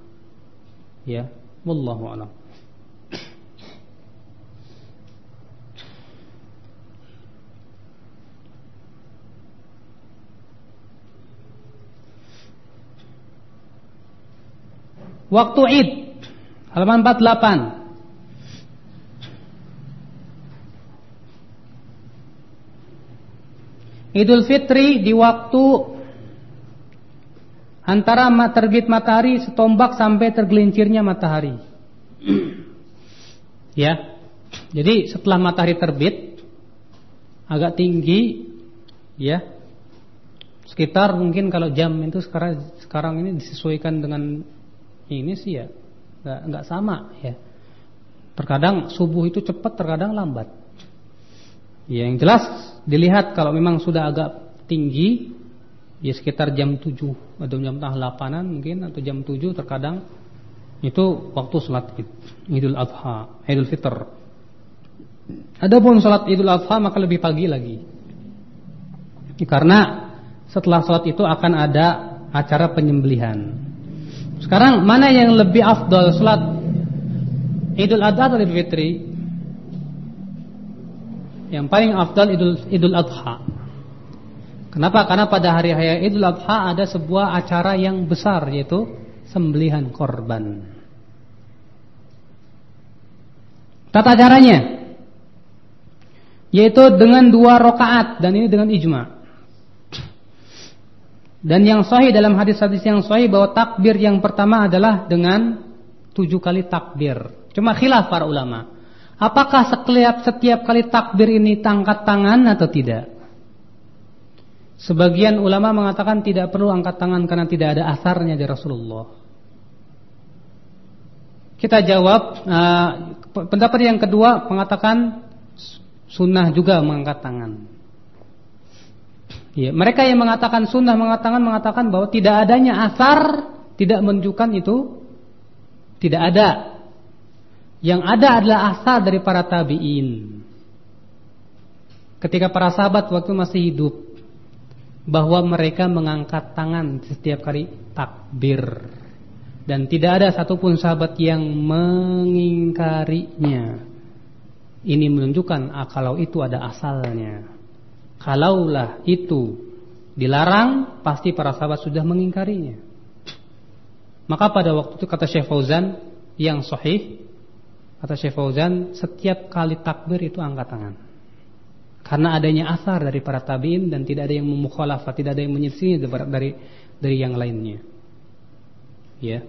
Ya, wallahu a'lam. Waktu Id halaman 48 Idul Fitri di waktu antara terbit matahari setombak sampai tergelincirnya matahari. ya. Jadi setelah matahari terbit agak tinggi ya. Sekitar mungkin kalau jam itu sekarang sekarang ini disesuaikan dengan ini sih ya. Enggak enggak sama ya. Terkadang subuh itu cepat, terkadang lambat. Ya, yang jelas dilihat kalau memang sudah agak tinggi ya sekitar jam 7 atau jam tengah 8 mungkin atau jam 7 terkadang itu waktu salat Idul Adha, Idul Fitr. Adapun salat Idul Adha maka lebih pagi lagi. Karena setelah salat itu akan ada acara penyembelihan. Sekarang mana yang lebih afdal salat Idul Adha atau Idul Fitri? Yang paling afdal Idul Idul Adha. Kenapa? Karena pada hari raya Idul Adha ada sebuah acara yang besar yaitu sembelihan korban. Tata caranya yaitu dengan dua rakaat dan ini dengan ijma. Dan yang sahih dalam hadis-hadis yang sahih bahwa takbir yang pertama adalah dengan tujuh kali takbir. Cuma khilaf para ulama. Apakah setiap setiap kali takbir ini tangkat tangan atau tidak? Sebagian ulama mengatakan tidak perlu angkat tangan karena tidak ada asarnya dari Rasulullah. Kita jawab uh, pendapat yang kedua mengatakan sunnah juga mengangkat tangan. Ya, mereka yang mengatakan sunnah mengatakan mengatakan bahwa tidak adanya asar tidak menunjukkan itu tidak ada yang ada adalah asal dari para tabi'in. Ketika para sahabat waktu masih hidup bahwa mereka mengangkat tangan setiap kali takbir dan tidak ada satupun sahabat yang mengingkarinya. Ini menunjukkan ah, kalau itu ada asalnya. Kalaulah itu dilarang, pasti para sahabat sudah mengingkarinya. Maka pada waktu itu kata Syekh Fauzan yang sahih Kata Syekh Fauzan, setiap kali takbir itu angkat tangan. Karena adanya asar dari para tabiin dan tidak ada yang memukhalafah, tidak ada yang menyisinya dari dari yang lainnya. Ya.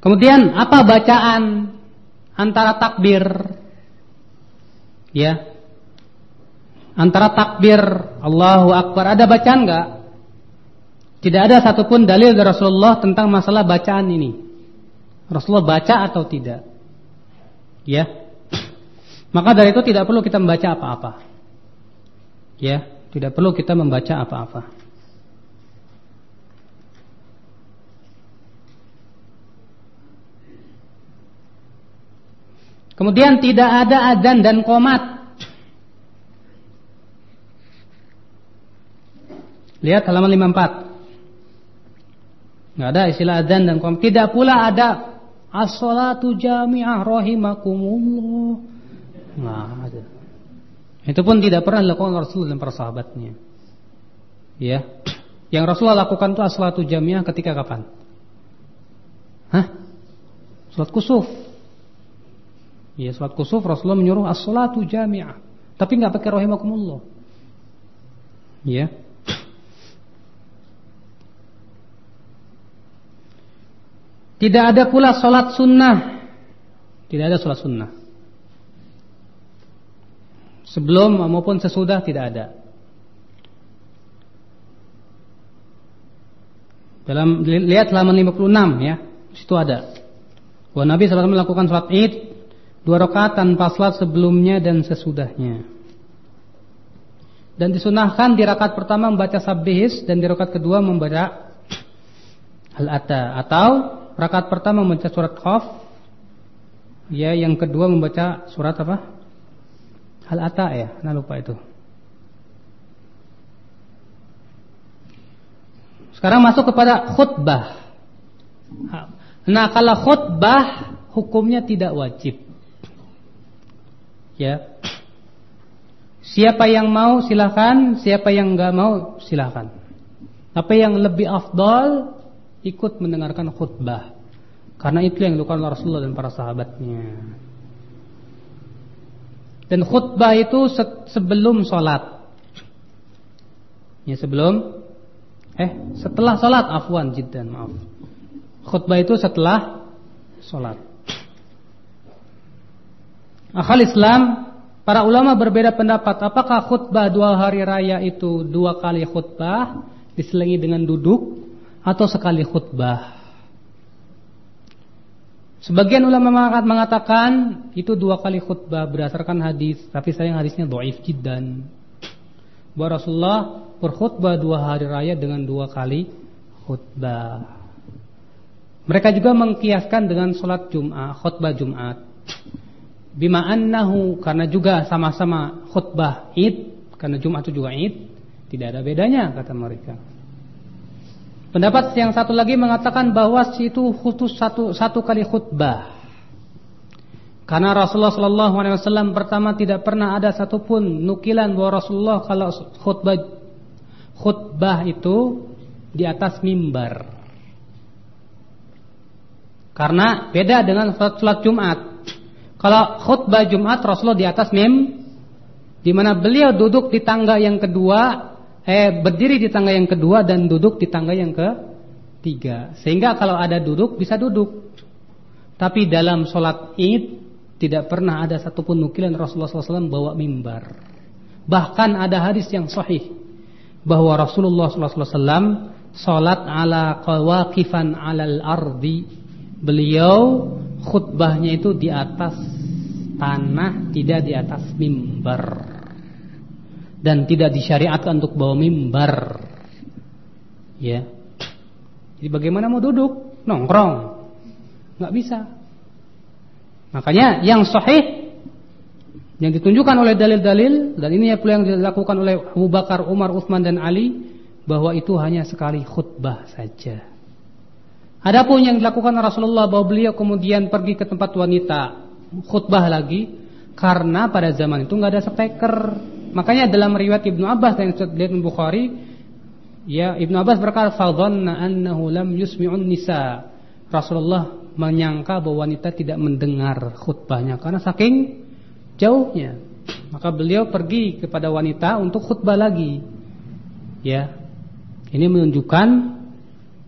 Kemudian apa bacaan antara takbir? Ya. antara takbir Allahu Akbar ada bacaan enggak? Tidak ada satupun dalil dari Rasulullah tentang masalah bacaan ini. Rasulullah baca atau tidak? Ya. Maka dari itu tidak perlu kita membaca apa-apa. Ya, tidak perlu kita membaca apa-apa. Kemudian tidak ada adzan dan komat. Lihat halaman 54. Enggak ada istilah adzan dan komat. Tidak pula ada as-salatu jami'ah rahimakumullah. Enggak ada. Itu pun tidak pernah dilakukan Rasul dan para sahabatnya. Ya. Yang Rasulullah lakukan itu as-salatu jami'ah ketika kapan? Hah? Salat kusuf. Ya salat kusuf Rasulullah menyuruh as-salatu jami'ah. Tapi nggak pakai rahimakumullah. Ya. Tidak ada pula salat sunnah. Tidak ada salat sunnah. Sebelum maupun sesudah tidak ada. Dalam lihat halaman 56 ya, situ ada. Bahwa Nabi SAW melakukan salat Id Dua rakaat tanpa salat sebelumnya dan sesudahnya. Dan disunahkan di rakaat pertama membaca sabbihis dan di rakaat kedua membaca al-ata atau rakaat pertama membaca surat Qaf ya yang kedua membaca surat apa? Al-ata ya, nah lupa itu. Sekarang masuk kepada khutbah. Nah, kalau khutbah hukumnya tidak wajib. Ya. Siapa yang mau silakan, siapa yang enggak mau silakan. Apa yang lebih afdal ikut mendengarkan khutbah. Karena itu yang dilakukan Rasulullah dan para sahabatnya. Dan khutbah itu sebelum sholat. Ya sebelum eh setelah sholat afwan jiddan maaf. Khutbah itu setelah sholat. Akal Islam, para ulama berbeda pendapat. Apakah khutbah dua hari raya itu dua kali khutbah diselingi dengan duduk atau sekali khutbah? Sebagian ulama mengatakan itu dua kali khutbah berdasarkan hadis, tapi sayang hadisnya doif jidan. Bahwa Rasulullah berkhutbah dua hari raya dengan dua kali khutbah. Mereka juga mengkiaskan dengan sholat Jumat, khutbah Jumat bima annahu karena juga sama-sama khutbah Id karena Jumat itu juga Id tidak ada bedanya kata mereka. Pendapat yang satu lagi mengatakan bahwa itu khusus satu satu kali khutbah. Karena Rasulullah Shallallahu Alaihi Wasallam pertama tidak pernah ada satupun nukilan bahwa Rasulullah kalau khutbah khutbah itu di atas mimbar. Karena beda dengan sholat Jumat. Kalau khutbah Jumat Rasulullah di atas mim di mana beliau duduk di tangga yang kedua, eh berdiri di tangga yang kedua dan duduk di tangga yang ketiga. Sehingga kalau ada duduk bisa duduk. Tapi dalam sholat Id tidak pernah ada satupun nukilan Rasulullah SAW bawa mimbar. Bahkan ada hadis yang sahih bahwa Rasulullah SAW sholat ala qawaqifan alal ardi. Beliau khutbahnya itu di atas tanah, tidak di atas mimbar. Dan tidak disyariatkan untuk bawa mimbar. Ya. Jadi bagaimana mau duduk? Nongkrong. nggak bisa. Makanya yang sahih yang ditunjukkan oleh dalil-dalil dan ini pula yang dilakukan oleh Abu Bakar, Umar, Uthman dan Ali bahwa itu hanya sekali khutbah saja. Adapun yang dilakukan Rasulullah bahwa beliau kemudian pergi ke tempat wanita khutbah lagi karena pada zaman itu nggak ada speaker. Makanya dalam riwayat Ibnu Abbas dan riwayat Bukhari ya Ibnu Abbas berkata fadhanna annahu lam yusmi'un nisa. Rasulullah menyangka bahwa wanita tidak mendengar khutbahnya karena saking jauhnya. Maka beliau pergi kepada wanita untuk khutbah lagi. Ya. Ini menunjukkan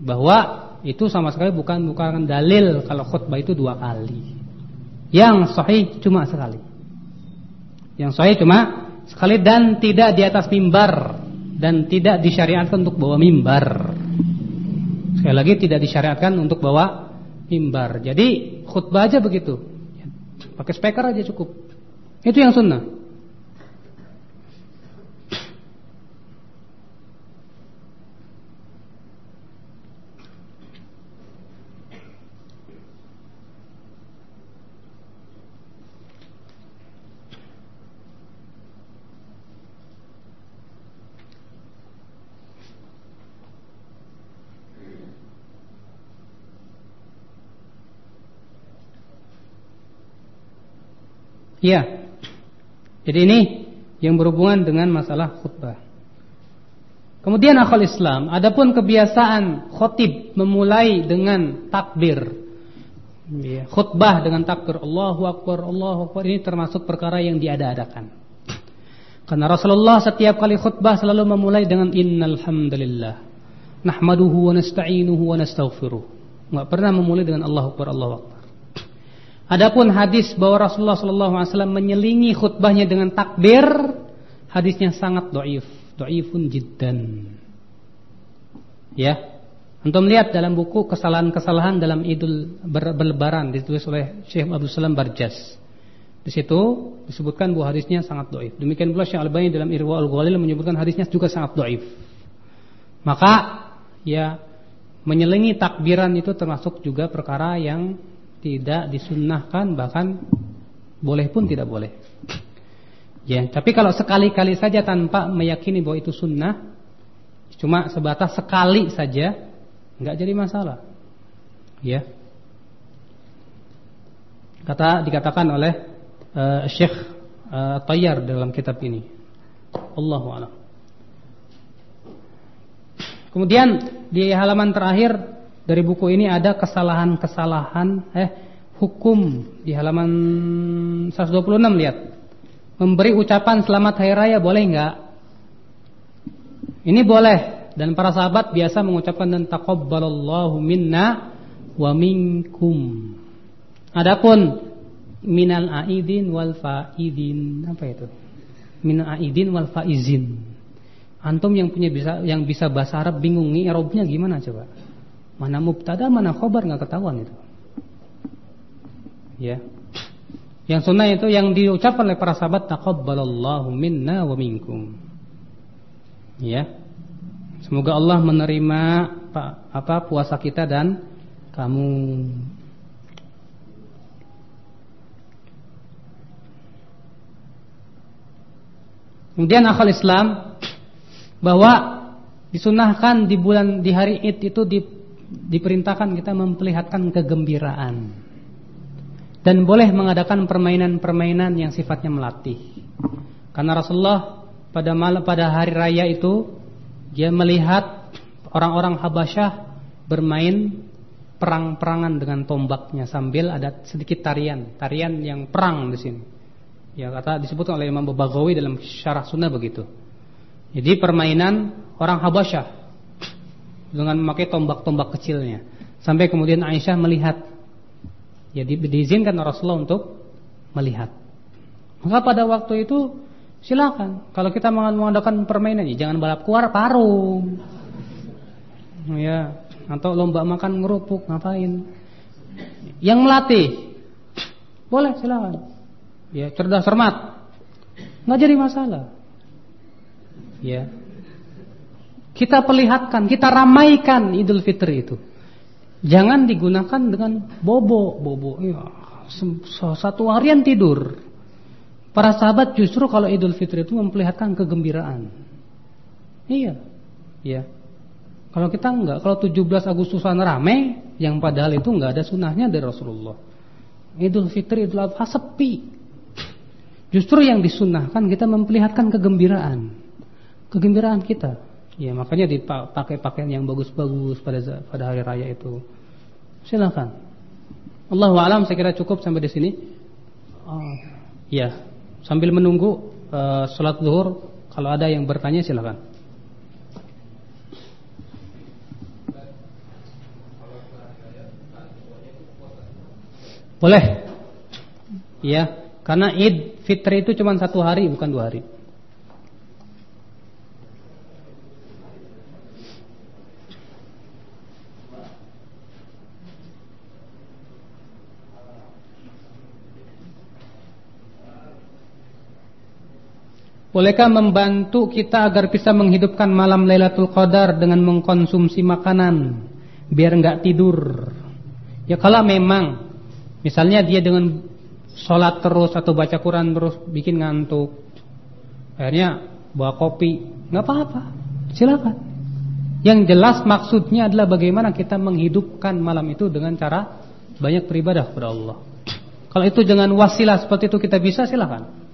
bahwa itu sama sekali bukan bukan dalil kalau khutbah itu dua kali. Yang sahih cuma sekali. Yang sahih cuma sekali dan tidak di atas mimbar dan tidak disyariatkan untuk bawa mimbar. Sekali lagi tidak disyariatkan untuk bawa mimbar. Jadi khutbah aja begitu. Pakai speaker aja cukup. Itu yang sunnah. Iya. Jadi ini yang berhubungan dengan masalah khutbah. Kemudian akal Islam, adapun kebiasaan khotib memulai dengan takbir. Ya, khutbah dengan takbir Allahu Akbar, Allahu Akbar ini termasuk perkara yang diada-adakan. Karena Rasulullah setiap kali khutbah selalu memulai dengan innal hamdalillah. Nahmaduhu wa nasta'inuhu wa nastaghfiruh. Enggak pernah memulai dengan Allahu Akbar, Allahu Akbar. Adapun hadis bahwa Rasulullah SAW menyelingi khutbahnya dengan takbir, hadisnya sangat doif, doifun jiddan. Ya, untuk melihat dalam buku kesalahan-kesalahan dalam Idul Berlebaran ditulis oleh Syekh Abdul Salam Barjas. Di situ disebutkan bahwa hadisnya sangat doif. Demikian pula Syekh Al-Albani dalam Irwa Al-Ghalil menyebutkan hadisnya juga sangat doif. Maka ya menyelingi takbiran itu termasuk juga perkara yang tidak disunnahkan bahkan boleh pun tidak boleh. Ya, tapi kalau sekali-kali saja tanpa meyakini bahwa itu sunnah, cuma sebatas sekali saja, nggak jadi masalah. Ya. Kata dikatakan oleh uh, Syekh uh, Tayyar dalam kitab ini. Allahu a'lam. Kemudian di halaman terakhir dari buku ini ada kesalahan-kesalahan eh hukum di halaman 126 lihat. Memberi ucapan selamat hari raya boleh enggak? Ini boleh dan para sahabat biasa mengucapkan dan taqabbalallahu minna wa minkum. Adapun minal aidin wal faidin apa itu? Minal aidin wal faizin. Antum yang punya bisa yang bisa bahasa Arab bingung nih Arabnya gimana coba? Mana mubtada, mana khobar nggak ketahuan itu. Ya. Yang sunnah itu yang diucapkan oleh para sahabat taqabbalallahu minna wa minkum. Ya. Semoga Allah menerima apa puasa kita dan kamu. Kemudian akal Islam bahwa disunahkan di bulan di hari Id itu di diperintahkan kita memperlihatkan kegembiraan dan boleh mengadakan permainan-permainan yang sifatnya melatih. Karena Rasulullah pada malam pada hari raya itu dia melihat orang-orang Habasyah bermain perang-perangan dengan tombaknya sambil ada sedikit tarian, tarian yang perang di sini. Ya kata disebut oleh Imam Bagawi dalam syarah sunnah begitu. Jadi permainan orang Habasyah dengan memakai tombak-tombak kecilnya. Sampai kemudian Aisyah melihat. Ya di, diizinkan Rasulullah untuk melihat. Maka pada waktu itu silakan. Kalau kita mengadakan permainan, ya jangan balap keluar parung. Ya, atau lomba makan ngerupuk ngapain? Yang melatih boleh silakan. Ya, cerdas cermat. nggak jadi masalah. Ya, kita perlihatkan, kita ramaikan Idul Fitri itu. Jangan digunakan dengan bobo, bobo. Ya, satu harian tidur. Para sahabat justru kalau Idul Fitri itu memperlihatkan kegembiraan. Iya. Iya. Kalau kita enggak, kalau 17 Agustusan rame, yang padahal itu enggak ada sunahnya dari Rasulullah. Idul Fitri, Idul Adha sepi. Justru yang disunahkan kita memperlihatkan kegembiraan. Kegembiraan kita. Ya makanya dipakai pakaian yang bagus-bagus pada pada hari raya itu. Silakan. Allah alam saya kira cukup sampai di sini. Oh, ya, sambil menunggu uh, sholat zuhur, kalau ada yang bertanya silakan. Boleh. Ya, karena Id Fitri itu cuma satu hari bukan dua hari. Bolehkah membantu kita agar bisa menghidupkan malam Lailatul Qadar dengan mengkonsumsi makanan biar enggak tidur? Ya kalau memang misalnya dia dengan sholat terus atau baca Quran terus bikin ngantuk, akhirnya bawa kopi, nggak apa-apa, silakan. Yang jelas maksudnya adalah bagaimana kita menghidupkan malam itu dengan cara banyak beribadah kepada Allah. Kalau itu dengan wasilah seperti itu kita bisa silakan.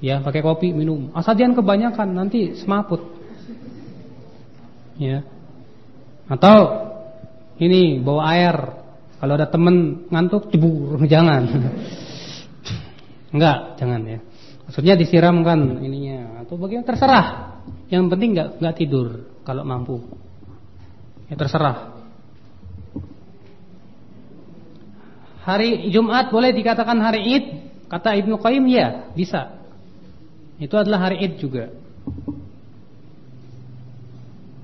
Ya, pakai kopi, minum. Asal jangan kebanyakan nanti semaput. Ya. Atau ini bawa air. Kalau ada teman ngantuk cebur, jangan. Enggak, jangan ya. Maksudnya disiramkan ininya atau bagaimana terserah. Yang penting enggak enggak tidur kalau mampu. Ya terserah. Hari Jumat boleh dikatakan hari Id? Kata Ibnu Qayyim ya, bisa. Itu adalah hari Id juga.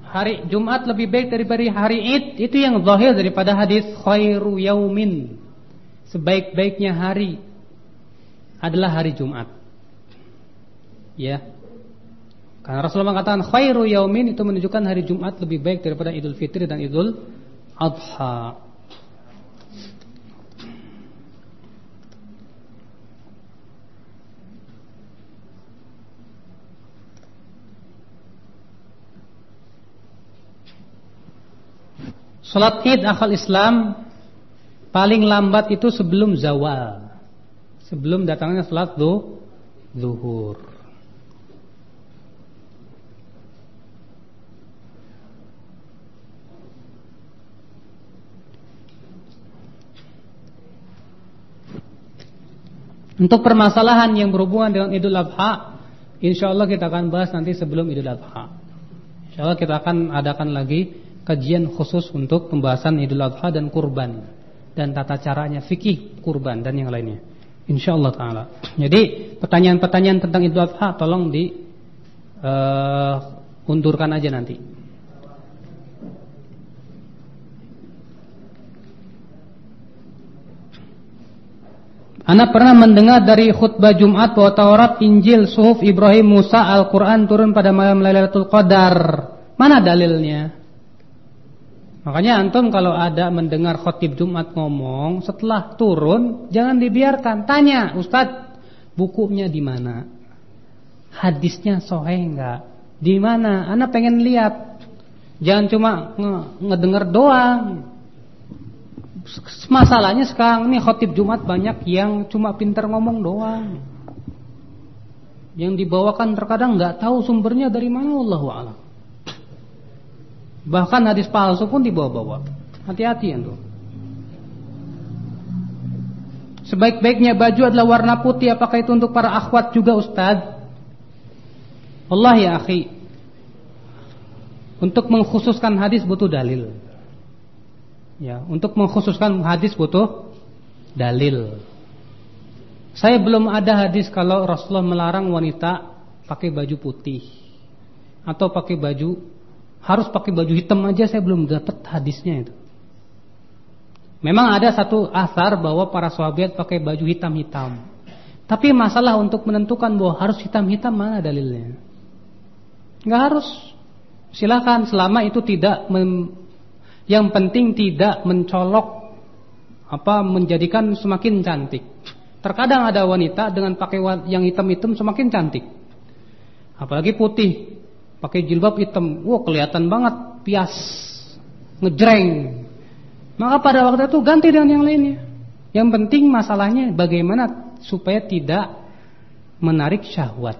Hari Jumat lebih baik daripada hari Id itu yang zahir daripada hadis khairu yaumin. Sebaik-baiknya hari adalah hari Jumat. Ya. Karena Rasulullah mengatakan khairu yaumin itu menunjukkan hari Jumat lebih baik daripada Idul Fitri dan Idul Adha. Salat Id akal Islam paling lambat itu sebelum zawal. Sebelum datangnya salat zuhur. Untuk permasalahan yang berhubungan dengan Idul Adha, insya Allah kita akan bahas nanti sebelum Idul Adha. Insya Allah kita akan adakan lagi kajian khusus untuk pembahasan Idul Adha dan kurban dan tata caranya fikih kurban dan yang lainnya. Insyaallah taala. Jadi pertanyaan-pertanyaan tentang Idul Adha tolong di uh, undurkan aja nanti. Anda pernah mendengar dari khutbah Jumat bahwa Taurat, Injil, Suhuf Ibrahim, Musa, Al-Quran turun pada malam Lailatul Qadar. Mana dalilnya? Makanya antum kalau ada mendengar khotib Jumat ngomong, setelah turun jangan dibiarkan, tanya, Ustaz, bukunya di mana? Hadisnya sahih enggak? Di mana? Ana pengen lihat. Jangan cuma nge ngedengar doang. Masalahnya sekarang ini khotib Jumat banyak yang cuma pintar ngomong doang. Yang dibawakan terkadang nggak tahu sumbernya dari mana Allah a'lam. Bahkan hadis palsu pun dibawa-bawa. Hati-hati ya tuh. Sebaik-baiknya baju adalah warna putih. Apakah itu untuk para akhwat juga Ustaz? Allah ya akhi. Untuk mengkhususkan hadis butuh dalil. Ya, Untuk mengkhususkan hadis butuh dalil. Saya belum ada hadis Kalau Rasulullah melarang wanita Pakai baju putih Atau pakai baju harus pakai baju hitam aja saya belum dapat hadisnya itu. Memang ada satu asar bahwa para sahabat pakai baju hitam-hitam. Tapi masalah untuk menentukan bahwa harus hitam-hitam mana dalilnya? Enggak harus. Silakan selama itu tidak yang penting tidak mencolok apa menjadikan semakin cantik. Terkadang ada wanita dengan pakai yang hitam-hitam semakin cantik. Apalagi putih pakai jilbab hitam, wah kelihatan banget pias, ngejreng. Maka pada waktu itu ganti dengan yang lainnya. Yang penting masalahnya bagaimana supaya tidak menarik syahwat.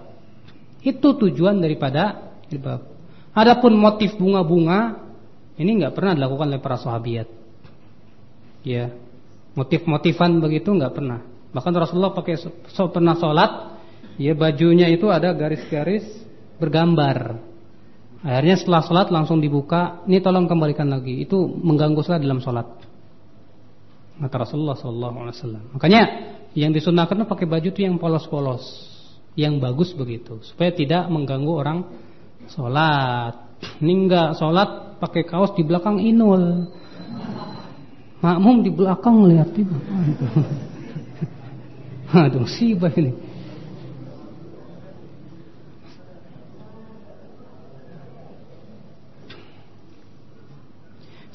Itu tujuan daripada jilbab. Adapun motif bunga-bunga ini nggak pernah dilakukan oleh para sahabat. Ya, motif-motifan begitu nggak pernah. Bahkan Rasulullah pakai so, pernah sholat, ya bajunya itu ada garis-garis bergambar. Akhirnya setelah sholat langsung dibuka. Ini tolong kembalikan lagi. Itu mengganggu sholat dalam sholat. Kata Rasulullah SAW. Makanya yang disunahkan pakai baju itu yang polos-polos, yang bagus begitu, supaya tidak mengganggu orang sholat. Ini enggak sholat pakai kaos di belakang inul. Makmum di belakang lihat itu. Aduh, sibah ini.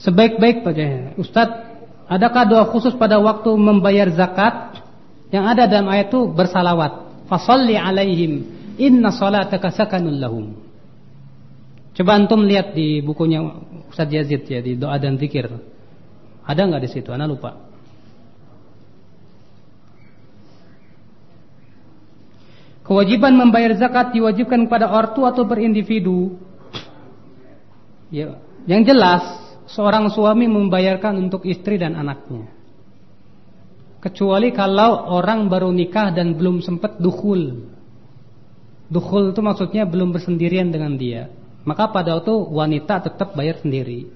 Sebaik-baik pada Ustadz, adakah doa khusus pada waktu membayar zakat? Yang ada dalam ayat itu bersalawat. Fasalli alaihim inna salataka sakanun lahum. Coba antum lihat di bukunya Ustaz Yazid ya di doa dan zikir. Ada nggak di situ? Ana lupa. Kewajiban membayar zakat diwajibkan kepada ortu atau berindividu. Ya, yang jelas seorang suami membayarkan untuk istri dan anaknya. Kecuali kalau orang baru nikah dan belum sempat dukhul. Dukhul itu maksudnya belum bersendirian dengan dia. Maka pada waktu wanita tetap bayar sendiri.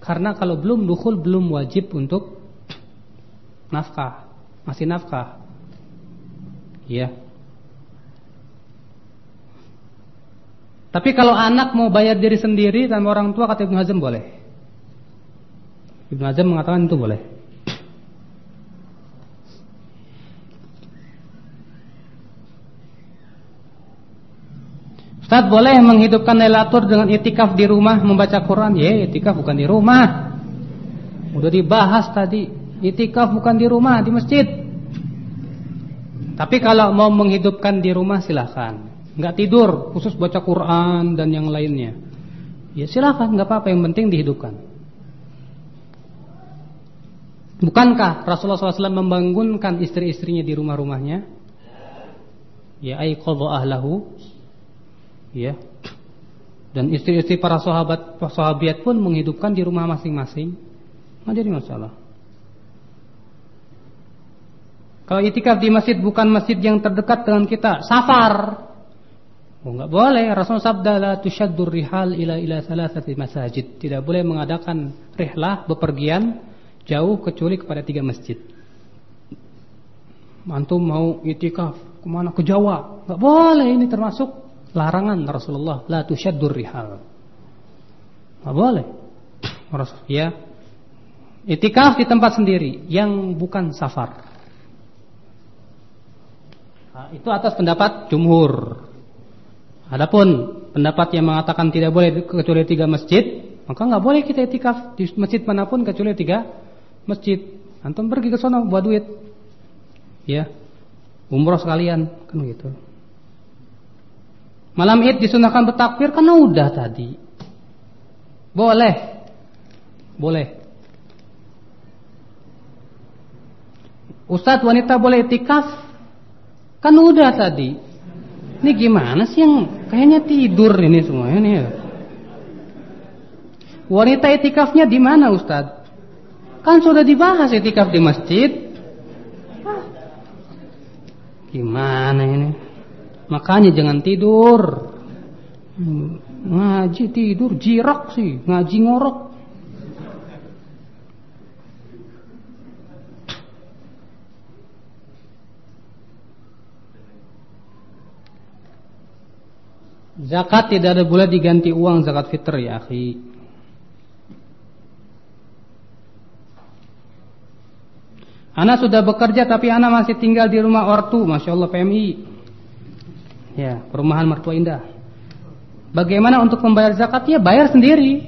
Karena kalau belum dukhul belum wajib untuk nafkah. Masih nafkah. Ya. Tapi kalau anak mau bayar diri sendiri dan orang tua kata Ibnu Hazm boleh. Ibnu Hazm mengatakan itu boleh. Ustaz boleh menghidupkan Lailatul dengan itikaf di rumah membaca Quran? Ya, itikaf bukan di rumah. Udah dibahas tadi. Itikaf bukan di rumah, di masjid. Tapi kalau mau menghidupkan di rumah silahkan. Nggak tidur, khusus baca Quran dan yang lainnya. Ya silahkan, nggak apa-apa. Yang penting dihidupkan. Bukankah Rasulullah SAW membangunkan istri-istrinya di rumah-rumahnya? Ya aiqadha ahlahu ya. Dan istri-istri para sahabat sahabiat pun menghidupkan di rumah masing-masing. Nggak jadi masalah. Kalau itikaf di masjid bukan masjid yang terdekat dengan kita, safar. Oh, enggak boleh. Rasul sabda la tushaddur rihal ila ila salasati masajid. Tidak boleh mengadakan rihlah bepergian jauh kecuali kepada tiga masjid. Antum mau itikaf ke mana ke Jawa? Enggak boleh ini termasuk larangan Rasulullah la tusyaddur rihal. Enggak boleh. Rasul ya. Itikaf di tempat sendiri yang bukan safar. Nah, itu atas pendapat jumhur. Adapun pendapat yang mengatakan tidak boleh kecuali tiga masjid, maka nggak boleh kita itikaf di masjid mana pun kecuali tiga masjid. Antum pergi ke sana buat duit, ya, umroh sekalian, kan gitu. Malam id disunahkan bertakbir kan udah tadi. Boleh. Boleh. Ustadz wanita boleh itikaf? Kan udah tadi. Ini gimana sih yang kayaknya tidur ini semuanya nih. Wanita itikafnya di mana Ustadz? Kan sudah dibahas itikaf di masjid. Gimana ini? Makanya jangan tidur. Ngaji tidur jirak sih, ngaji ngorok. Zakat tidak ada boleh diganti uang zakat fitr ya akhi. Ana sudah bekerja tapi Ana masih tinggal di rumah ortu, masya Allah PMI. Ya, perumahan mertua indah. Bagaimana untuk membayar zakat? Ya, bayar sendiri.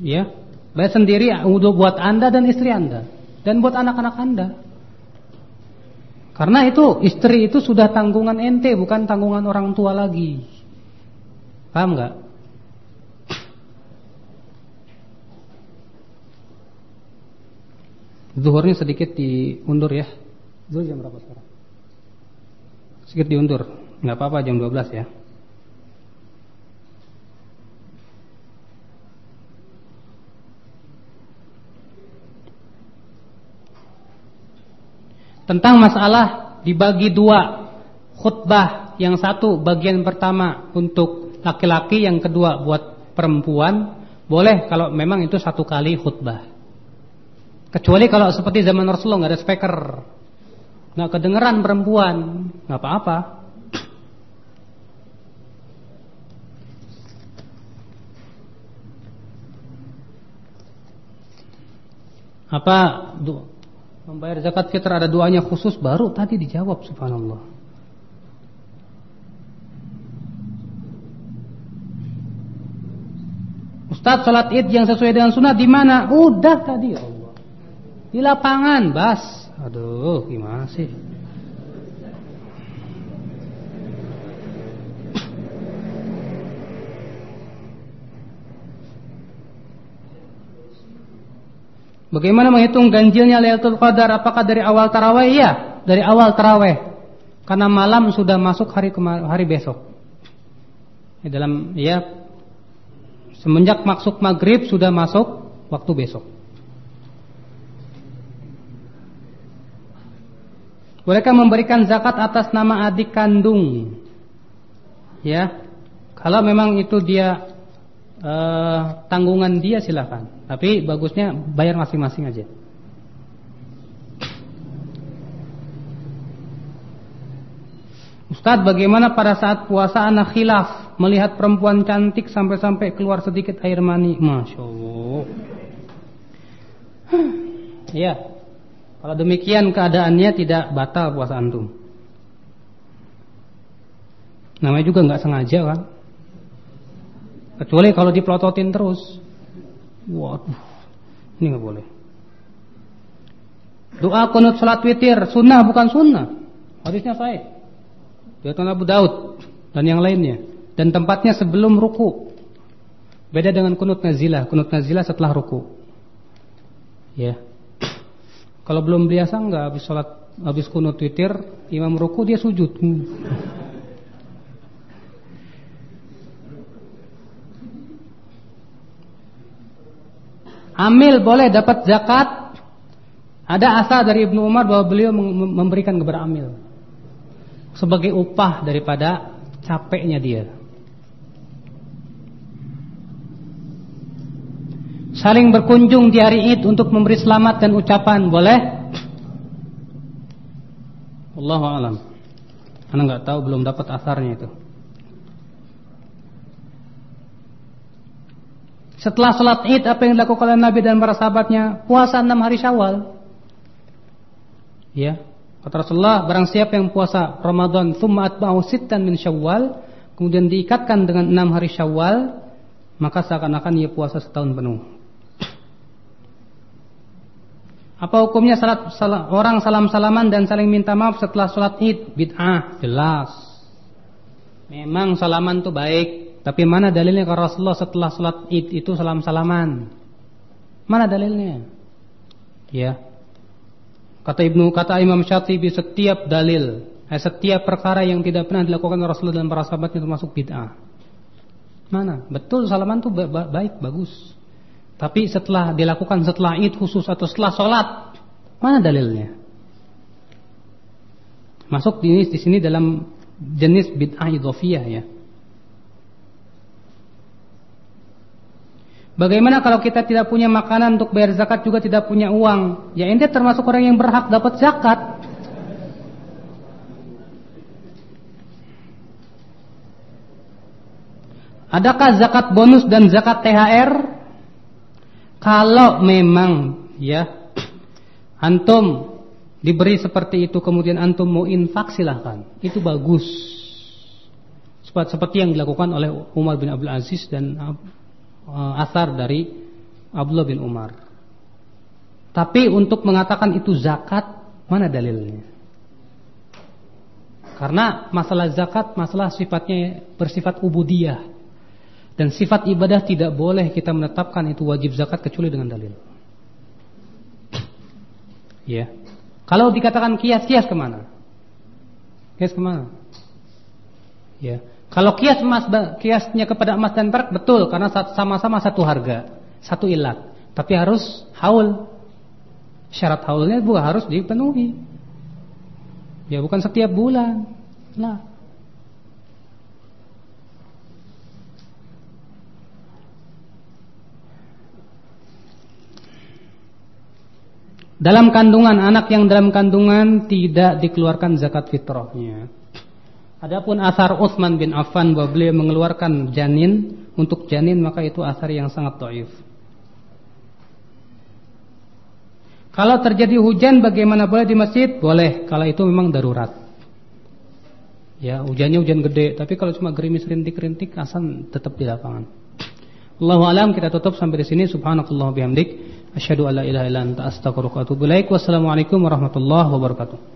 Ya, bayar sendiri untuk buat Anda dan istri Anda dan buat anak-anak Anda. Karena itu istri itu sudah tanggungan ente bukan tanggungan orang tua lagi. Paham nggak? Zuhurnya sedikit diundur ya. Zuhur jam berapa sekarang? Sedikit diundur, nggak apa-apa jam 12 ya. Tentang masalah dibagi dua khutbah, yang satu bagian pertama untuk laki-laki, yang kedua buat perempuan, boleh kalau memang itu satu kali khutbah. Kecuali kalau seperti zaman Rasulullah nggak ada speaker, nggak kedengeran perempuan, nggak apa-apa. Apa membayar zakat fitrah ada doanya khusus baru tadi dijawab subhanallah. Ustaz sholat id yang sesuai dengan sunnah di mana? Udah tadi ya. Di lapangan, bas. Aduh, gimana sih? Bagaimana menghitung ganjilnya Lailatul Qadar? Apakah dari awal tarawih? Iya, dari awal tarawih. Karena malam sudah masuk hari hari besok. Di dalam ya Semenjak masuk maghrib sudah masuk waktu besok. Bolehkah memberikan zakat atas nama adik kandung? Ya, kalau memang itu dia uh, tanggungan dia silakan. Tapi bagusnya bayar masing-masing aja. Ustadz bagaimana pada saat puasa anak khilaf Melihat perempuan cantik sampai-sampai keluar sedikit air mani Masya Allah Ya Kalau demikian keadaannya tidak batal puasa antum Namanya juga nggak sengaja kan Kecuali kalau dipelototin terus Waduh Ini nggak boleh Doa kunut salat witir Sunnah bukan sunnah Hadisnya saya Riwayat Abu Daud dan yang lainnya. Dan tempatnya sebelum ruku. Beda dengan kunut nazilah. Kunut nazilah setelah ruku. Ya. Kalau belum biasa enggak habis sholat habis kunut witir, imam ruku dia sujud. Amil boleh dapat zakat. Ada asal dari Ibnu Umar bahwa beliau memberikan kepada amil sebagai upah daripada capeknya dia. Saling berkunjung di hari Id untuk memberi selamat dan ucapan boleh? Allah alam. Anda nggak tahu belum dapat asarnya itu. Setelah salat Id apa yang dilakukan oleh Nabi dan para sahabatnya? Puasa enam hari Syawal. Ya, Kata Rasulullah, barang siapa yang puasa Ramadan thumma atba'u sittan min Syawal, kemudian diikatkan dengan enam hari Syawal, maka seakan-akan ia puasa setahun penuh. Apa hukumnya salat, salat, orang salam-salaman dan saling minta maaf setelah salat Id? Bid'ah, jelas. Memang salaman itu baik, tapi mana dalilnya kalau Rasulullah setelah salat Id itu salam-salaman? Mana dalilnya? Ya. Kata Ibnu kata Imam Syatibi setiap dalil, eh, setiap perkara yang tidak pernah dilakukan Rasulullah dan para sahabatnya termasuk bid'ah. Mana? Betul salaman itu baik, bagus. Tapi setelah dilakukan setelah Id khusus atau setelah sholat, mana dalilnya? Masuk di, di sini dalam jenis bid'ah idhofiyah ya. Bagaimana kalau kita tidak punya makanan untuk bayar zakat juga tidak punya uang? Ya ente termasuk orang yang berhak dapat zakat. Adakah zakat bonus dan zakat THR? Kalau memang ya antum diberi seperti itu kemudian antum mau infak silahkan. Itu bagus. Seperti yang dilakukan oleh Umar bin Abdul Aziz dan uh, asar dari Abdullah bin Umar. Tapi untuk mengatakan itu zakat, mana dalilnya? Karena masalah zakat, masalah sifatnya bersifat ubudiyah. Dan sifat ibadah tidak boleh kita menetapkan itu wajib zakat kecuali dengan dalil. Ya. Kalau dikatakan kias, kias ke mana? Kias ke mana? Ya. Kalau kias emas kiasnya kepada emas dan perak betul karena sama-sama satu harga, satu ilat. Tapi harus haul. Syarat haulnya bukan harus dipenuhi. Ya bukan setiap bulan. Nah. Dalam kandungan anak yang dalam kandungan tidak dikeluarkan zakat fitrahnya. Adapun asar Utsman bin Affan bahwa beliau mengeluarkan janin untuk janin maka itu asar yang sangat dhaif. Kalau terjadi hujan bagaimana boleh di masjid? Boleh kalau itu memang darurat. Ya, hujannya hujan gede, tapi kalau cuma gerimis rintik-rintik asan tetap di lapangan. Allahu alam kita tutup sampai di sini. Subhanakallah bihamdik. Asyhadu alla ilaha illa anta astaghfiruka wa atubu ilaik. Wassalamualaikum warahmatullahi wabarakatuh.